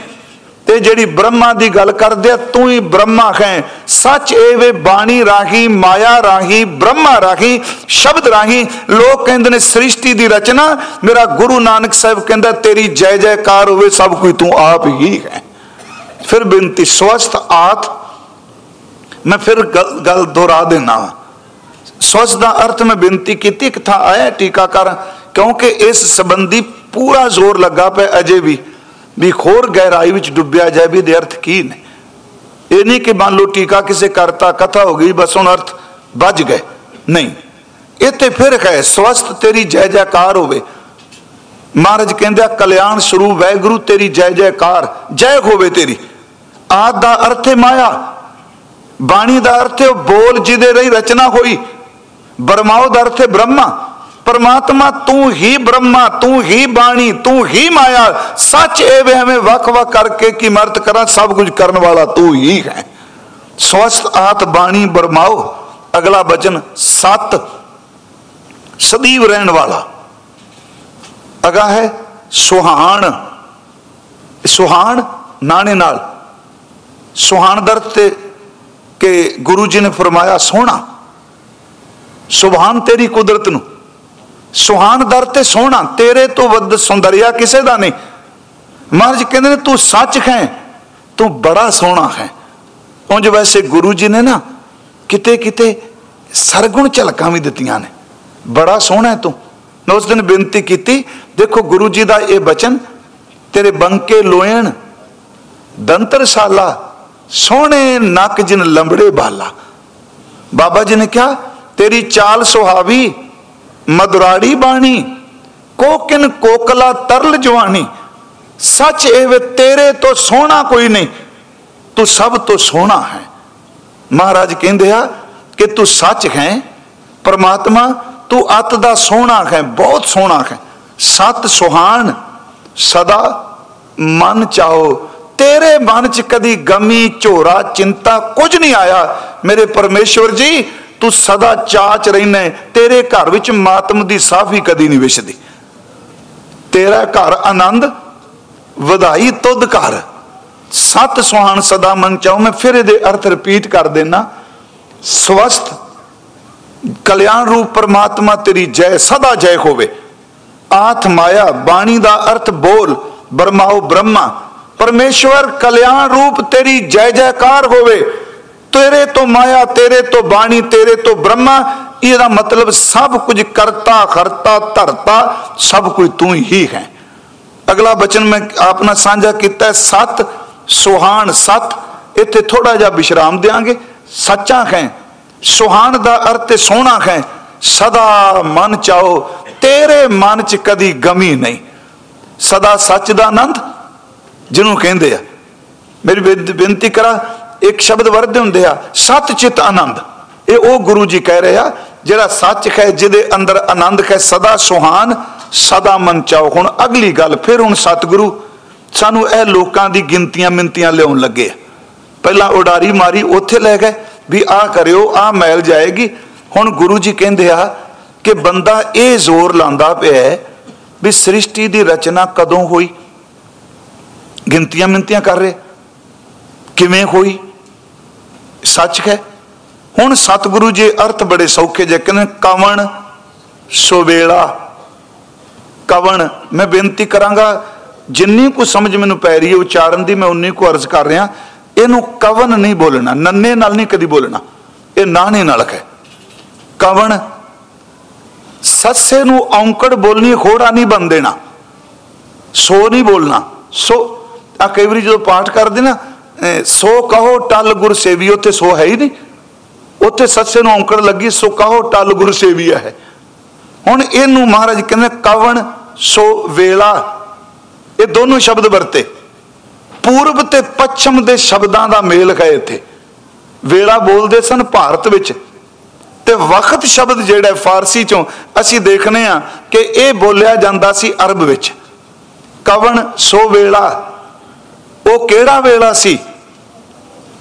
ਤੇ ਜਿਹੜੀ ਬ੍ਰਹਮਾ ਦੀ ਗੱਲ ਕਰਦੇ ਆ, ਤੂੰ ਹੀ ਬ੍ਰਹਮਾ ਹੈ। ਸੱਚ ਇਹ ਵੇ, ਬਾਣੀ ਰਾਹੀ, ਮਾਇਆ ਰਾਹੀ, ਬ੍ਰਹਮਾ ਰਾਹੀ, ਸ਼ਬਦ ਰਾਹੀ, ਲੋਕ ਕਹਿੰਦੇ ਨੇ ਸ੍ਰਿਸ਼ਟੀ ਦੀ ਰਚਨਾ। ਮੇਰਾ ਗੁਰੂ ਨਾਨਕ ਸਾਹਿਬ ਕਹਿੰਦਾ, ਤੇਰੀ ਜੈ ਜੈਕਾਰ ਹੋਵੇ, ਸਭ ਕੋਈ ਤੂੰ ਆਪ ਹੀ ਹੈ। ਫਿਰ ਬੇਨਤੀ, ਸਵਸਥ ਆਤ। ਮੈਂ ਫਿਰ ਗੱਲ ਦੁਹਰਾ ਦੇਣਾ ਸਵਸਥ ਦਾ ਅਰਥ ਮੈਂ ਬੇਨਤੀ ਕੀਤੀ ਕਿ ਥਾ ਆਇਆ ਟੀਕਾਕਾਰ ਕਿਉਂਕਿ ਇਸ ਸੰਬੰਧੀ ਪੂਰਾ ਜ਼ੋਰ ਲੱਗਾ ਪਿਆ ਅਜੇ ਵੀ। ਵੀ ਖੋਰ ਗਹਿਰਾਈ ਵਿੱਚ ਡੁੱਬਿਆ ਜਾਏ ਵੀ ਦੇ ਅਰਥ ਕੀ ਨੇ? ਇਹ ਨਹੀਂ ਕਿ ਮੰਨ ਲਓ ਟੀਕਾ ਕਿਸੇ ਕਰਤਾ, ਕਥਾ ਹੋ ਗਈ, ਬਸ ਹੁਣ ਅਰਥ ਵੱਜ ਗਏ। ਨਹੀਂ। ਇੱਥੇ ਫਿਰ ਹੈ ਸਵਸਤ ਤੇਰੀ ਜੈ ਜੈਕਾਰ ਹੋਵੇ। ਮਹਾਰਾਜ ਕਹਿੰਦਾ ਕਲਿਆਣ ਸਰੂਪ ਵੈਗੁਰੂ ਤੇਰੀ ਜੈ ਜੈਕਾਰ, ਜੈ ਹੋਵੇ ਤੇਰੀ। ਆਦ ਦਾ ਅਰਥ ਹੈ ਮਾਇਆ। ਬਾਣੀ ਦਾ ਅਰਥ ਹੈ ਬੋਲ ਜਿਹਦੇ ਰਹੀ ਰਚਨਾ ਹੋਈ। ਬਰਮਾਉ ਦਾ ਅਰਥ ਹੈ ਬ੍ਰਹਮਾ। ਪਰਮਾਤਮਾ ਤੂੰ ਹੀ ਬ੍ਰਹਮਾ, ਤੂੰ ਹੀ ਬਾਣੀ, ਤੂੰ ਹੀ ਮਾਇਆ। ਸੱਚ ਐਵੇਂ ਐਵੇਂ ਵੱਖ-ਵੱਖ ਕਰਕੇ ਕੀ ਮਰਤ ਕਰਾਂ, ਸਭ ਕੁਝ ਕਰਨ ਵਾਲਾ ਤੂੰ ਹੀ ਹੈ। ਸਵਸਤ ਆਤ ਬਾਣੀ ਬਰਮਾਓ। ਅਗਲਾ ਬਚਨ, ਸਤ। ਸਦੀਵ ਰਹਿਣ ਵਾਲਾ। ਅਗਾ ਹੈ ਸੁਹਾਣ। ਸੁਹਾਣ ਨਾਣੇ ਨਾਲ। ਸੁਹਾਣ ਦਰਤ ਤੇ ਕਿ ਗੁਰੂ ਜੀ ਨੇ ਫਰਮਾਇਆ, ਸੋਹਣਾ। ਸੁਭਾਨ ਤੇਰੀ ਕੁਦਰਤ ਨੂੰ। ਸੁਹਾਨ ਦਰ ਤੇ ਸੋਹਣਾ, ਤੇਰੇ ਤੋਂ ਵੱਧ ਸੁੰਦਰਿਆ ਕਿਸੇ ਦਾ ਨਹੀਂ। ਮਹਾਰਾਜ ਕਹਿੰਦੇ ਨੇ, ਤੂੰ ਸੱਚ ਹੈ, ਤੂੰ ਬੜਾ ਸੋਹਣਾ ਹੈ। ਉਂਝ ਵੈਸੇ ਗੁਰੂ ਜੀ ਨੇ ਨਾ ਕਿਤੇ ਕਿਤੇ ਸਰਗੁਣ ਝਲਕਾਂ ਵੀ ਦਿੱਤੀਆਂ ਨੇ। ਬੜਾ ਸੋਹਣਾ ਹੈ ਤੂੰ। ਮੈਂ ਉਸ ਦਿਨ ਬੇਨਤੀ ਕੀਤੀ, ਦੇਖੋ ਗੁਰੂ ਜੀ ਦਾ ਇਹ ਬਚਨ, ਤੇਰੇ ਬੰਕੇ ਲੋਇਣ ਦੰਤਰਸ਼ਾਲਾ, ਸੋਹਣੇ ਨੱਕ ਜਿਨ ਲੰਬੜੇ ਬਾਲਾ। ਬਾਬਾ ਜੀ ਨੇ ਕਿਹਾ, ਤੇਰੀ ਚਾਲ ਸੁਹਾਵੀ ਮਦੁਰਾੜੀ ਬਾਣੀ, ਕੋਕਿਨ ਕੋਕਲਾ ਤਰਲ ਜਵਾਨੀ। ਸੱਚ ਇਹ ਵੇ ਤੇਰੇ ਤੋਂ ਸੋਹਣਾ ਕੋਈ ਨਹੀਂ, ਤੂੰ ਸਭ ਤੋਂ ਸੋਹਣਾ ਹੈ। ਮਹਾਰਾਜ ਕਹਿੰਦੇ ਆ ਕਿ ਤੂੰ ਸੱਚ ਹੈ, ਪਰਮਾਤਮਾ, ਤੂੰ ਅਤ ਦਾ ਸੋਹਣਾ ਹੈ, ਬਹੁਤ ਸੋਹਣਾ ਹੈ। ਸਤ ਸੁਹਾਣ, ਸਦਾ ਮਨ ਚਾਹੋ ਤੇਰੇ ਮਨ ਚ ਕਦੀ ਗਮੀ, ਝੋਰਾ, ਚਿੰਤਾ ਕੁਝ ਨਹੀਂ ਆਇਆ। ਮੇਰੇ ਪਰਮੇਸ਼ਵਰ ਜੀ ਤੂੰ ਸਦਾ ਚਾਚ ਰਹਿਣਾ ਤੇਰੇ ਘਰ ਵਿੱਚ ਮਾਤਮ ਦੀ ਸਾਫੀ ਕਦੀ ਨਹੀਂ ਵਿਛਦੀ। ਤੇਰਾ ਘਰ ਆਨੰਦ, ਵਧਾਈ ਤੁਧ ਘਰ। ਸਤ ਸੁਹਾਨ ਸਦਾ ਮਨ ਚਾਉ, ਮੈਂ ਫਿਰ ਇਹਦੇ ਅਰਥ ਰਿਪੀਟ ਕਰ ਦੇਣਾ ਸਵਸਥ, ਕਲਿਆਣ ਰੂਪ ਪਰਮਾਤਮਾ ਤੇਰੀ ਜੈ, ਸਦਾ ਜੈ ਹੋਵੇ। ਆਥ ਮਾਇਆ, ਬਾਣੀ ਦਾ ਅਰਥ ਬੋਲ, ਬਰਮਾਉ ਬ੍ਰਹਮਾ। ਪਰਮੇਸ਼ਵਰ, ਕਲਿਆਣ ਰੂਪ ਤੇਰੀ ਜੈ ਜੈਕਾਰ ਹੋਵੇ। ਤੇਰੇ ਤੋਂ ਮਾਇਆ, ਤੇਰੇ ਤੋਂ ਬਾਣੀ, ਤੇਰੇ ਤੋਂ ਬ੍ਰਹਮਾ, ਇਹਦਾ ਮਤਲਬ ਸਭ ਕੁਝ ਕਰਤਾ, ਖਰਤਾ, ਧਰਤਾ, ਸਭ ਕੁਝ ਤੂੰ ਹੀ ਹੈ। ਅਗਲਾ ਬਚਨ ਮੈਂ ਆਪਣਾ ਸਾਂਝਾ ਕੀਤਾ ਸਤ ਸੁਹਾਨ ਸਤ। ਇੱਥੇ ਥੋੜਾ ਜਿਹਾ ਵਿਸ਼ਰਾਮ ਦੇਾਂਗੇ ਸੱਚਾ ਹੈ, ਸੁਹਾਣ ਦਾ ਅਰਥ ਸੋਹਣਾ ਹੈ, ਸਦਾ ਮਨ ਚਾਓ, ਤੇਰੇ ਮਨ ਚ ਕਦੀ ਗਮੀ ਨਹੀਂ। ਸਦਾ ਸੱਚ ਦਾ ਆਨੰਦ, ਜਿਹਨੂੰ ਕਹਿੰਦੇ ਆ। ਮੇਰੀ ਬੇਨਤੀ ਕਰਾਂ ਇੱਕ ਸ਼ਬਦ ਵਰਦੇ ਹੁੰਦੇ ਆ, ਸਤ ਚਿਤ ਆਨੰਦ। ਇਹ ਉਹ ਗੁਰੂ ਜੀ ਕਹਿ ਰਹੇ ਆ, ਜਿਹੜਾ ਸੱਚ ਹੈ ਜਿਹਦੇ ਅੰਦਰ ਆਨੰਦ ਹੈ ਸਦਾ ਸੁਹਾਨ, ਸਦਾ ਮਨ ਚਾਓ। ਹੁਣ ਅਗਲੀ ਗੱਲ, ਫਿਰ ਹੁਣ ਸਤਿਗੁਰੂ ਸਾਨੂੰ ਇਹ ਲੋਕਾਂ ਦੀ ਗਿਣਤੀਆਂ ਮਿੰਤੀਆਂ ਲਿਆਉਣ ਲੱਗੇ ਪਹਿਲਾਂ ਉਡਾਰੀ ਮਾਰੀ, ਉੱਥੇ ਲੈ ਗਏ, ਵੀ ਆਹ ਕਰਿਓ, ਆਹ ਮੈਲ ਜਾਏਗੀ। ਹੁਣ ਗੁਰੂ ਜੀ ਕਹਿੰਦੇ ਆ ਕਿ ਬੰਦਾ ਇਹ ਜ਼ੋਰ ਲਾਂਦਾ ਪਿਆ ਵੀ ਸ੍ਰਿਸ਼ਟੀ ਦੀ ਰਚਨਾ ਕਦੋਂ ਹੋਈ? ਗਿਣਤੀਆਂ ਮਿੰਤੀਆਂ ਕਰ ਰਹੇ। ਕਿਵੇਂ ਹੋਈ? ਸੱਚ ਹੈ। ਹੁਣ ਸਤਿਗੁਰੂ ਜੀ ਅਰਥ ਬੜੇ ਸੌਖੇ ਜੇ ਕਹਿੰਦੇ ਕਵਣ ਸੋਵੇਲਾ ਕਵਣ, ਮੈਂ ਬੇਨਤੀ ਕਰਾਂਗਾ, ਜਿੰਨੀ ਕੁ ਸਮਝ ਮੈਨੂੰ ਪੈ ਰਹੀ ਹੈ ਉਚਾਰਨ ਦੀ, ਮੈਂ ਉਨੀ ਕੁ ਅਰਜ਼ ਕਰ ਰਿਹਾ। ਇਹਨੂੰ ਕਵਨ ਨਹੀਂ ਬੋਲਣਾ, ਨੰਨੇ ਨਾਲ ਨਹੀਂ ਕਦੀ ਬੋਲਣਾ। ਇਹ ਨਾਣੇ ਨਾਲ ਹੈ। ਕਵਣ, ਸੱਸੇ ਨੂੰ ਔਂਕੜ ਬੋਲਣੀ, ਖੋੜਾ ਨਹੀਂ ਬਣ ਦੇਣਾ। ਸੋ ਨਹੀਂ ਬੋਲਣਾ। ਸੋ ਆ ਕਈ ਵਾਰੀ ਜਦੋਂ ਪਾਠ ਕਰਦੇ ਨਾ ਸੋ ਕਹੋ ਟਲ ਗੁਰ ਸੇਵੀ, ਉੱਥੇ ਸੋ ਹੈ ਹੀ ਨਹੀਂ। ਉੱਥੇ ਸੱਸੇ ਨੂੰ ਔਂਕੜ ਲੱਗੀ, ਸੋ ਕਹੋ ਟਲ ਗੁਰ ਸੇਵੀਆ ਹੈ। ਹੁਣ ਇਹਨੂੰ ਮਹਾਰਾਜ ਕਹਿੰਦੇ, ਕਵਣ, ਸੋ ਵੇਲਾ। ਇਹ ਦੋਨੋਂ ਸ਼ਬਦ ਵਰਤੇ। ਪੂਰਬ ਤੇ ਪੱਛਮ ਦੇ ਸ਼ਬਦਾਂ ਦਾ ਮੇਲ ਹੈ ਇੱਥੇ। ਵੇਲਾ ਬੋਲਦੇ ਸਨ ਭਾਰਤ ਵਿੱਚ। ਤੇ ਵਕਤ ਸ਼ਬਦ ਜਿਹੜਾ ਫਾਰਸੀ ਚੋਂ ਅਸੀਂ ਦੇਖਨੇ ਆ ਕਿ ਇਹ ਬੋਲਿਆ ਜਾਂਦਾ ਸੀ ਅਰਬ ਵਿੱਚ। ਕਵਣ, ਸੋ ਵੇਲਾ। ਉਹ ਕਿਹੜਾ ਵੇਲਾ ਸੀ?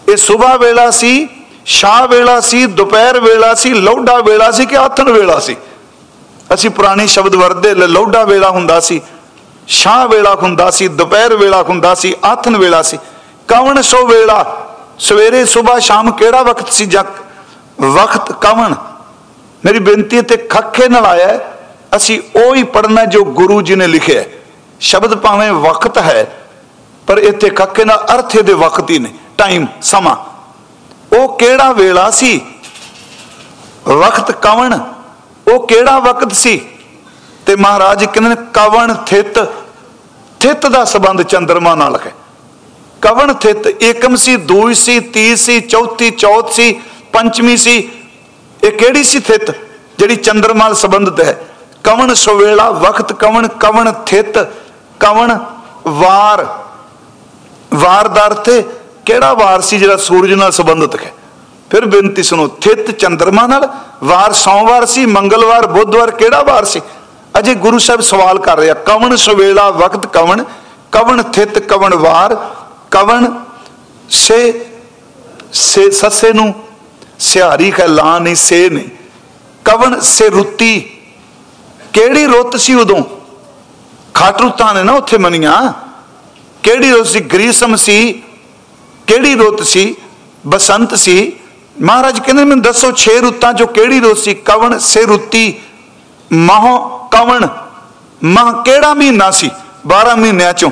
ਇਹ ਸਵੇਰ ਵੇਲਾ ਸੀ, ਸ਼ਾਹ ਵੇਲਾ ਸੀ, ਦੁਪਹਿਰ ਵੇਲਾ ਸੀ ਲੌਡਾ ਵੇਲਾ ਸੀ ਕਿ ਆਥਣ ਵੇਲਾ ਸੀ? ਅਸੀਂ ਪੁਰਾਣੇ ਸ਼ਬਦ ਵਰਦੇ ਲੌਡਾ ਵੇਲਾ ਹੁੰਦਾ ਸੀ, ਸ਼ਾਹ ਵੇਲਾ ਹੁੰਦਾ ਸੀ, ਦੁਪਹਿਰ ਵੇਲਾ ਹੁੰਦਾ ਸੀ, ਆਥਣ ਵੇਲਾ ਸੀ। ਕਵਣ ਸੋ ਵੇਲਾ? ਸਵੇਰੇ ਸਵੇਰ ਸ਼ਾਮ ਕਿਹੜਾ ਵਕਤ ਸੀ ਜਗ ਵਕਤ ਕਵਣ? ਮੇਰੀ ਬੇਨਤੀ ਤੇ ਖੱਖੇ ਨਾਲ ਆਇਆ ਅਸੀਂ ਉਹ ਹੀ ਪੜਨਾ ਜੋ ਗੁਰੂ ਜੀ ਨੇ ਲਿਖਿਆ ਸ਼ਬਦ ਭਾਵੇਂ ਵਕਤ ਹੈ ਪਰ ਇੱਥੇ ਖੱਖੇ ਨਾਲ ਅਰਥ ਦੇ ਵਕਤ ਹੀ ਨੇ ਟਾਈਮ ਸਮਾਂ। ਉਹ ਕਿਹੜਾ ਵੇਲਾ ਸੀ? ਵਕਤ ਕਵਣ? ਉਹ ਕਿਹੜਾ ਵਕਤ ਸੀ? ਤੇ ਮਹਾਰਾਜ ਕਹਿੰਦੇ ਨੇ, ਕਵਣ ਥਿਤ? ਥਿਤ ਦਾ ਸੰਬੰਧ ਚੰਦਰਮਾ ਨਾਲ ਹੈ। ਕਵਣ ਥਿਤ? ਏਕਮ ਸੀ, ਦੂਈ ਸੀ ਤੀ ਸੀ, ਚੌਥੀ, ਚੌਥ ਸੀ, ਪੰਚਮੀ ਸੀ। ਇਹ ਕਿਹੜੀ ਸੀ ਥਿਤ? ਜਿਹੜੀ ਚੰਦਰਮਾ ਨਾਲ ਸੰਬੰਧਿਤ ਹੈ। ਕਵਣ ਸਵੇਲਾ, ਵਕਤ ਕਵਣ ਕਵਣ ਥਿਤ? ਕਵਣ ਵਾਰ? ਵਾਰ ਦਾ ਅਰਥ ਕਿਹੜਾ ਵਾਰ ਸੀ ਜਿਹੜਾ ਸੂਰਜ ਨਾਲ ਸੰਬੰਧਿਤ ਹੈ? ਫਿਰ ਬੇਨਤੀ ਸੁਣੋ, ਥਿਤ ਚੰਦਰਮਾ ਨਾਲ ਵਾਰ ਸੋਮਵਾਰ ਸੀ, ਮੰਗਲਵਾਰ, ਬੁੱਧਵਾਰ ਕਿਹੜਾ ਵਾਰ ਸੀ? ਅਜੇ ਗੁਰੂ ਸਾਹਿਬ ਸਵਾਲ ਕਰ ਰਿਹਾ ਕਵਣ ਸਵੇਲਾ ਵਕਤ ਕਵਣ ਕਵਣ ਥਿਤ ਕਵਣ ਵਾਰ, ਕਵਣ ਸੇ ਸੇ ਸੱਸੇ ਨੂੰ? ਸਿਹਾਰੀ ਖੈ ਲਾਂ ਨਹੀਂ, ਸੇ ਨਹੀਂ। ਕਵਣ ਸੇ ਰੁੱਤੀ? ਕਿਹੜੀ ਰੁੱਤ ਸੀ ਉਦੋਂ? ਖਾਟ ਰੁੱਤਾਂ ਨੇ ਨਾ ਉੱਥੇ ਮਨੀਆਂ। ਕਿਹੜੀ ਰੁੱਤ ਸੀ? ਗ੍ਰੀਸਮ ਸੀ। ਕਿਹੜੀ ਰੁੱਤ ਸੀ? ਬਸੰਤ ਸੀ। ਮਹਾਰਾਜ ਕਹਿੰਦੇ ਮੈਨੂੰ ਦੱਸੋ 6 ਰੁੱਤਾਂ ਚੋਂ ਕਿਹੜੀ ਰੁੱਤ ਸੀ? ਕਵਣ ਸੇ ਰੁੱਤੀ ਮਹ ਕਵਣ? ਮਹ ਕਿਹੜਾ ਮਹੀਨਾ ਸੀ? 12 ਮਹੀਨਿਆਂ ਚੋਂ।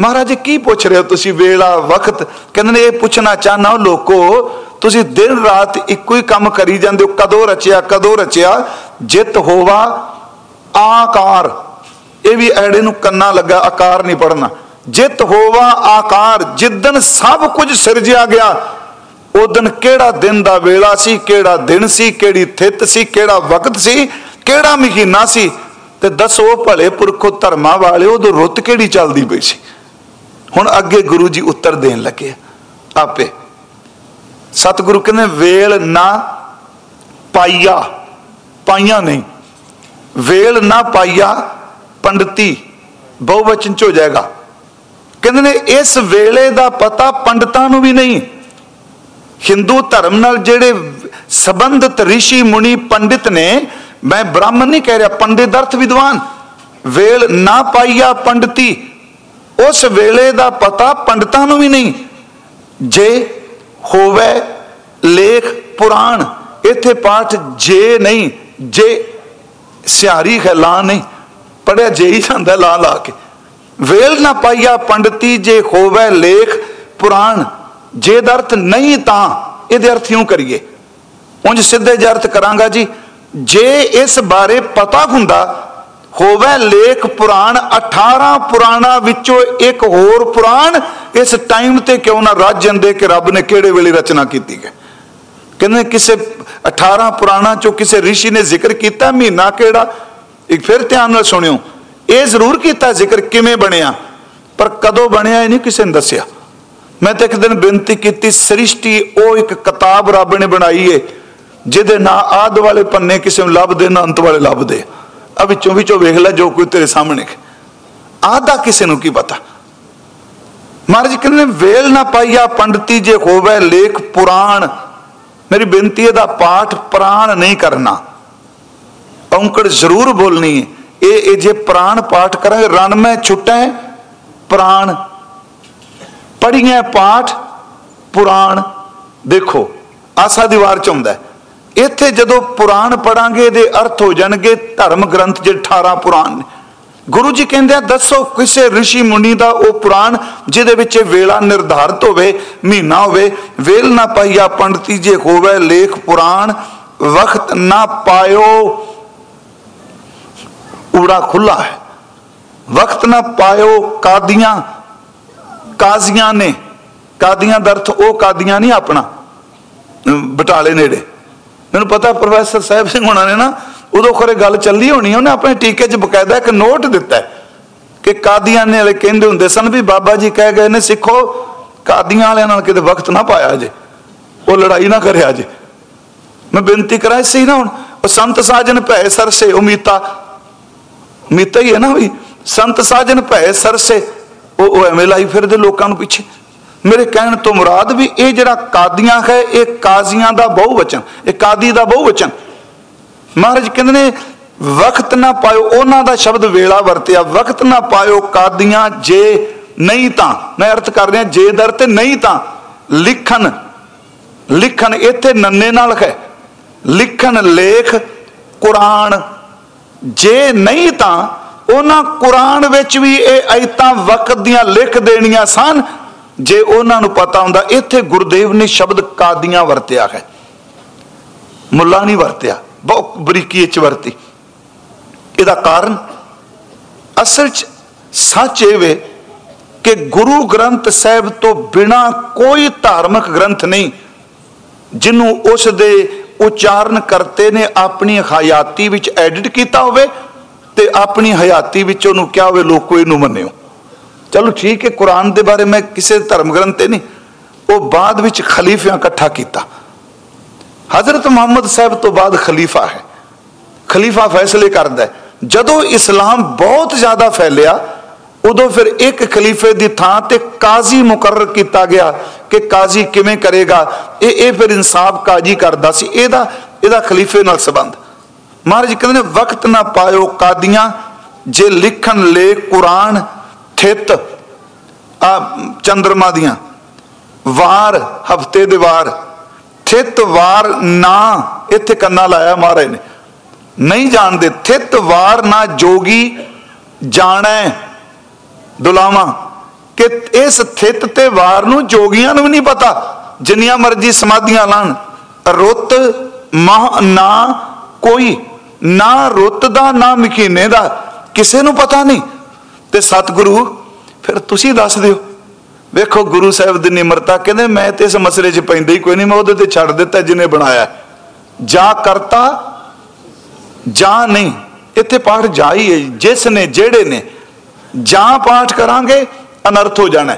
ਮਹਾਰਾਜ, ਕੀ ਪੁੱਛ ਰਹੇ ਹੋ ਤੁਸੀਂ? ਵੇਲਾ, ਵਕਤ। ਕਹਿੰਦੇ ਨੇ, ਇਹ ਪੁੱਛਣਾ ਚਾਹਨਾ ਲੋਕੋ, ਤੁਸੀਂ ਦਿਨ ਰਾਤ ਇੱਕੋ ਹੀ ਕੰਮ ਕਰੀ ਜਾਂਦੇ ਹੋ। ਕਦੋਂ ਰਚਿਆ ਕਦੋਂ ਰਚਿਆ? ਜਿਤ ਹੋਵਾ ਆਕਾਰ। ਇਹ ਵੀ ਐੜੇ ਨੂੰ ਕੰਨਾ ਲੱਗਾ, ਆਕਾਰ ਨਹੀਂ ਪੜਨਾ ਜਿਤ ਹੋਵਾ ਆਕਾਰ ਜਿੱਦਨ ਸਭ ਕੁਝ ਸਿਰਜਿਆ ਗਿਆ ਉਦਨ ਕਿਹੜਾ ਦਿਨ ਦਾ ਵੇਲਾ ਸੀ, ਕਿਹੜਾ ਦਿਨ ਸੀ, ਕਿਹੜੀ ਥਿਤ ਸੀ, ਕਿਹੜਾ ਵਕਤ ਸੀ, ਕਿਹੜਾ ਮਹੀਨਾ ਸੀ? ਤੇ ਦੱਸੋ ਭਲੇ ਪੁਰਖੋ ਧਰਮਾਂ ਵਾਲੇ ਉਦੋਂ ਰੁੱਤ ਕਿਹੜੀ ਚੱਲਦੀ ਪਈ ਸੀ? ਹੁਣ ਅੱਗੇ ਗੁਰੂ ਜੀ ਉੱਤਰ ਦੇਣ ਲੱਗੇ ਆਪੇ। ਸਤਿਗੁਰੂ ਕਹਿੰਦੇ, ਵੇਲ ਨਾ ਪਾਈਆ, ਪਾਈਆਂ ਨਹੀਂ। ਵੇਲ ਨਾ ਪਾਈਆ ਪੰਡਤੀ, ਬਹੁਵਚਨ ਚ ਹੋ ਜਾਏਗਾ। ਕਹਿੰਦੇ ਨੇ ਇਸ ਵੇਲੇ ਦਾ ਪਤਾ ਪੰਡਤਾਂ ਨੂੰ ਵੀ ਨਹੀਂ। ਹਿੰਦੂ ਧਰਮ ਨਾਲ ਜਿਹੜੇ ਸੰਬੰਧਿਤ ઋષਿ ਮੁਨੀ ਪੰਡਿਤ ਨੇ, ਮੈਂ ਬ੍ਰਾਹਮਣ ਨਹੀਂ ਕਹਿ ਰਿਹਾ, ਪੰਡਿਤ ਅਰਥ ਵਿਦਵਾਨ, ਵੇਲ ਨਾ ਪਾਈਆ ਪੰਡਤੀ, ਉਸ ਵੇਲੇ ਦਾ ਪਤਾ ਪੰਡਤਾਂ ਨੂੰ ਵੀ ਨਹੀਂ। ਜੇ ਹੋਵੇ ਲੇਖ ਪੁਰਾਣ, ਇੱਥੇ ਪਾਠ ਜੇ ਨਹੀਂ, ਜੇ ਸਿਆਰੀ ਹੈ ਲਾ ਨਹੀਂ ਪੜਿਆ ਜੇ ਹੀ ਜਾਂਦਾ ਲਾ ਲਾ ਕੇ। ਵੇਲ ਨਾ ਪਾਈਆ ਪੰਡਤੀ ਜੇ ਹੋਵੇ ਲੇਖ, ਪੁਰਾਣ ਜੇ ਦਾ ਅਰਥ ਨਹੀਂ ਤਾਂ ਇਹਦੇ ਅਰਥ ਕਿਉਂ ਕਰੀਏ। ਉਂਝ ਸਿੱਧੇ ਜਿਹਾ ਅਰਥ ਕਰਾਂਗਾ ਜੀ, ਜੇ ਇਸ ਬਾਰੇ ਪਤਾ ਹੁੰਦਾ, ਹੋਵੇ ਲੇਖ, ਪੁਰਾਣ 18 ਪੁਰਾਣਾ ਵਿੱਚੋਂ ਇੱਕ ਹੋਰ ਪੁਰਾਣ, ਇਸ ਟਾਈਮ ਤੇ ਕਿਉਂ ਨਾ ਰਾਜਨ ਜਾਂਦੇ ਕਿ ਰੱਬ ਨੇ ਕਿਹੜੇ ਵੇਲੇ ਰਚਨਾ ਕੀਤੀ ਹੈ। ਕਹਿੰਦੇ ਕਿਸੇ 18 ਪੁਰਾਣਾ ਚੋਂ ਕਿਸੇ ઋષਿ ਨੇ ਜ਼ਿਕਰ ਕੀਤਾ ਮਹੀਨਾ ਕਿਹੜਾ? ਇੱਕ ਫਿਰ ਧਿਆਨ ਨਾਲ ਸੁਣਿਓ। ਇਹ ਜ਼ਰੂਰ ਕੀਤਾ ਜ਼ਿਕਰ ਕਿਵੇਂ ਬਣਿਆ? ਪਰ ਕਦੋਂ ਬਣਿਆ ਇਹ ਨਹੀਂ ਕਿਸੇ ਨੇ ਦੱਸਿਆ। ਮੈਂ ਤਾਂ ਇੱਕ ਦਿਨ ਬੇਨਤੀ ਕੀਤੀ, ਸ੍ਰਿਸ਼ਟੀ ਉਹ ਇੱਕ ਕਿਤਾਬ ਰੱਬ ਨੇ ਬਣਾਈ ਏ, ਜਿਹਦੇ ਨਾਂ ਆਦ ਵਾਲੇ ਪੰਨੇ ਕਿਸੇ ਨੂੰ ਲੱਭਦੇ, ਨਾ ਅੰਤ ਵਾਲੇ ਲੱਭਦੇ। ਆ ਵਿੱਚੋਂ ਵਿੱਚੋਂ ਵੇਖ ਲੈ ਜੋ ਕੋਈ ਤੇਰੇ ਸਾਹਮਣੇ ਆਦਾ ਕਿਸੇ ਨੂੰ ਕੀ ਪਤਾ? ਮਹਾਰਾਜ ਕਹਿੰਦੇ ਵੇਲ ਨਾ ਪਾਈਆ ਪੰਡਤੀ ਜੇ ਹੋਵੇ ਲੇਖ ਪੁਰਾਣ। ਮੇਰੀ ਬੇਨਤੀ ਹੈ ਦਾ ਪਾਠ ਪ੍ਰਾਣ ਨਹੀਂ ਕਰਨਾ। ਔਂਕੜ ਜ਼ਰੂਰ ਬੋਲਣੀ ਹੈ ਇਹ ਇਹ ਜੇ ਪ੍ਰਾਣ ਪਾਠ ਕਰਾਂਗੇ, ਰਣ ਮੈਂ ਛੁੱਟੈ ਪ੍ਰਾਣ। ਪੜੀਆਂ ਪਾਠ, ਪੁਰਾਣ। ਦੇਖੋ, ਆਸਾ ਦੀਵਾਰ ਚ ਹੁੰਦਾ ਇੱਥੇ ਜਦੋਂ ਪੁਰਾਣ ਪੜਾਂਗੇ ਇਹਦੇ ਅਰਥ ਹੋ ਜਾਣਗੇ, ਧਰਮ ਗ੍ਰੰਥ ਜੇ 18 ਪੁਰਾਣ ਨੇ। ਗੁਰੂ ਜੀ ਕਹਿੰਦੇ ਆ, ਦੱਸੋ ਕਿਸੇ ઋષਿ ਮੁਨੀ ਦਾ ਉਹ ਪੁਰਾਣ, ਜਿਹਦੇ ਵਿੱਚ ਵੇਲਾ ਨਿਰਧਾਰਤ ਹੋਵੇ, ਮਹੀਨਾ ਹੋਵੇ, ਵੇਲ ਨਾ ਪਾਈਆ ਪੰਡਤੀ ਜੇ ਹੋਵੇ, ਲੇਖ ਪੁਰਾਣ ਵਕਤ ਨਾ ਪਾਇਓ। ਊੜਾ ਖੁੱਲਾ ਹੈ। ਵਕਤ ਨਾ ਪਾਇਓ ਕਾਦੀਆਂ, ਕਾਜ਼ੀਆਂ ਨੇ। ਕਾਦੀਆਂ ਦਾ ਉਹ ਕਾਦੀਆਂ ਨਹੀਂ ਆਪਣਾ ਬਟਾਲੇ ਨੇੜੇ। ਮੈਨੂੰ ਪਤਾ ਪ੍ਰੋਫੈਸਰ ਸਾਹਿਬ ਸਿੰਘ ਹੋਣਾ ਨੇ ਨਾ, ਉਦੋਂ ਖਰੇ ਗੱਲ ਚੱਲੀ ਹੋਣੀ, ਉਹਨੇ ਆਪਣੇ ਟੀਕੇ 'ਚ ਬਕਾਇਦਾ ਇੱਕ ਨੋਟ ਦਿੱਤਾ ਕਿ ਕਾਦੀਆਂ ਨੇ ਵਾਲੇ ਕਹਿੰਦੇ ਹੁੰਦੇ ਸਨ ਵੀ ਬਾਬਾ ਜੀ ਕਹਿ ਗਏ ਨੇ, ਸਿੱਖੋ, ਕਾਦੀਆਂ ਵਾਲਿਆਂ ਨਾਲ ਕਿਤੇ ਵਕਤ ਨਾ ਪਾਇਆ ਜੇ, ਉਹ ਲੜਾਈ ਨਾ ਕਰਿਆ ਜੇ। ਮੈਂ ਬੇਨਤੀ ਕਰਾਂ ਸੀ ਨਾ ਹੁਣ, ਉਹ ਸੰਤ ਸਾਜਨ ਭੈ ਸਰਸੇ ਉਮੀਤਾ ਮੀਤਾ ਹੀ ਹੈ ਨਾ ਵੀ ਸੰਤ ਸਾਜਨ ਭੈ ਸਰਸੇ, ਉਹ ਉਹ ਐਵੇਂ ਲਾਈ ਫਿਰਦੇ ਲੋਕਾਂ ਨੂੰ ਪਿੱਛੇ। ਮੇਰੇ ਕਹਿਣ ਤੋਂ ਮੁਰਾਦ ਵੀ ਇਹ ਜਿਹੜਾ ਕਾਦੀਆਂ ਹੈ, ਇਹ ਕਾਜ਼ੀਆਂ ਦਾ ਬਹੁਵਚਨ ਇਹ ਕਾਦੀ ਦਾ ਬਹੁਵਚਨ ਮਹਾਰਾਜ ਕਹਿੰਦੇ ਨੇ ਵਕਤ ਨਾ ਪਾਇਓ ਉਹਨਾਂ ਦਾ ਸ਼ਬਦ ਵੇਲਾ ਵਰਤਿਆ ਵਕਤ ਨਾ ਪਾਇਓ ਕਾਦੀਆਂ ਜੇ ਨਹੀਂ ਤਾਂ। ਮੈਂ ਅਰਥ ਕਰ ਰਿਹਾ, ਜੇ ਦਰ ਤੇ ਨਹੀਂ ਤਾਂ। ਲਿਖਣ ਲਿਖਣ ਇੱਥੇ ਨੰਨੇ ਨਾਲ ਹੈ। ਲਿਖਣ ਲੇਖ, ਕੁਰਾਨ ਜੇ ਨਹੀਂ ਤਾਂ ਉਹਨਾਂ ਕੁਰਾਨ ਵਿੱਚ ਵੀ ਇਹ ਆਇਤਾਂ ਵਕਤ ਦੀਆਂ ਲਿਖ ਦੇਣੀਆਂ ਸਨ। ਜੇ ਉਹਨਾਂ ਨੂੰ ਪਤਾ ਹੁੰਦਾ, ਇੱਥੇ ਗੁਰਦੇਵ ਨੇ ਸ਼ਬਦ ਕਾਦੀਆਂ ਵਰਤਿਆ ਹੈ। ਮੁੱਲਾ ਨਹੀਂ ਵਰਤਿਆ ਬਹੁਤ ਬਰੀਕੀ ਵਿੱਚ ਵਰਤੀ। ਇਹਦਾ ਕਾਰਨ? ਅਸਲ 'ਚ ਸੱਚ ਇਹ ਵੇ ਕਿ ਗੁਰੂ ਗ੍ਰੰਥ ਸਾਹਿਬ ਤੋਂ ਬਿਨਾ ਕੋਈ ਧਾਰਮਿਕ ਗ੍ਰੰਥ ਨਹੀਂ ਜਿਹਨੂੰ ਉਸ ਦੇ ਉਚਾਰਨ ਕਰਤੇ ਨੇ, ਆਪਣੀ ਹਯਾਤੀ ਵਿੱਚ ਐਡਿਟ ਕੀਤਾ ਹੋਵੇ ਤੇ ਆਪਣੀ ਹਯਾਤੀ ਵਿੱਚ ਉਹਨੂੰ ਕਿਹਾ ਹੋਵੇ, ਲੋਕੋ, ਇਹਨੂੰ ਮੰਨਿਓ। ਚਲੋ ਠੀਕ ਹੈ, ਕੁਰਾਨ ਦੇ ਬਾਰੇ ਮੈਂ ਕਿਸੇ ਧਰਮ ਗ੍ਰੰਥ ਤੇ ਨਹੀਂ, ਉਹ ਬਾਅਦ ਵਿੱਚ ਖਲੀਫਿਆਂ ਇਕੱਠਾ ਕੀਤਾ। ਹਜ਼ਰਤ ਮੁਹੰਮਦ ਸਾਹਿਬ ਤੋਂ ਬਾਅਦ ਖਲੀਫਾ ਹੈ। ਖਲੀਫਾ ਫੈਸਲੇ ਕਰਦਾ ਹੈ। ਜਦੋਂ ਇਸਲਾਮ ਬਹੁਤ ਜ਼ਿਆਦਾ ਫੈਲਿਆ ਉਦੋਂ ਫਿਰ ਇੱਕ ਖਲੀਫੇ ਦੀ ਥਾਂ ਤੇ ਕਾਜ਼ੀ ਮੁਕਰਰ ਕੀਤਾ ਗਿਆ ਕਿ ਕਾਜ਼ੀ ਕਿਵੇਂ ਕਰੇਗਾ? ਇਹ ਇਹ ਫਿਰ ਇਨਸਾਫ ਕਾਜ਼ੀ ਕਰਦਾ ਸੀ। ਇਹਦਾ ਇਹਦਾ ਖਲੀਫੇ ਨਾਲ ਸੰਬੰਧ। ਮਹਾਰਾਜ ਕਹਿੰਦੇ ਨੇ, ਵਕਤ ਨਾ ਪਾਇਓ ਕਾਦੀਆਂ, ਜੇ ਲਿਖਣ ਲੈ ਕੁਰਾਨ ਥਿਤ, ਆ ਚੰਦਰਮਾ ਦੀਆਂ। ਵਾਰ, ਹਫ਼ਤੇ ਦੇ ਵਾਰ। ਥਿਤ, ਵਾਰ ਨਾ, ਇੱਥੇ ਕੰਨਾ ਲਾਇਆ ਮਹਾਰਾਜ ਨੇ। ਨਹੀਂ ਜਾਣਦੇ, ਥਿਤ, ਵਾਰ ਨਾ ਜੋਗੀ ਜਾਣੈ। ਦੁਲਾਵਾ, ਕਿ ਇਸ ਥਿਤ ਤੇ ਵਾਰ ਨੂੰ ਜੋਗੀਆਂ ਨੂੰ ਵੀ ਨਹੀਂ ਪਤਾ, ਜਿੰਨੀਆਂ ਮਰਜ਼ੀ ਸਮਾਧੀਆਂ ਲਾਣ। ਰੁੱਤ ਮਹ ਨਾ ਕੋਈ, ਨਾ ਰੁੱਤ ਦਾ, ਨਾ ਮਹੀਨੇ ਦਾ, ਕਿਸੇ ਨੂੰ ਪਤਾ ਨਹੀਂ। ਤੇ ਸਤਿਗੁਰੂ, ਫਿਰ ਤੁਸੀਂ ਦੱਸ ਦਿਓ। ਵੇਖੋ, ਗੁਰੂ ਸਾਹਿਬ ਦੀ ਨਿਮਰਤਾ ਕਹਿੰਦੇ, ਮੈਂ ਤੇ ਇਸ ਮਸਲੇ 'ਚ ਪੈਂਦਾ ਹੀ ਕੋਈ ਨਹੀਂ, ਮੈਂ ਉਹਦੇ ਤੇ ਛੱਡ ਦਿੱਤਾ ਜਿਹਨੇ ਬਣਾਇਆ ਜਾ ਕਰਤਾ, ਜਾਂ ਨਹੀਂ, ਇੱਥੇ ਪਾਠ ਜਾ ਹੀ ਹੈ। ਜਿਸ ਨੇ, ਜਿਹੜੇ ਨੇ ਜਾਂ ਪਾਠ ਕਰਾਂਗੇ, ਅਨਰਥ ਹੋ ਜਾਣਾ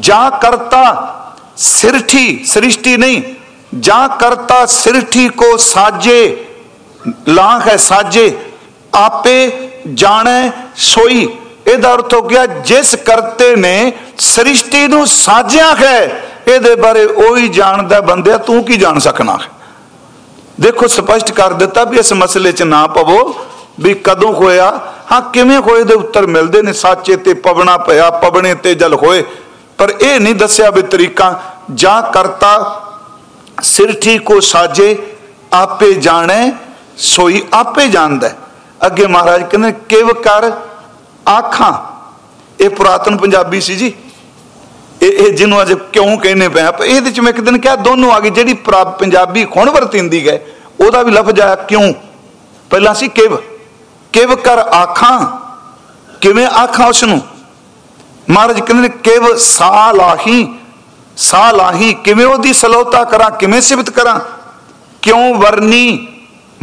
ਜਾਂ ਕਰਤਾ ਸਿਰਠੀ, ਸ੍ਰਿਸ਼ਟੀ ਨਹੀਂ, ਜਾਂ ਕਰਤਾ ਸਿਰਠੀ ਕੋ ਸਾਜੇ ਲਾਖ ਹੈ ਸਾਜੇ, ਆਪੇ ਜਾਣੈ ਸੋਈ। ਇਹਦਾ ਅਰਥ ਹੋ ਗਿਆ, ਜਿਸ ਕਰਤੇ ਨੇ ਸ੍ਰਿਸ਼ਟੀ ਨੂੰ ਸਾਜਿਆ ਹੈ, ਇਹਦੇ ਬਾਰੇ ਉਹੀ ਜਾਣਦਾ ਬੰਦਿਆ ਤੂੰ ਕੀ ਜਾਣ ਸਕਣਾ ਦੇਖੋ, ਸਪਸ਼ਟ ਕਰ ਦਿੱਤਾ ਵੀ ਇਸ ਮਸਲੇ 'ਚ ਨਾ ਪਵੋ। ਵੀ ਕਦੋਂ ਖੋਇਆ ਹਾਂ, ਕਿਵੇਂ ਖੋਏ ਦੇ ਉੱਤਰ ਮਿਲਦੇ ਨੇ। ਸਾਚੇ ਤੇ ਪਵਣਾ ਪਿਆ, ਪਵਣੇ ਤੇ ਜਲ ਹੋਏ। ਪਰ ਇਹ ਨਹੀਂ ਦੱਸਿਆ ਵੀ ਤਰੀਕਾ। ਜਾਂ ਕਰਤਾ ਸਿਰਠੀ ਕੋ ਸਾਜੇ, ਆਪੇ ਜਾਣੇ, ਸੋਈ ਆਪੇ ਜਾਣਦਾ ਅੱਗੇ ਮਹਾਰਾਜ ਕਹਿੰਦੇ ਕਿਵ ਕਰ ਆਖਾਂ? ਇਹ ਪੁਰਾਤਨ ਪੰਜਾਬੀ ਸੀ ਜੀ। ਇਹ ਇਹ ਜਿਹਨੂੰ ਅਜੇ ਕਿਉਂ ਕਹਿੰਨੇ ਪਏ ਆ ਇਹਦੇ ਚ ਮੈਂ ਇੱਕ ਦਿਨ ਕਿਹਾ, ਦੋਨੋਂ ਆ ਗਈ ਜਿਹੜੀ ਪੰਜਾਬੀ ਖੁਣ ਵਰਤਿੰਦੀ ਗਏ, ਉਹਦਾ ਵੀ ਲਫ਼ਜ਼ ਆਇਆ ਕਿਉਂ? ਪਹਿਲਾਂ ਸੀ ਕਿਵ। ਕਿਵ ਕਰ ਆਖਾਂ? ਕਿਵੇਂ ਆਖਾਂ ਉਸ ਨੂੰ ਮਹਾਰਾਜ ਕਹਿੰਦੇ ਨੇ, ਕਿਵ ਸਾ ਲਾਹੀ? ਸਾ ਲਾਹੀ, ਕਿਵੇਂ ਉਹਦੀ ਸਲੋਤਾ ਕਰਾਂ? ਕਿਵੇਂ ਸਿਫਤ ਕਰਾਂ? ਕਿਉਂ ਵਰਨੀ?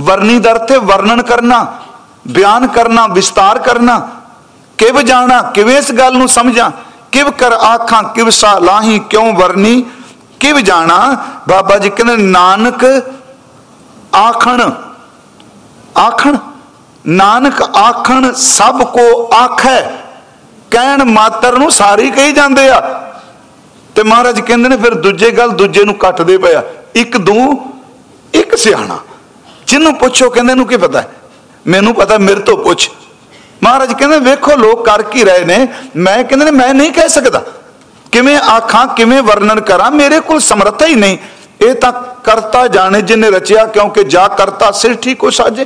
ਵਰਨੀ ਦਰ ਤੇ ਵਰਣਨ ਕਰਨਾ, ਬਿਆਨ ਕਰਨਾ, ਵਿਸਤਾਰ ਕਰਨਾ। ਕਿਵ ਜਾਣਾ? ਕਿਵੇਂ ਇਸ ਗੱਲ ਨੂੰ ਸਮਝਾਂ? ਕਿਵ ਕਰ ਆਖਾਂ? ਕਿਵ ਸਾ ਲਾਹੀ? ਕਿਉਂ ਵਰਨੀ? ਕਿਵ ਜਾਣਾ? ਬਾਬਾ ਜੀ ਕਹਿੰਦੇ ਨਾਨਕ ਆਖਣ। ਆਖਣ? ਨਾਨਕ ਆਖਣ ਸਭ ਕੋ ਆਖੈ, ਕਹਿਣ ਮਾਤਰ ਨੂੰ ਸਾਰੇ ਕਹੀ ਜਾਂਦੇ ਆ। ਤੇ ਮਹਾਰਾਜ ਕਹਿੰਦੇ ਨੇ, ਫਿਰ ਦੂਜੇ ਗੱਲ ਦੂਜੇ ਨੂੰ ਕੱਟਦੇ ਪਿਆ ਇੱਕ ਦੂ, ਇੱਕ ਸਿਆਣਾ। ਜਿਹਨੂੰ ਪੁੱਛੋ, ਕਹਿੰਦੇ ਨੂੰ ਕੀ ਪਤਾ? ਮੈਨੂੰ ਪਤਾ, ਮੇਰੇ ਤੋਂ ਪੁੱਛ। ਮਹਾਰਾਜ ਕਹਿੰਦੇ, ਵੇਖੋ, ਲੋਕ ਕਰ ਕੀ ਰਹੇ ਨੇ। ਮੈਂ ਕਹਿੰਦੇ ਨੇ, ਮੈਂ ਨਹੀਂ ਕਹਿ ਸਕਦਾ। ਕਿਵੇਂ ਆਖਾਂ, ਕਿਵੇਂ ਵਰਣਨ ਕਰਾਂ, ਮੇਰੇ ਕੋਲ ਸਮਰੱਥਾ ਹੀ ਨਹੀਂ। ਇਹ ਤਾਂ ਕਰਤਾ ਜਾਣੇ, ਜਿਨੇ ਰਚਿਆ, ਕਿਉਂਕਿ ਜਾ ਕਰਤਾ, ਸਿਰ ਠੀਕ ਹੋ ਸਾਜੇ।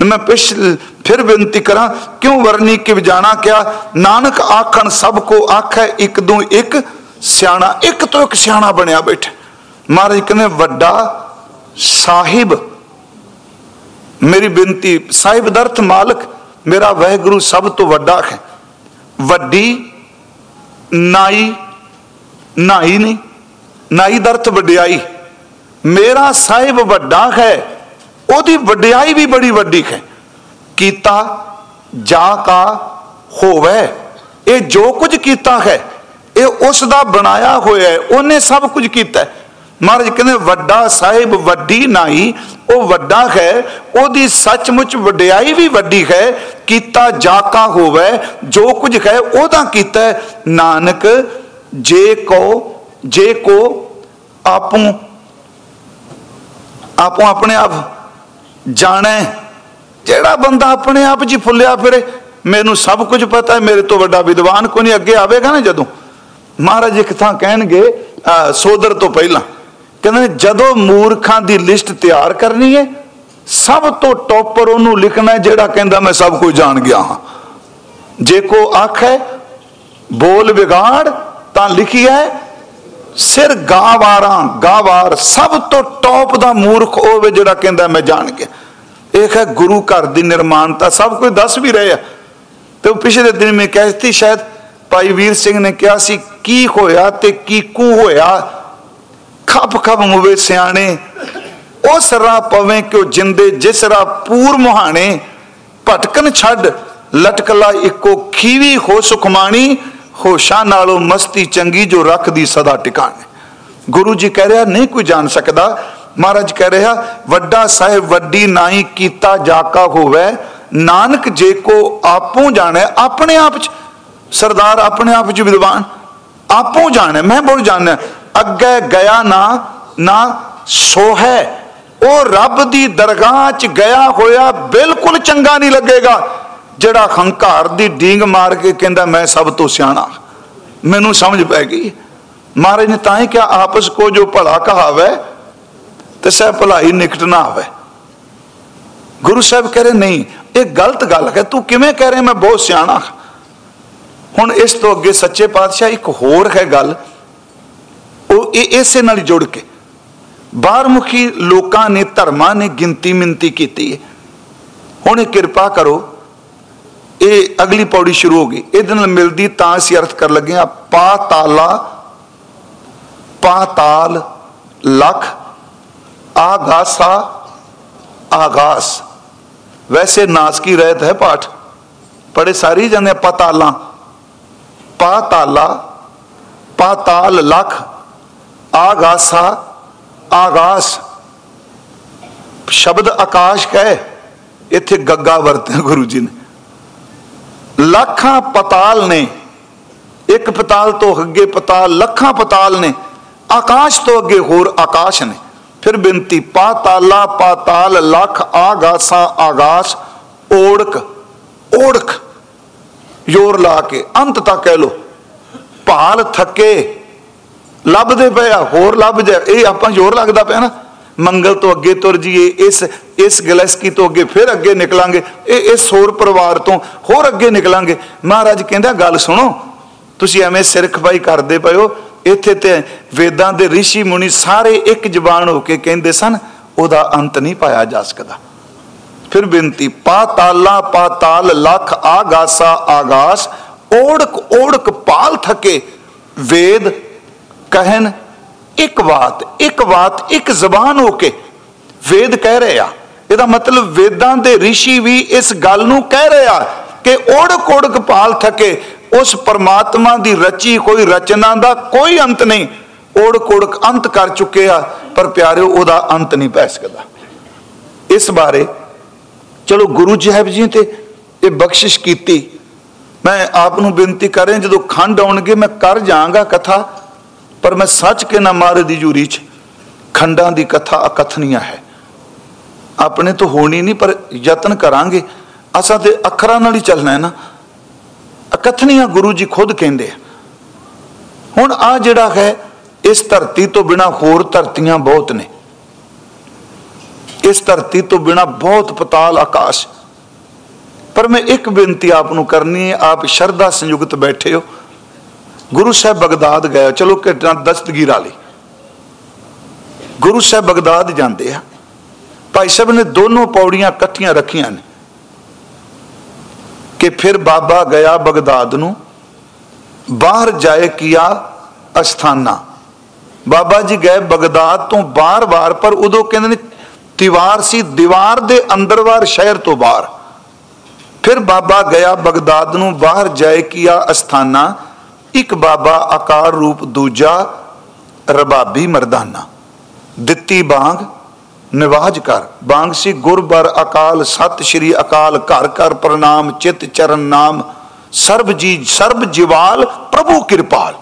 ਮੈਂ ਪਿਛ ਫਿਰ ਬੇਨਤੀ ਕਰਾਂ ਕਿਉਂ ਵਰਨੀ ਕਿ ਜਾਣਾ ਕਿਆ ਨਾਨਕ ਆਖਣ ਸਭ ਕੋ ਆਖੈ ਇੱਕ ਦੋ ਇੱਕ ਸਿਆਣਾ ਇੱਕ ਤੋਂ ਇੱਕ ਸਿਆਣਾ ਬਣਿਆ ਬੈਠਾ ਮਹਾਰਾਜ ਕਹਿੰਦੇ ਵੱਡਾ ਸਾਹਿਬ ਮੇਰੀ ਬੇਨਤੀ ਸਾਹਿਬ ਦਰਥ ਮਾਲਕ ਮੇਰਾ ਵਹਿਗੁਰੂ ਸਭ ਤੋਂ ਵੱਡਾ ਹੈ ਵੱਡੀ ਨਾਈ ਨਾਈ ਨਹੀਂ ਨਾਈ ਦਰਥ ਵਡਿਆਈ ਮੇਰਾ ਸਾਹਿਬ ਵੱਡਾ ਹੈ ਉਹਦੀ ਵਡਿਆਈ ਵੀ ਬੜੀ ਵੱਡੀ ਹੈ। ਕੀਤਾ ਜਾ ਕਾ ਹੋਵੇ, ਇਹ ਜੋ ਕੁਝ ਕੀਤਾ ਹੈ, ਇਹ ਉਸ ਦਾ ਬਣਾਇਆ ਹੋਇਆ ਹੈ, ਉਹਨੇ ਸਭ ਕੁਝ ਕੀਤਾ ਹੈ। ਮਹਾਰਾਜ ਕਹਿੰਦੇ, ਵੱਡਾ ਸਾਹਿਬ ਵੱਡੀ ਨਾਈ, ਉਹ ਵੱਡਾ ਹੈ, ਉਹਦੀ ਸੱਚਮੁੱਚ ਵਡਿਆਈ ਵੀ ਵੱਡੀ ਹੈ, ਕੀਤਾ ਜਾਕਾ ਹੋਵੇ, ਜੋ ਕੁਝ ਹੈ ਉਹਦਾ ਕੀਤਾ ਨਾਨਕ, ਜੇ ਕੋ ਜੇ ਕੋ, ਆਪੂ, ਆਪੋ ਆਪਣੇ ਆਪ ਜਾਣੇ। ਜਿਹੜਾ ਬੰਦਾ ਆਪਣੇ ਆਪ ਜੀ ਫੁੱਲਿਆ ਫਿਰੇ, ਮੈਨੂੰ ਸਭ ਕੁਝ ਪਤਾ ਹੈ, ਮੇਰੇ ਤੋਂ ਵੱਡਾ ਵਿਦਵਾਨ ਕੋਈ ਨਹੀਂ, ਅੱਗੇ ਆਵੇਗਾ ਨਾ ਜਦੋਂ। ਮਹਾਰਾਜ ਇੱਕ ਥਾਂ ਕਹਿਣਗੇ ਸੋਦਰ ਤੋਂ ਪਹਿਲਾਂ। ਕਹਿੰਦੇ ਨੇ, ਜਦੋਂ ਮੂਰਖਾਂ ਦੀ ਲਿਸਟ ਤਿਆਰ ਕਰਨੀ ਹੈ, ਸਭ ਤੋਂ ਟੌਪਰ ਉਹਨੂੰ ਲਿਖਣਾ ਜਿਹੜਾ ਕਹਿੰਦਾ ਮੈਂ ਸਭ ਕੁਝ ਜਾਣ ਗਿਆ ਹਾਂ। ਜੇ ਕੋ ਹੈ ਬੋਲ ਵਿਗਾੜ, ਤਾਂ ਲਿਖੀ ਹੈ ਸਿਰ ਗਾਵਾਰਾਂ ਗਾਵਾਰ ਸਭ ਤੋਂ ਟੌਪ ਦਾ ਮੂਰਖ ਹੋਵੇ ਜਿਹੜਾ ਕਹਿੰਦਾ ਮੈਂ ਜਾਣ ਗਿਆ। ਇਹ ਹੈ ਗੁਰੂ ਘਰ ਦੀ ਨਿਰਮਾਣਤਾ ਸਭ ਕੁਝ ਦੱਸ ਵੀ ਰਹੇ ਆ ਤੇ ਪਿਛਲੇ ਦਿਨ ਮੈਂ ਕਹਿਤੀ ਸ਼ਾਇਦ ਭਾਈ ਵੀਰ ਸਿੰਘ ਨੇ ਕਿਹਾ ਸੀ ਕੀ ਹੋਇਆ ਤੇ ਕੀ ਕੂ ਹੋਇਆ ਖੱਪ ਖੱਪ ਮੁਵੇ ਸਿਆਣੇ ਉਸ ਰਾਹ ਪਵੇਂ ਕਿਉ ਜਿੰਦੇ ਜਿਸ ਰਾਹ ਪੂਰ ਮੁਹਾਣੇ ਭਟਕਣ ਛੱਡ ਲਟਕਲਾ ਇੱਕੋ ਖੀਵੀ ਹੋ ਸੁਖਮਾਣੀ ਹੋਸ਼ਾਂ ਨਾਲੋਂ ਮਸਤੀ ਚੰਗੀ ਜੋ ਰੱਖਦੀ ਸਦਾ ਟਿਕਾਣੇ ਗੁਰੂ ਜੀ ਕਹਿ ਰਿਹਾ ਨਹੀਂ ਕੋਈ ਜਾਣ ਸਕਦਾ ਮਹਾਰਾਜ ਕਹਿ ਰਿਹਾ, ਵੱਡਾ ਸਾਹਿਬ, ਵੱਡੀ ਨਾਈ ਕੀਤਾ ਜਾਕਾ ਹੋਵੇ, ਨਾਨਕ ਜੇ ਕੋ ਆਪੋਂ ਜਾਣੈ, ਆਪਣੇ ਆਪ ਚ, ਸਰਦਾਰ ਆਪਣੇ ਆਪ ਚ ਵਿਦਵਾਨ, ਆਪੋਂ ਜਾਣੈ, ਮੈਂ ਬਹੁਤ ਜਾਣੈ, ਅੱਗੇ ਗਿਆ ਨਾ ਨਾ ਸੋ ਹੈ ਉਹ ਰੱਬ ਦੀ ਦਰਗਾਹ 'ਚ ਗਿਆ ਹੋਇਆ ਬਿਲਕੁਲ ਚੰਗਾ ਨਹੀਂ ਲੱਗੇਗਾ, ਜਿਹੜਾ ਹੰਕਾਰ ਦੀ ਡੀਂਗ ਮਾਰ ਕੇ ਕਹਿੰਦਾ, ਮੈਂ ਸਭ ਤੋਂ ਸਿਆਣਾ, ਮੈਨੂੰ ਸਮਝ ਪੈ ਗਈ। ਮਹਾਰਾਜ ਨੇ ਤਾਂ ਹੀ ਕਿਹਾ, ਆਪਸ ਕੋ ਜੋ ਭਲਾ ਕਹਾਵੇ ਤੇ ਸਹਿ ਭਲਾਈ ਨਿਕਟ ਨਾ ਆਵੇ। ਗੁਰੂ ਸਾਹਿਬ ਕਹ ਰਹੇ, ਨਹੀਂ, ਇਹ ਗਲਤ ਗੱਲ ਹੈ। ਤੂੰ ਕਿਵੇਂ ਕਹਿ ਰਹੇ, ਮੈਂ ਬਹੁਤ ਸਿਆਣਾ ਹੁਣ ਇਸ ਤੋਂ ਅੱਗੇ ਸੱਚੇ ਪਾਤਸ਼ਾਹ ਇੱਕ ਹੋਰ ਹੈ ਗੱਲ। ਉਹ ਇਹ ਇਸੇ ਨਾਲ ਜੁੜ ਕੇ। ਬਾਹਰਮੁਖੀ ਲੋਕਾਂ ਨੇ ਧਰਮਾਂ ਨੇ ਗਿਣਤੀ ਮਿੰਤੀ ਕੀਤੀ ਹੈ। ਹੁਣ ਇਹ ਕਿਰਪਾ ਕਰੋ, ਇਹ ਅਗਲੀ ਪੌੜੀ ਸ਼ੁਰੂ ਹੋ ਗਈ। ਇਹਦੇ ਨਾਲ ਮਿਲਦੀ ਤਾਂ ਅਸੀਂ ਅਰਥ ਕਰਨ ਲੱਗੇ ਆ ਪਾਤਾਲਾ ਪਾਤਾਲ ਲਖ। ਆਗਾਸਾ ਆਗਾਸ ਵੈਸੇ ਨਾਸ ਕੀ ਰਹਿਤ ਹੈ ਪਾਠ ਪੜੇ ਸਾਰੀ ਜਾਂਦੇ ਪਤਾਲਾਂ ਪਾਤਾਲਾ ਪਾਤਾਲ ਲਖ ਆਗਾਸਾ ਆਗਾਸ ਸ਼ਬਦ ਆਕਾਸ਼ ਕਹੇ ਇੱਥੇ ਗੱਗਾ ਵਰਤਿਆ ਗੁਰੂ ਜੀ ਨੇ ਲੱਖਾਂ ਪਤਾਲ ਨੇ ਇੱਕ ਪਤਾਲ ਤੋਂ ਅੱਗੇ ਪਤਾਲ ਲੱਖਾਂ ਪਤਾਲ ਨੇ ਆਕਾਸ਼ ਤੋਂ ਅੱਗੇ ਹੋਰ ਆਕਾਸ਼ ਨੇ ਫਿਰ ਬੇਨਤੀ ਪਾਤਾਲਾ ਪਾਤਾਲ ਲੱਖ, ਆਗਾਸਾ, ਆਗਾਸ, ਓੜਕ ਓੜਕ ਜ਼ੋਰ ਲਾ ਕੇ, ਅੰਤ ਤੱਕ ਕਹਿ ਲੋ ਭਾਲ ਥੱਕੇ, ਲੱਭਦੇ ਪਏ ਆ, ਹੋਰ ਲੱਭ ਜਾ। ਇਹ ਆਪਾਂ ਜ਼ੋਰ ਲੱਗਦਾ ਪਿਆ ਨਾ। ਮੰਗਲ ਤੋਂ ਅੱਗੇ ਤੁਰ ਜੀਏ, ਇਸ ਇਸ ਗਲੈਸਕੀ ਤੋਂ ਅੱਗੇ ਫਿਰ ਅੱਗੇ ਨਿਕਲਾਂਗੇ। ਇਹ ਇਸ ਹੋਰ ਪਰਿਵਾਰ ਤੋਂ ਹੋਰ ਅੱਗੇ ਨਿਕਲਾਂਗੇ। ਮਹਾਰਾਜ ਕਹਿੰਦਾ, ਗੱਲ ਸੁਣੋ। ਤੁਸੀਂ ਐਵੇਂ ਸਿਰ ਖਪਾਈ ਕਰਦੇ ਪਏ ਹੋ। ਇੱਥੇ ਤੇ ਵੇਦਾਂ ਦੇ ઋષਿ ਮੁਨੀ ਸਾਰੇ ਇੱਕ ਜ਼ਬਾਨ ਹੋ ਕੇ ਕਹਿੰਦੇ ਸਨ ਉਹਦਾ ਅੰਤ ਨਹੀਂ ਪਾਇਆ ਜਾ ਸਕਦਾ ਫਿਰ ਬੇਨਤੀ ਪਾਤਾਲਾ ਪਾਤਾਲ ਲੱਖ ਆਗਾਸਾ ਆਗਾਸ ਓੜਕ ਓੜਕ ਪਾਲ ਥਕੇ ਵੇਦ ਕਹਿਣ ਇੱਕ ਬਾਤ ਇੱਕ ਬਾਤ ਇੱਕ ਜ਼ਬਾਨ ਹੋ ਕੇ ਵੇਦ ਕਹਿ ਰਹੇ ਆ ਇਹਦਾ ਮਤਲਬ ਵੇਦਾਂ ਦੇ ઋષਿ ਵੀ ਇਸ ਗੱਲ ਨੂੰ ਕਹਿ ਰਹੇ ਆ ਕਿ ਓੜਕ ਓੜਕ ਪਾਲ ਥਕੇ ਉਸ ਪਰਮਾਤਮਾ ਦੀ ਰਚੀ ਕੋਈ ਰਚਨਾ ਦਾ ਕੋਈ ਅੰਤ ਨਹੀਂ। ਓੜਕ ਓੜਕ ਅੰਤ ਕਰ ਚੁੱਕੇ ਆ, ਪਰ ਪਿਆਰਿਓ, ਉਹਦਾ ਅੰਤ ਨਹੀਂ ਪੈ ਸਕਦਾ। ਇਸ ਬਾਰੇ, ਚਲੋ ਗੁਰੂ ਸਾਹਿਬ ਜੀ ਤੇ ਇਹ ਬਖਸ਼ਿਸ਼ ਕੀਤੀ। ਮੈਂ ਆਪ ਨੂੰ ਬੇਨਤੀ ਕਰ ਰਿਹਾ, ਜਦੋਂ ਖੰਡ ਆਉਣਗੇ, ਮੈਂ ਕਰ ਜਾਾਂਗਾ ਕਥਾ, ਪਰ ਮੈਂ ਸੱਚ ਕੇ ਨਾ ਮਾਰੇ ਦੀ ਜੂਰੀ ਚ, ਖੰਡਾਂ ਦੀ ਕਥਾ ਅਕਥਨੀਆ ਹੈ। ਆਪਣੇ ਤੋਂ ਹੋਣੀ ਨਹੀਂ, ਪਰ ਯਤਨ ਕਰਾਂਗੇ। ਅਸਾਂ ਤੇ ਅੱਖਰਾਂ ਨਾਲ ਹੀ ਚੱਲਣਾ ਹੈ ਨਾ। ਅਕਥਨੀਆਂ ਗੁਰੂ ਜੀ ਖੁਦ ਕਹਿੰਦੇ ਆ, ਹੁਣ ਆ ਜਿਹੜਾ ਹੈ, ਇਸ ਧਰਤੀ ਤੋਂ ਬਿਨਾ ਹੋਰ ਧਰਤੀਆਂ ਬਹੁਤ ਨੇ। ਇਸ ਧਰਤੀ ਤੋਂ ਬਿਨਾ ਬਹੁਤ ਪਤਾਲ ਆਕਾਸ਼। ਪਰ ਮੈਂ ਇੱਕ ਬੇਨਤੀ ਆਪ ਨੂੰ ਕਰਨੀ ਹੈ, ਆਪ ਸ਼ਰਧਾ ਸੰਯੁਕਤ ਬੈਠੇ ਹੋ। ਗੁਰੂ ਸਾਹਿਬ ਬਗਦਾਦ ਗਏ ਚਲੋ ਕਿਟਨਾ ਦਸਤਗੀਰ ਵਾਲੀ। ਗੁਰੂ ਸਾਹਿਬ ਬਗਦਾਦ ਜਾਂਦੇ ਆ। ਭਾਈ ਸਾਹਿਬ ਨੇ ਦੋਨੋਂ ਪੌੜੀਆਂ ਇਕੱਠੀਆਂ ਰੱਖੀਆਂ ਨੇ। ਕਿ ਫਿਰ ਬਾਬਾ ਗਿਆ ਬਗਦਾਦ ਨੂੰ, ਬਾਹਰ ਜਾਏ ਕੀਆ ਅਸਥਾਨਾ। ਬਾਬਾ ਜੀ ਗਏ ਬਗਦਾਦ ਤੋਂ ਬਾਰ-ਬਾਰ ਪਰ ਉਦੋਂ ਕਹਿੰਦੇ ਨੇ ਦੀਵਾਰ ਸੀ, ਦੀਵਾਰ ਦੇ ਅੰਦਰਵਾਰ ਸ਼ਹਿਰ ਤੋਂ ਬਾਹਰ। ਫਿਰ ਬਾਬਾ ਗਿਆ ਬਗਦਾਦ ਨੂੰ, ਬਾਹਰ ਜਾਏ ਕੀਆ ਅਸਥਾਨਾ, ਇੱਕ ਬਾਬਾ ਆਕਾਰ ਰੂਪ ਦੂਜਾ ਰਬਾਬੀ ਮਰਦਾਨਾ। ਦਿੱਤੀ ਬਾਗ ਨਿਵਾਜ ਕਰ। ਬਾਗ ਸੀ ਗੁਰਬਰ ਅਕਾਲ, ਸਤ ਸ਼੍ਰੀ ਅਕਾਲ, ਘਰ ਘਰ ਪ੍ਰਣਾਮ, ਚਿਤ ਚਰਨ ਨਾਮ, ਸਰਬ ਜੀ, ਸਰਬ ਜਿਵਾਲ, ਪ੍ਰਭੂ ਕਿਰਪਾਲ।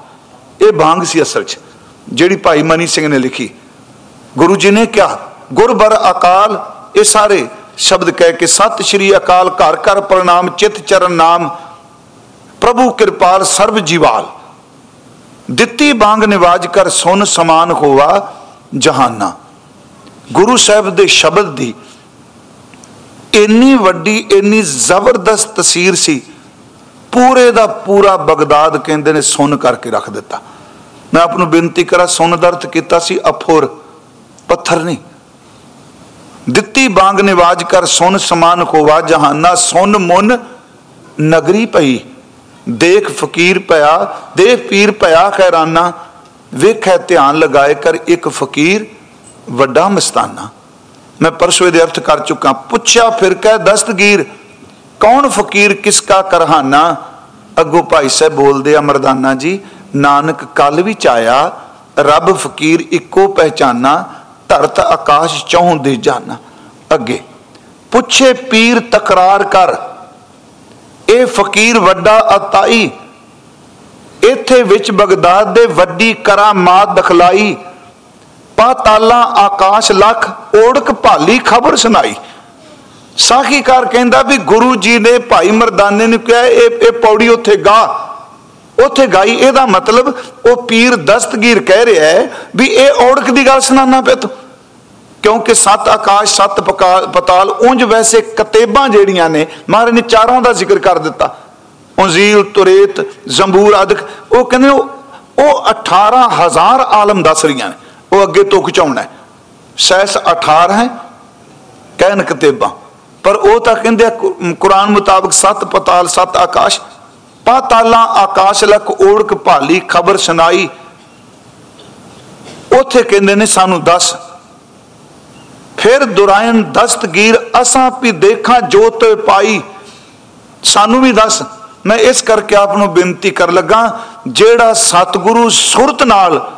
ਇਹ ਬਾਗ ਸੀ ਅਸਲ 'ਚ, ਜਿਹੜੀ ਭਾਈ ਮਨੀ ਸਿੰਘ ਨੇ ਲਿਖੀ। ਗੁਰੂ ਜੀ ਨੇ ਕਿਹਾ, ਗੁਰਬਰ ਅਕਾਲ, ਇਹ ਸਾਰੇ ਸ਼ਬਦ ਕਹਿ ਕੇ ਸਤਿ ਸ਼੍ਰੀ ਅਕਾਲ, ਘਰ ਘਰ ਪ੍ਰਣਾਮ, ਚਿਤ ਚਰਨ ਨਾਮ, ਪ੍ਰਭੂ ਕਿਰਪਾਲ, ਸਰਬ ਜੀਵਾਲ। ਦਿੱਤੀ ਬਾਗ ਨਿਵਾਜ ਕਰ ਸੁਨ ਸਮਾਨ ਹੋਵਾ ਜਹਾਨਾ। ਗੁਰੂ ਸਾਹਿਬ ਦੇ ਸ਼ਬਦ ਦੀ ਇੰਨੀ ਵੱਡੀ, ਇੰਨੀ ਜ਼ਬਰਦਸਤ ਤਸਵੀਰ ਸੀ, ਪੂਰੇ ਦਾ ਪੂਰਾ ਬਗਦਾਦ ਕਹਿੰਦੇ ਨੇ ਸੁਣ ਕਰਕੇ ਰੱਖ ਦਿੱਤਾ। ਮੈਂ ਆਪ ਨੂੰ ਬੇਨਤੀ ਕਰਾਂ, ਸੁਣ ਦਰਤ ਕੀਤਾ ਸੀ ਅਫੁਰ, ਪੱਥਰ ਨਹੀਂ। ਦਿੱਤੀ ਬਾਗ ਨਿਵਾਜ ਕਰ ਸੁਨ ਸਮਾਨ ਹੋਵਾ ਜਹਾਨਾ ਸੁਨ ਮੁਨ ਨਗਰੀ ਪਈ। ਦੇਖ ਫਕੀਰ ਪਿਆ, ਦੇਖ ਪੀਰ ਪਿਆ ਖੈਰਾਨਾ, ਵੇਖੈ ਧਿਆਨ ਲਗਾਏ ਕਰ ਇੱਕ ਫਕੀਰ। ਵੱਡਾ ਮਸਤਾਨਾ। ਮੈਂ ਪਰਸੋਂ ਦੇ ਅਰਥ ਕਰ ਚੁੱਕਾ। ਪੁੱਛਿਆ ਫਿਰ ਕਹਿ, ਦਸਤਗੀਰ, ਕੌਣ ਫਕੀਰ ਕਿਸ ਕਾ ਕਰਹਾਨਾ? ਅੱਗੋ ਭਾਈ ਸਾਹਿਬ ਬੋਲਦੇ ਆ, ਮਰਦਾਨਾ ਜੀ, ਨਾਨਕ ਕੱਲ ਵਿੱਚ ਆਇਆ ਰੱਬ ਫਕੀਰ ਇੱਕੋ ਪਹਿਚਾਨਾ, ਧਰਤ ਆਕਾਸ਼ ਚੌਂ ਦੇ ਜਾਨਾ। ਅੱਗੇ, ਪੁੱਛੇ ਪੀਰ ਤਕਰਾਰ ਕਰ, ਇਹ ਫਕੀਰ ਵੱਡਾ ਅਤਾਈ, ਇਥੇ ਵਿੱਚ ਬਗਦਾਦ ਦੇ ਵੱਡੀ ਕਰਾਮਾਤ ਦਖਲਾਈ ਪਾਤਾਲਾ ਆਕਾਸ਼ ਲਖ ਓੜਕ ਭਾਲੀ ਖਬਰ ਸੁਣਾਈ। ਸਾਖੀਕਾਰ ਕਹਿੰਦਾ ਵੀ ਗੁਰੂ ਜੀ ਨੇ ਭਾਈ ਮਰਦਾਨੇ ਨੂੰ ਕਿਹਾ, ਇਹ ਇਹ ਪੌੜੀ ਉੱਥੇ ਗਾ। ਉੱਥੇ ਗਾਈ, ਇਹਦਾ ਮਤਲਬ ਉਹ ਪੀਰ ਦਸਤਗੀਰ ਕਹਿ ਰਿਹਾ ਹੈ ਵੀ ਇਹ ਔੜਕ ਦੀ ਗੱਲ ਸੁਣਾਣਾ ਪਿਆ ਤੂੰ। ਕਿਉਂਕਿ ਸੱਤ ਆਕਾਸ਼, ਸੱਤ ਪਤਾਲ, ਉਂਝ ਵੈਸੇ ਕਤੇਬਾਂ ਜਿਹੜੀਆਂ ਨੇ, ਮਹਾਰਾਜ ਨੇ ਚਾਰੋਂ ਦਾ ਜ਼ਿਕਰ ਕਰ ਦਿੱਤਾ। ਉਨਜ਼ੀਲ ਤੁਰੇਤ, ਜ਼ੰਬੂਰ ਆਦਿਕ, ਉਹ ਕਹਿੰਦੇ ਉਹ 18000 ਆਲਮ ਦੱਸ ਰਹੀਆਂ ਨੇ। ਉਹ ਅੱਗੇ ਤੋਂ ਖਿਚਾਉਣਾ ਸੈਸ 18 ਹੈ, ਕਹਿਣ ਕਿਤੇਬਾਂ। ਪਰ ਉਹ ਤਾਂ ਕਹਿੰਦੇ ਕੁਰਾਨ ਮੁਤਾਬਕ ਸੱਤ ਪਤਾਲ, ਸੱਤ ਆਕਾਸ਼। ਪਾਤਾਲਾਂ ਆਕਾਸ਼ ਲਕ ਓੜਕ ਭਾਲੀ ਖਬਰ ਸੁਣਾਈ। ਉਥੇ ਕਹਿੰਦੇ ਨੇ, ਸਾਨੂੰ ਦੱਸ। ਫਿਰ ਦੁਰਾਇਨ ਦਸਤਗੀਰ, ਅਸਾਂ ਵੀ ਦੇਖਾਂ ਜੋਤ ਪਾਈ। ਸਾਨੂੰ ਵੀ ਦੱਸ। ਮੈਂ ਇਸ ਕਰਕੇ ਆਪ ਨੂੰ ਬੇਨਤੀ ਕਰ ਲੱਗਾ, ਜਿਹੜਾ ਸਤਿਗੁਰੂ ਸੁਰਤ ਨਾਲ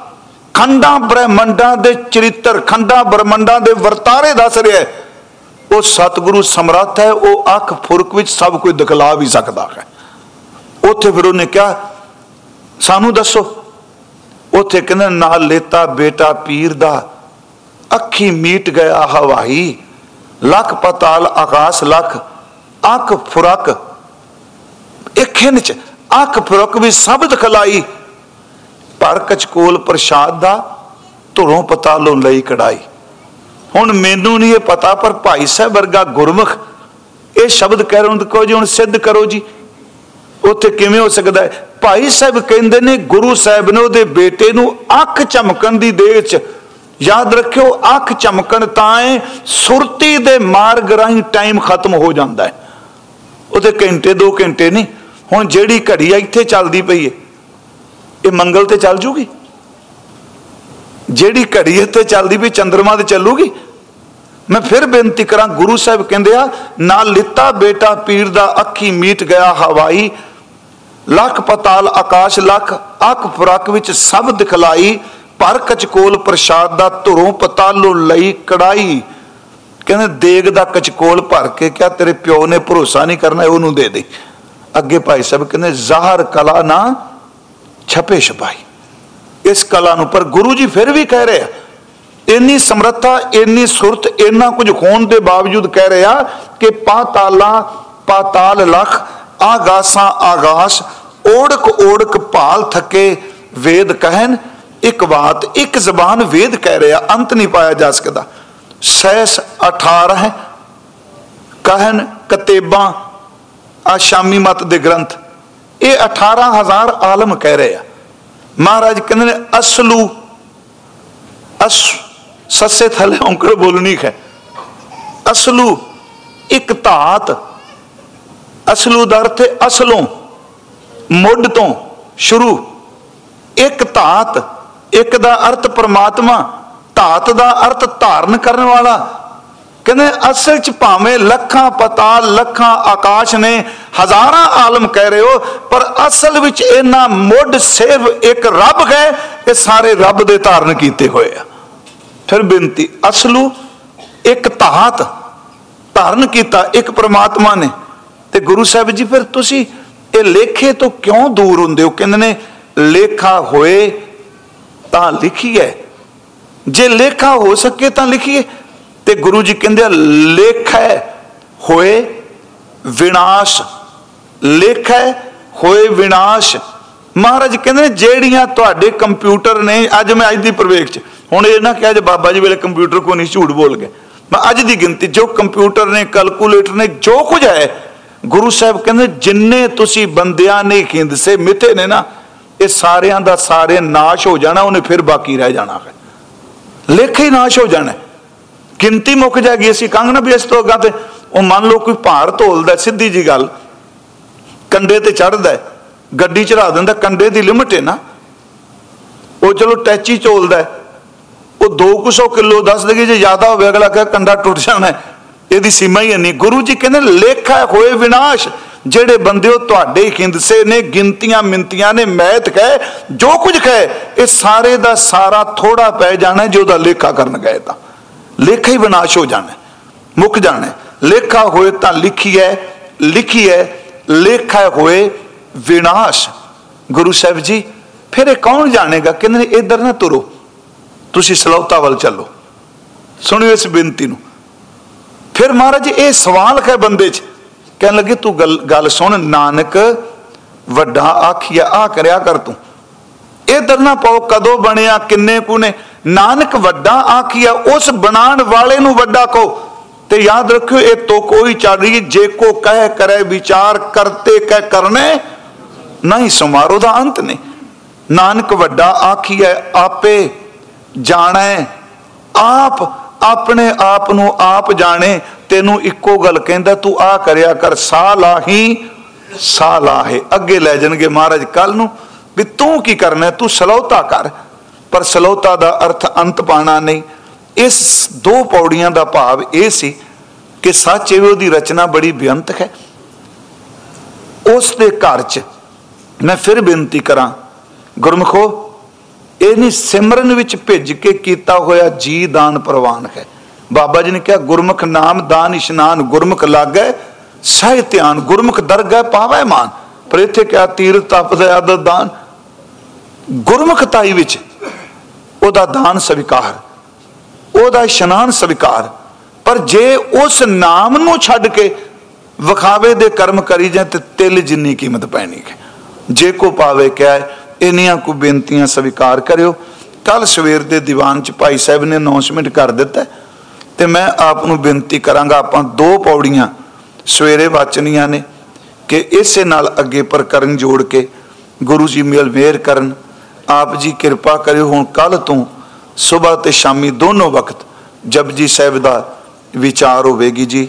ਖੰਡਾਂ ਬ੍ਰਹਿਮੰਡਾਂ ਦੇ ਚਰਿੱਤਰ, ਖੰਡਾਂ ਬ੍ਰਹਿਮੰਡਾਂ ਦੇ ਵਰਤਾਰੇ ਦੱਸ ਰਿਹਾ ਉਹ ਸਤਿਗੁਰੂ ਸਮਰੱਥ ਹੈ, ਉਹ ਅੱਖ ਫੁਰਕ ਵਿੱਚ ਸਭ ਕੁਝ ਦਿਖਲਾ ਵੀ ਸਕਦਾ ਹੈ। ਉੱਥੇ ਫਿਰ ਉਹਨੇ ਕਿਹਾ, ਸਾਨੂੰ ਦੱਸੋ। ਉੱਥੇ ਕਹਿੰਦੇ ਨਾਲ ਲੇਤਾ ਬੇਟਾ ਪੀਰ ਦਾ, ਅੱਖੀ ਮੀਟ ਗਿਆ ਹਵਾਈ। ਲੱਖ ਪਤਾਲ ਆਕਾਸ਼, ਲੱਖ ਅੱਖ ਫੁਰਕ। ਇੱਖਿਨ ਚ ਅੱਖ ਫੁਰਕ ਵੀ ਸਭ ਖਲਾਈ ਪਰ ਕਚਕੋਲ ਪ੍ਰਸ਼ਾਦ ਦਾ ਧੁਰੋਂ ਪਤਾ ਪਤਾਲੋਂ ਲਈ ਕਢਾਈ ਹੁਣ ਮੈਨੂੰ ਨਹੀਂ ਇਹ ਪਤਾ, ਪਰ ਭਾਈ ਸਾਹਿਬ ਵਰਗਾ ਗੁਰਮੁਖ, ਇਹ ਸ਼ਬਦ ਕਹਿ ਰਹੇ ਕੋ ਜੀ, ਹੁਣ ਸਿੱਧ ਕਰੋ ਜੀ। ਉੱਥੇ ਕਿਵੇਂ ਹੋ ਸਕਦਾ ਹੈ? ਭਾਈ ਸਾਹਿਬ ਕਹਿੰਦੇ ਨੇ, ਗੁਰੂ ਸਾਹਿਬ ਨੇ ਉਹਦੇ ਬੇਟੇ ਨੂੰ ਅੱਖ ਚਮਕਣ ਦੀ ਦੇਰ ਚ, ਯਾਦ ਰੱਖਿਓ, ਅੱਖ ਚਮਕਣ ਤਾਂ ਹੈ ਸੁਰਤੀ ਦੇ ਮਾਰਗ ਰਾਹੀਂ ਟਾਈਮ ਖਤਮ ਹੋ ਜਾਂਦਾ ਹੈ। ਉਹਦੇ ਘੰਟੇ 2 ਘੰਟੇ ਨਹੀਂ, ਹੁਣ ਜਿਹੜੀ ਘੜੀ ਆ, ਇੱਥੇ ਚੱਲਦੀ ਪਈ ਹੈ। ਇਹ ਮੰਗਲ ਤੇ ਚੱਲ ਜੂਗੀ? ਜਿਹੜੀ ਘੜੀ ਇੱਥੇ ਚੱਲਦੀ ਵੀ ਚੰ드ਰਮਾ ਤੇ ਚੱਲੂਗੀ? ਮੈਂ ਫਿਰ ਬੇਨਤੀ ਕਰਾਂ, ਗੁਰੂ ਸਾਹਿਬ ਕਹਿੰਦੇ ਆ, ਨਾ ਲਿੱਤਾ ਬੇਟਾ ਪੀਰ ਦਾ ਅੱਖੀ ਮੀਟ ਗਿਆ ਹਵਾਈ, ਲੱਖ ਪਤਾਲ ਆਕਾਸ਼, ਲੱਖ ਅੱਖ ਫ਼ਰਕ ਵਿੱਚ ਸਭ ਦਿਖਲਾਈ ਪਰ ਕਚਕੋਲ ਪ੍ਰਸ਼ਾਦ ਦਾ ਧੁਰੋਂ ਪਤਾਲੋ ਲਈ ਕੜਾਈ। ਕਹਿੰਦੇ, ਦੇਗ ਦਾ ਕਚਕੋਲ ਭਰ ਕੇ ਕਿਹਾ, ਤੇਰੇ ਪਿਓ ਨੇ ਭਰੋਸਾ ਨਹੀਂ ਕਰਨਾ, ਉਹਨੂੰ ਦੇ ਦੇ। ਅੱਗੇ ਭਾਈ ਸਾਹਿਬ ਕਹਿੰਦੇ, ਜ਼ਾਹਰ ਕਲਾ ਨਾ ਛਪੇ ਛਪਾਈ। ਇਸ ਕਲਾ ਨੂੰ ਪਰ ਗੁਰੂ ਜੀ ਫਿਰ ਵੀ ਕਹਿ ਰਹੇ ਆ, ਇੰਨੀ ਸਮਰੱਥਾ, ਇੰਨੀ ਸੁਰਤ, ਇੰਨਾ ਕੁਝ ਹੋਣ ਦੇ ਬਾਵਜੂਦ ਕਹਿ ਰਿਹਾ ਕਿ ਪਾਤਾਲਾ, ਪਾਤਾਲ ਲਖ, ਆਗਾਸਾਂ ਆਗਾਸ, ਓੜਕ ਓੜਕ ਭਾਲ ਥਕੇ ਵੇਦ ਕਹਿਣ, ਇੱਕ ਬਾਤ, ਇੱਕ ਜ਼ਬਾਨ ਵੇਦ ਕਹਿ ਰਿਹਾ ਅੰਤ ਨਹੀਂ ਪਾਇਆ ਜਾ ਸਕਦਾ। ਸੈਸ 18 ਕਹਿਣ ਕਤੇਬਾਂ, ਆ ਸ਼ਾਮੀ ਮਤ ਦੇ ਗ੍ਰੰਥ। ਇਹ 18000 ਆਲਮ ਕਹਿ ਰਹੇ ਆ। ਮਹਾਰਾਜ ਕਹਿੰਦੇ ਨੇ, ਅਸਲੂ, ਅਸ, ਸੱਸੇ ਥਲੇ ਔਂਕੜ ਬੋਲਣੀ ਹੈ ਅਸਲੂ, ਇੱਕ ਧਾਤ, ਅਸਲੂ ਦਾ ਅਰਥ ਅਸਲੋਂ, ਮੁੱਢ ਤੋਂ ਸ਼ੁਰੂ। ਇੱਕ ਧਾਤ, ਇੱਕ ਦਾ ਅਰਥ ਪਰਮਾਤਮਾ, ਧਾਤ ਦਾ ਅਰਥ ਧਾਰਨ ਕਰਨ ਵਾਲਾ ਕਹਿੰਦੇ ਅਸਲ ਚ ਭਾਵੇਂ ਲੱਖਾਂ ਪਤਾਲ ਲੱਖਾਂ ਆਕਾਸ਼ ਨੇ ਹਜ਼ਾਰਾਂ ਆਲਮ ਕਹਿ ਰਹੇ ਹੋ, ਪਰ ਅਸਲ ਵਿੱਚ ਇਹਨਾਂ ਮੁੱਢ ਸਿਰਫ ਇੱਕ ਰੱਬ ਹੈ, ਇਹ ਸਾਰੇ ਰੱਬ ਦੇ ਧਾਰਨ ਕੀਤੇ ਹੋਏ ਆ। ਫਿਰ ਬੇਨਤੀ, ਅਸਲੂ ਇੱਕ ਧਾਤ ਧਾਰਨ ਕੀਤਾ, ਇੱਕ ਪ੍ਰਮਾਤਮਾ ਨੇ। ਤੇ ਗੁਰੂ ਸਾਹਿਬ ਜੀ, ਫਿਰ ਤੁਸੀਂ ਇਹ ਲੇਖੇ ਤੋਂ ਕਿਉਂ ਦੂਰ ਹੁੰਦੇ ਹੋ? ਕਹਿੰਦੇ ਨੇ, ਲੇਖਾ ਹੋਏ ਤਾਂ ਲਿਖੀਏ ਜੇ ਲੇਖਾ ਹੋ ਸਕੇ ਤਾਂ ਲਿਖੀਏ ਤੇ ਗੁਰੂ ਜੀ ਕਹਿੰਦੇ ਲੇਖ ਹੈ ਹੋਏ ਵਿਨਾਸ਼, ਲੇਖ ਹੈ ਹੋਏ ਵਿਨਾਸ਼। ਮਹਾਰਾਜ ਕਹਿੰਦੇ ਜਿਹੜੀਆਂ ਤੁਹਾਡੇ ਕੰਪਿਊਟਰ ਨੇ, ਅੱਜ ਮੈਂ ਅੱਜ ਦੀ ਪ੍ਰਵੇਖ ਚ, ਹੁਣ ਇਹ ਨਾ ਕਿਹਾ ਜੇ ਬਾਬਾ ਜੀ ਵੇਲੇ ਕੰਪਿਊਟਰ ਕੋ ਨਹੀਂ ਝੂਠ ਬੋਲ ਗਏ ਮੈਂ ਅੱਜ ਦੀ ਗਿਣਤੀ, ਜੋ ਕੰਪਿਊਟਰ ਨੇ, ਕੈਲਕੂਲੇਟਰ ਨੇ, ਜੋ ਕੁਝ ਹੈ, ਗੁਰੂ ਸਾਹਿਬ ਕਹਿੰਦੇ ਜਿੰਨੇ ਤੁਸੀਂ ਬੰਦਿਆਂ ਨੇ ਹਿੰਦਸੇ ਮਿੱਥੇ ਨੇ ਨਾ, ਇਹ ਸਾਰਿਆਂ ਦਾ ਸਾਰੇ ਨਾਸ਼ ਹੋ ਜਾਣਾ, ਉਹਨੇ ਫਿਰ ਬਾਕੀ ਰਹਿ ਜਾਣਾ ਹੈ ਲੇਖੇ ਹੀ ਨਾਸ਼ ਹੋ ਜਾਣਾ। ਗਿਣਤੀ ਮੁੱਕ ਜਾਏਗੀ, ਅਸੀਂ ਕੰਗ ਨਾ ਵੀ ਇਸ ਤੋਂ ਅੱਗਾ ਤੇ, ਉਹ ਮੰਨ ਲਓ ਕੋਈ ਭਾਰ ਤੋਲਦਾ ਸਿੱਧੀ ਜੀ ਗੱਲ। ਕੰਡੇ ਤੇ ਚੜਦਾ ਗੱਡੀ ਚੜਾ ਦਿੰਦਾ, ਕੰਡੇ ਦੀ ਲਿਮਟ ਹੈ ਨਾ। ਉਹ ਚਲੋ ਟੈਚੀ ਚੋਲਦਾ ਉਹ 200 ਕਿਲੋ ਦੱਸ ਦੇਗੇ, ਜੇ ਜ਼ਿਆਦਾ ਹੋਵੇ, ਅਗਲਾ ਕਹੇ ਕੰਡਾ ਟੁੱਟ ਜਾਣਾ ਇਹਦੀ ਸੀਮਾ ਹੀ ਨਹੀਂ ਗੁਰੂ ਜੀ ਕਹਿੰਦੇ ਲੇਖਾ ਹੋਏ ਵਿਨਾਸ਼, ਜਿਹੜੇ ਬੰਦੇ ਉਹ ਤੁਹਾਡੇ ਹਿੰਦਸੇ ਨੇ, ਗਿਣਤੀਆਂ ਮਿੰਤੀਆਂ ਨੇ, ਮੈਤ ਕਹੇ, ਜੋ ਕੁਝ ਕਹੇ, ਇਹ ਸਾਰੇ ਦਾ ਸਾਰਾ ਥੋੜਾ ਪੈ ਜਾਣਾ ਜੇ ਉਹਦਾ ਲੇਖਾ ਕਰਨ ਗਏ ਤਾਂ। ਲੇਖਾ ਹੀ ਵਿਨਾਸ਼ ਹੋ ਜਾਣਾ, ਮੁੱਕ ਜਾਣਾ। ਲੇਖਾ ਹੋਏ ਤਾਂ ਲਿਖੀ ਹੈ ਲਿਖੀ ਹੈ ਲੇਖਾ ਹੋਏ ਵਿਨਾਸ਼। ਗੁਰੂ ਸਾਹਿਬ ਜੀ, ਫਿਰ ਇਹ ਕੌਣ ਜਾਣੇਗਾ? ਕਹਿੰਦੇ ਨੇ, ਇਧਰ ਨਾ ਤੁਰੋ। ਤੁਸੀਂ ਸਲੌਤਾ ਵੱਲ ਚੱਲੋ। ਸੁਣਿਓ ਇਸ ਬੇਨਤੀ ਨੂੰ। ਫਿਰ ਮਹਾਰਾਜ ਇਹ ਸਵਾਲ ਹੈ ਬੰਦੇ 'ਚ। ਕਹਿਣ ਲੱਗੇ, ਤੂੰ ਗੱਲ ਗੱਲ ਸੁਣ, ਨਾਨਕ ਵੱਡਾ ਆਖਿਆ ਆ ਕਰਿਆ ਕਰ ਤੂੰ। ਇਹ ਦਰਨਾ ਪਾਓ ਕਦੋਂ ਬਣਿਆ, ਕਿੰਨੇ ਕੁ ਨੇ। ਨਾਨਕ ਵੱਡਾ ਆਖੀਆ ਉਸ ਬਣਾਉਣ ਵਾਲੇ ਨੂੰ ਵੱਡਾ ਕਹੋ। ਤੇ ਯਾਦ ਰੱਖਿਓ, ਇਹ ਤੋ ਕੋਈ ਚਾੜੀ ਜੇ ਕੋ ਕਹਿ ਕਰੇ ਵਿਚਾਰ, ਕਰਤੇ ਕਹਿ ਕਰਨੇ, ਨਹੀਂ ਸਮਾਰੋ ਦਾ ਅੰਤ ਨਹੀਂ। ਨਾਨਕ ਵੱਡਾ ਆਖੀਐ ਆਪੇ ਜਾਣੈ, ਆਪ ਆਪਣੇ ਆਪ ਨੂੰ ਆਪ ਜਾਣੇ। ਤੈਨੂੰ ਇੱਕੋ ਗੱਲ ਕਹਿੰਦਾ, ਤੂੰ ਆ ਕਰਿਆ ਕਰ, ਸਾਹ ਲਾਹੀ, ਸਾਹ ਲਾਹੇ। ਅੱਗੇ ਲੈ ਜਾਣਗੇ ਮਹਾਰਾਜ ਕੱਲ ਨੂੰ। ਵੀ ਤੂੰ ਕੀ ਕਰਨਾ ਤੂੰ ਸਲੌਤਾ ਕਰ। ਪਰ ਸਲੌਤਾ ਦਾ ਅਰਥ ਅੰਤ ਪਾਣਾ ਨਹੀਂ। ਇਸ ਦੋ ਪੌੜੀਆਂ ਦਾ ਭਾਵ ਇਹ ਸੀ ਕਿ ਸੱਚ ਇਹ ਉਹਦੀ ਰਚਨਾ ਬੜੀ ਬੇਅੰਤ ਹੈ। ਉਸ ਦੇ ਘਰ 'ਚ ਮੈਂ ਫਿਰ ਬੇਨਤੀ ਕਰਾਂ, ਗੁਰਮਖੋ ਇਹ ਨਹੀਂ ਸਿਮਰਨ ਵਿੱਚ ਭਿੱਜ ਕੇ ਕੀਤਾ ਹੋਇਆ ਜੀ ਦਾਨ ਪ੍ਰਵਾਨ ਹੈ। ਬਾਬਾ ਜੀ ਨੇ ਕਿਹਾ, ਗੁਰਮੁਖ ਨਾਮ ਦਾਨ ਇਸ਼ਨਾਨ ਗੁਰਮੁਖ ਲਾਗੈ, ਸਹਿ ਧਿਆਨ ਗੁਰਮੁਖ ਦਰਗਹਿ ਪਾਵੈ ਮਾਨ। ਪਰ ਇੱਥੇ ਕਿਹਾ ਤੀਰ ਤਪ ਦਾ ਦਾਨ ਗੁਰਮੁਖਤਾਈ ਵਿੱਚ ਉਹਦਾ ਦਾਨ ਸਵੀਕਾਰ, ਉਹਦਾ ਇਸ਼ਨਾਨ ਸਵੀਕਾਰ, ਪਰ ਜੇ ਉਸ ਨਾਮ ਨੂੰ ਛੱਡ ਕੇ ਵਿਖਾਵੇ ਦੇ ਕਰਮ ਕਰੀ ਜਾਂ ਤੇ ਤਿਲ ਜਿੰਨੀ ਕੀਮਤ ਪੈਣੀ ਹੈ। ਜੇ ਕੋ ਪਾਵੇ ਕਿਹਾ ਇੰਨੀਆਂ ਕੋ ਬੇਨਤੀਆਂ ਸਵੀਕਾਰ ਕਰਿਓ। ਕੱਲ ਸਵੇਰ ਦੇ ਦੀਵਾਨ ਚ ਭਾਈ ਸਾਹਿਬ ਨੇ ਅਨਾਉਂਸਮੈਂਟ ਕਰ ਦਿੱਤਾ ਤੇ ਮੈਂ ਆਪ ਨੂੰ ਬੇਨਤੀ ਕਰਾਂਗਾ, ਆਪਾਂ ਦੋ ਪੌੜੀਆਂ ਸਵੇਰੇ ਵਾਚਨੀਆਂ ਨੇ ਕਿ ਇਸੇ ਨਾਲ ਅੱਗੇ ਪ੍ਰਕਰਨ ਜੋੜ ਕੇ ਗੁਰੂ ਜੀ ਮੇਲ ਮੇਰ ਕਰਨ ਆਪ ਜੀ ਕਿਰਪਾ ਕਰਿਓ। ਹੁਣ ਕੱਲ ਤੋਂ ਸਵੇਰ ਤੇ ਸ਼ਾਮੀ ਦੋਨੋਂ ਵਕਤ ਜਪਜੀ ਸਾਹਿਬ ਦਾ ਵਿਚਾਰ ਹੋਵੇਗੀ ਜੀ।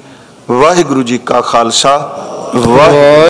ਵਾਹਿਗੁਰੂ ਜੀ ਕਾ ਖਾਲਸਾ ਵਾਹਿਗੁਰੂ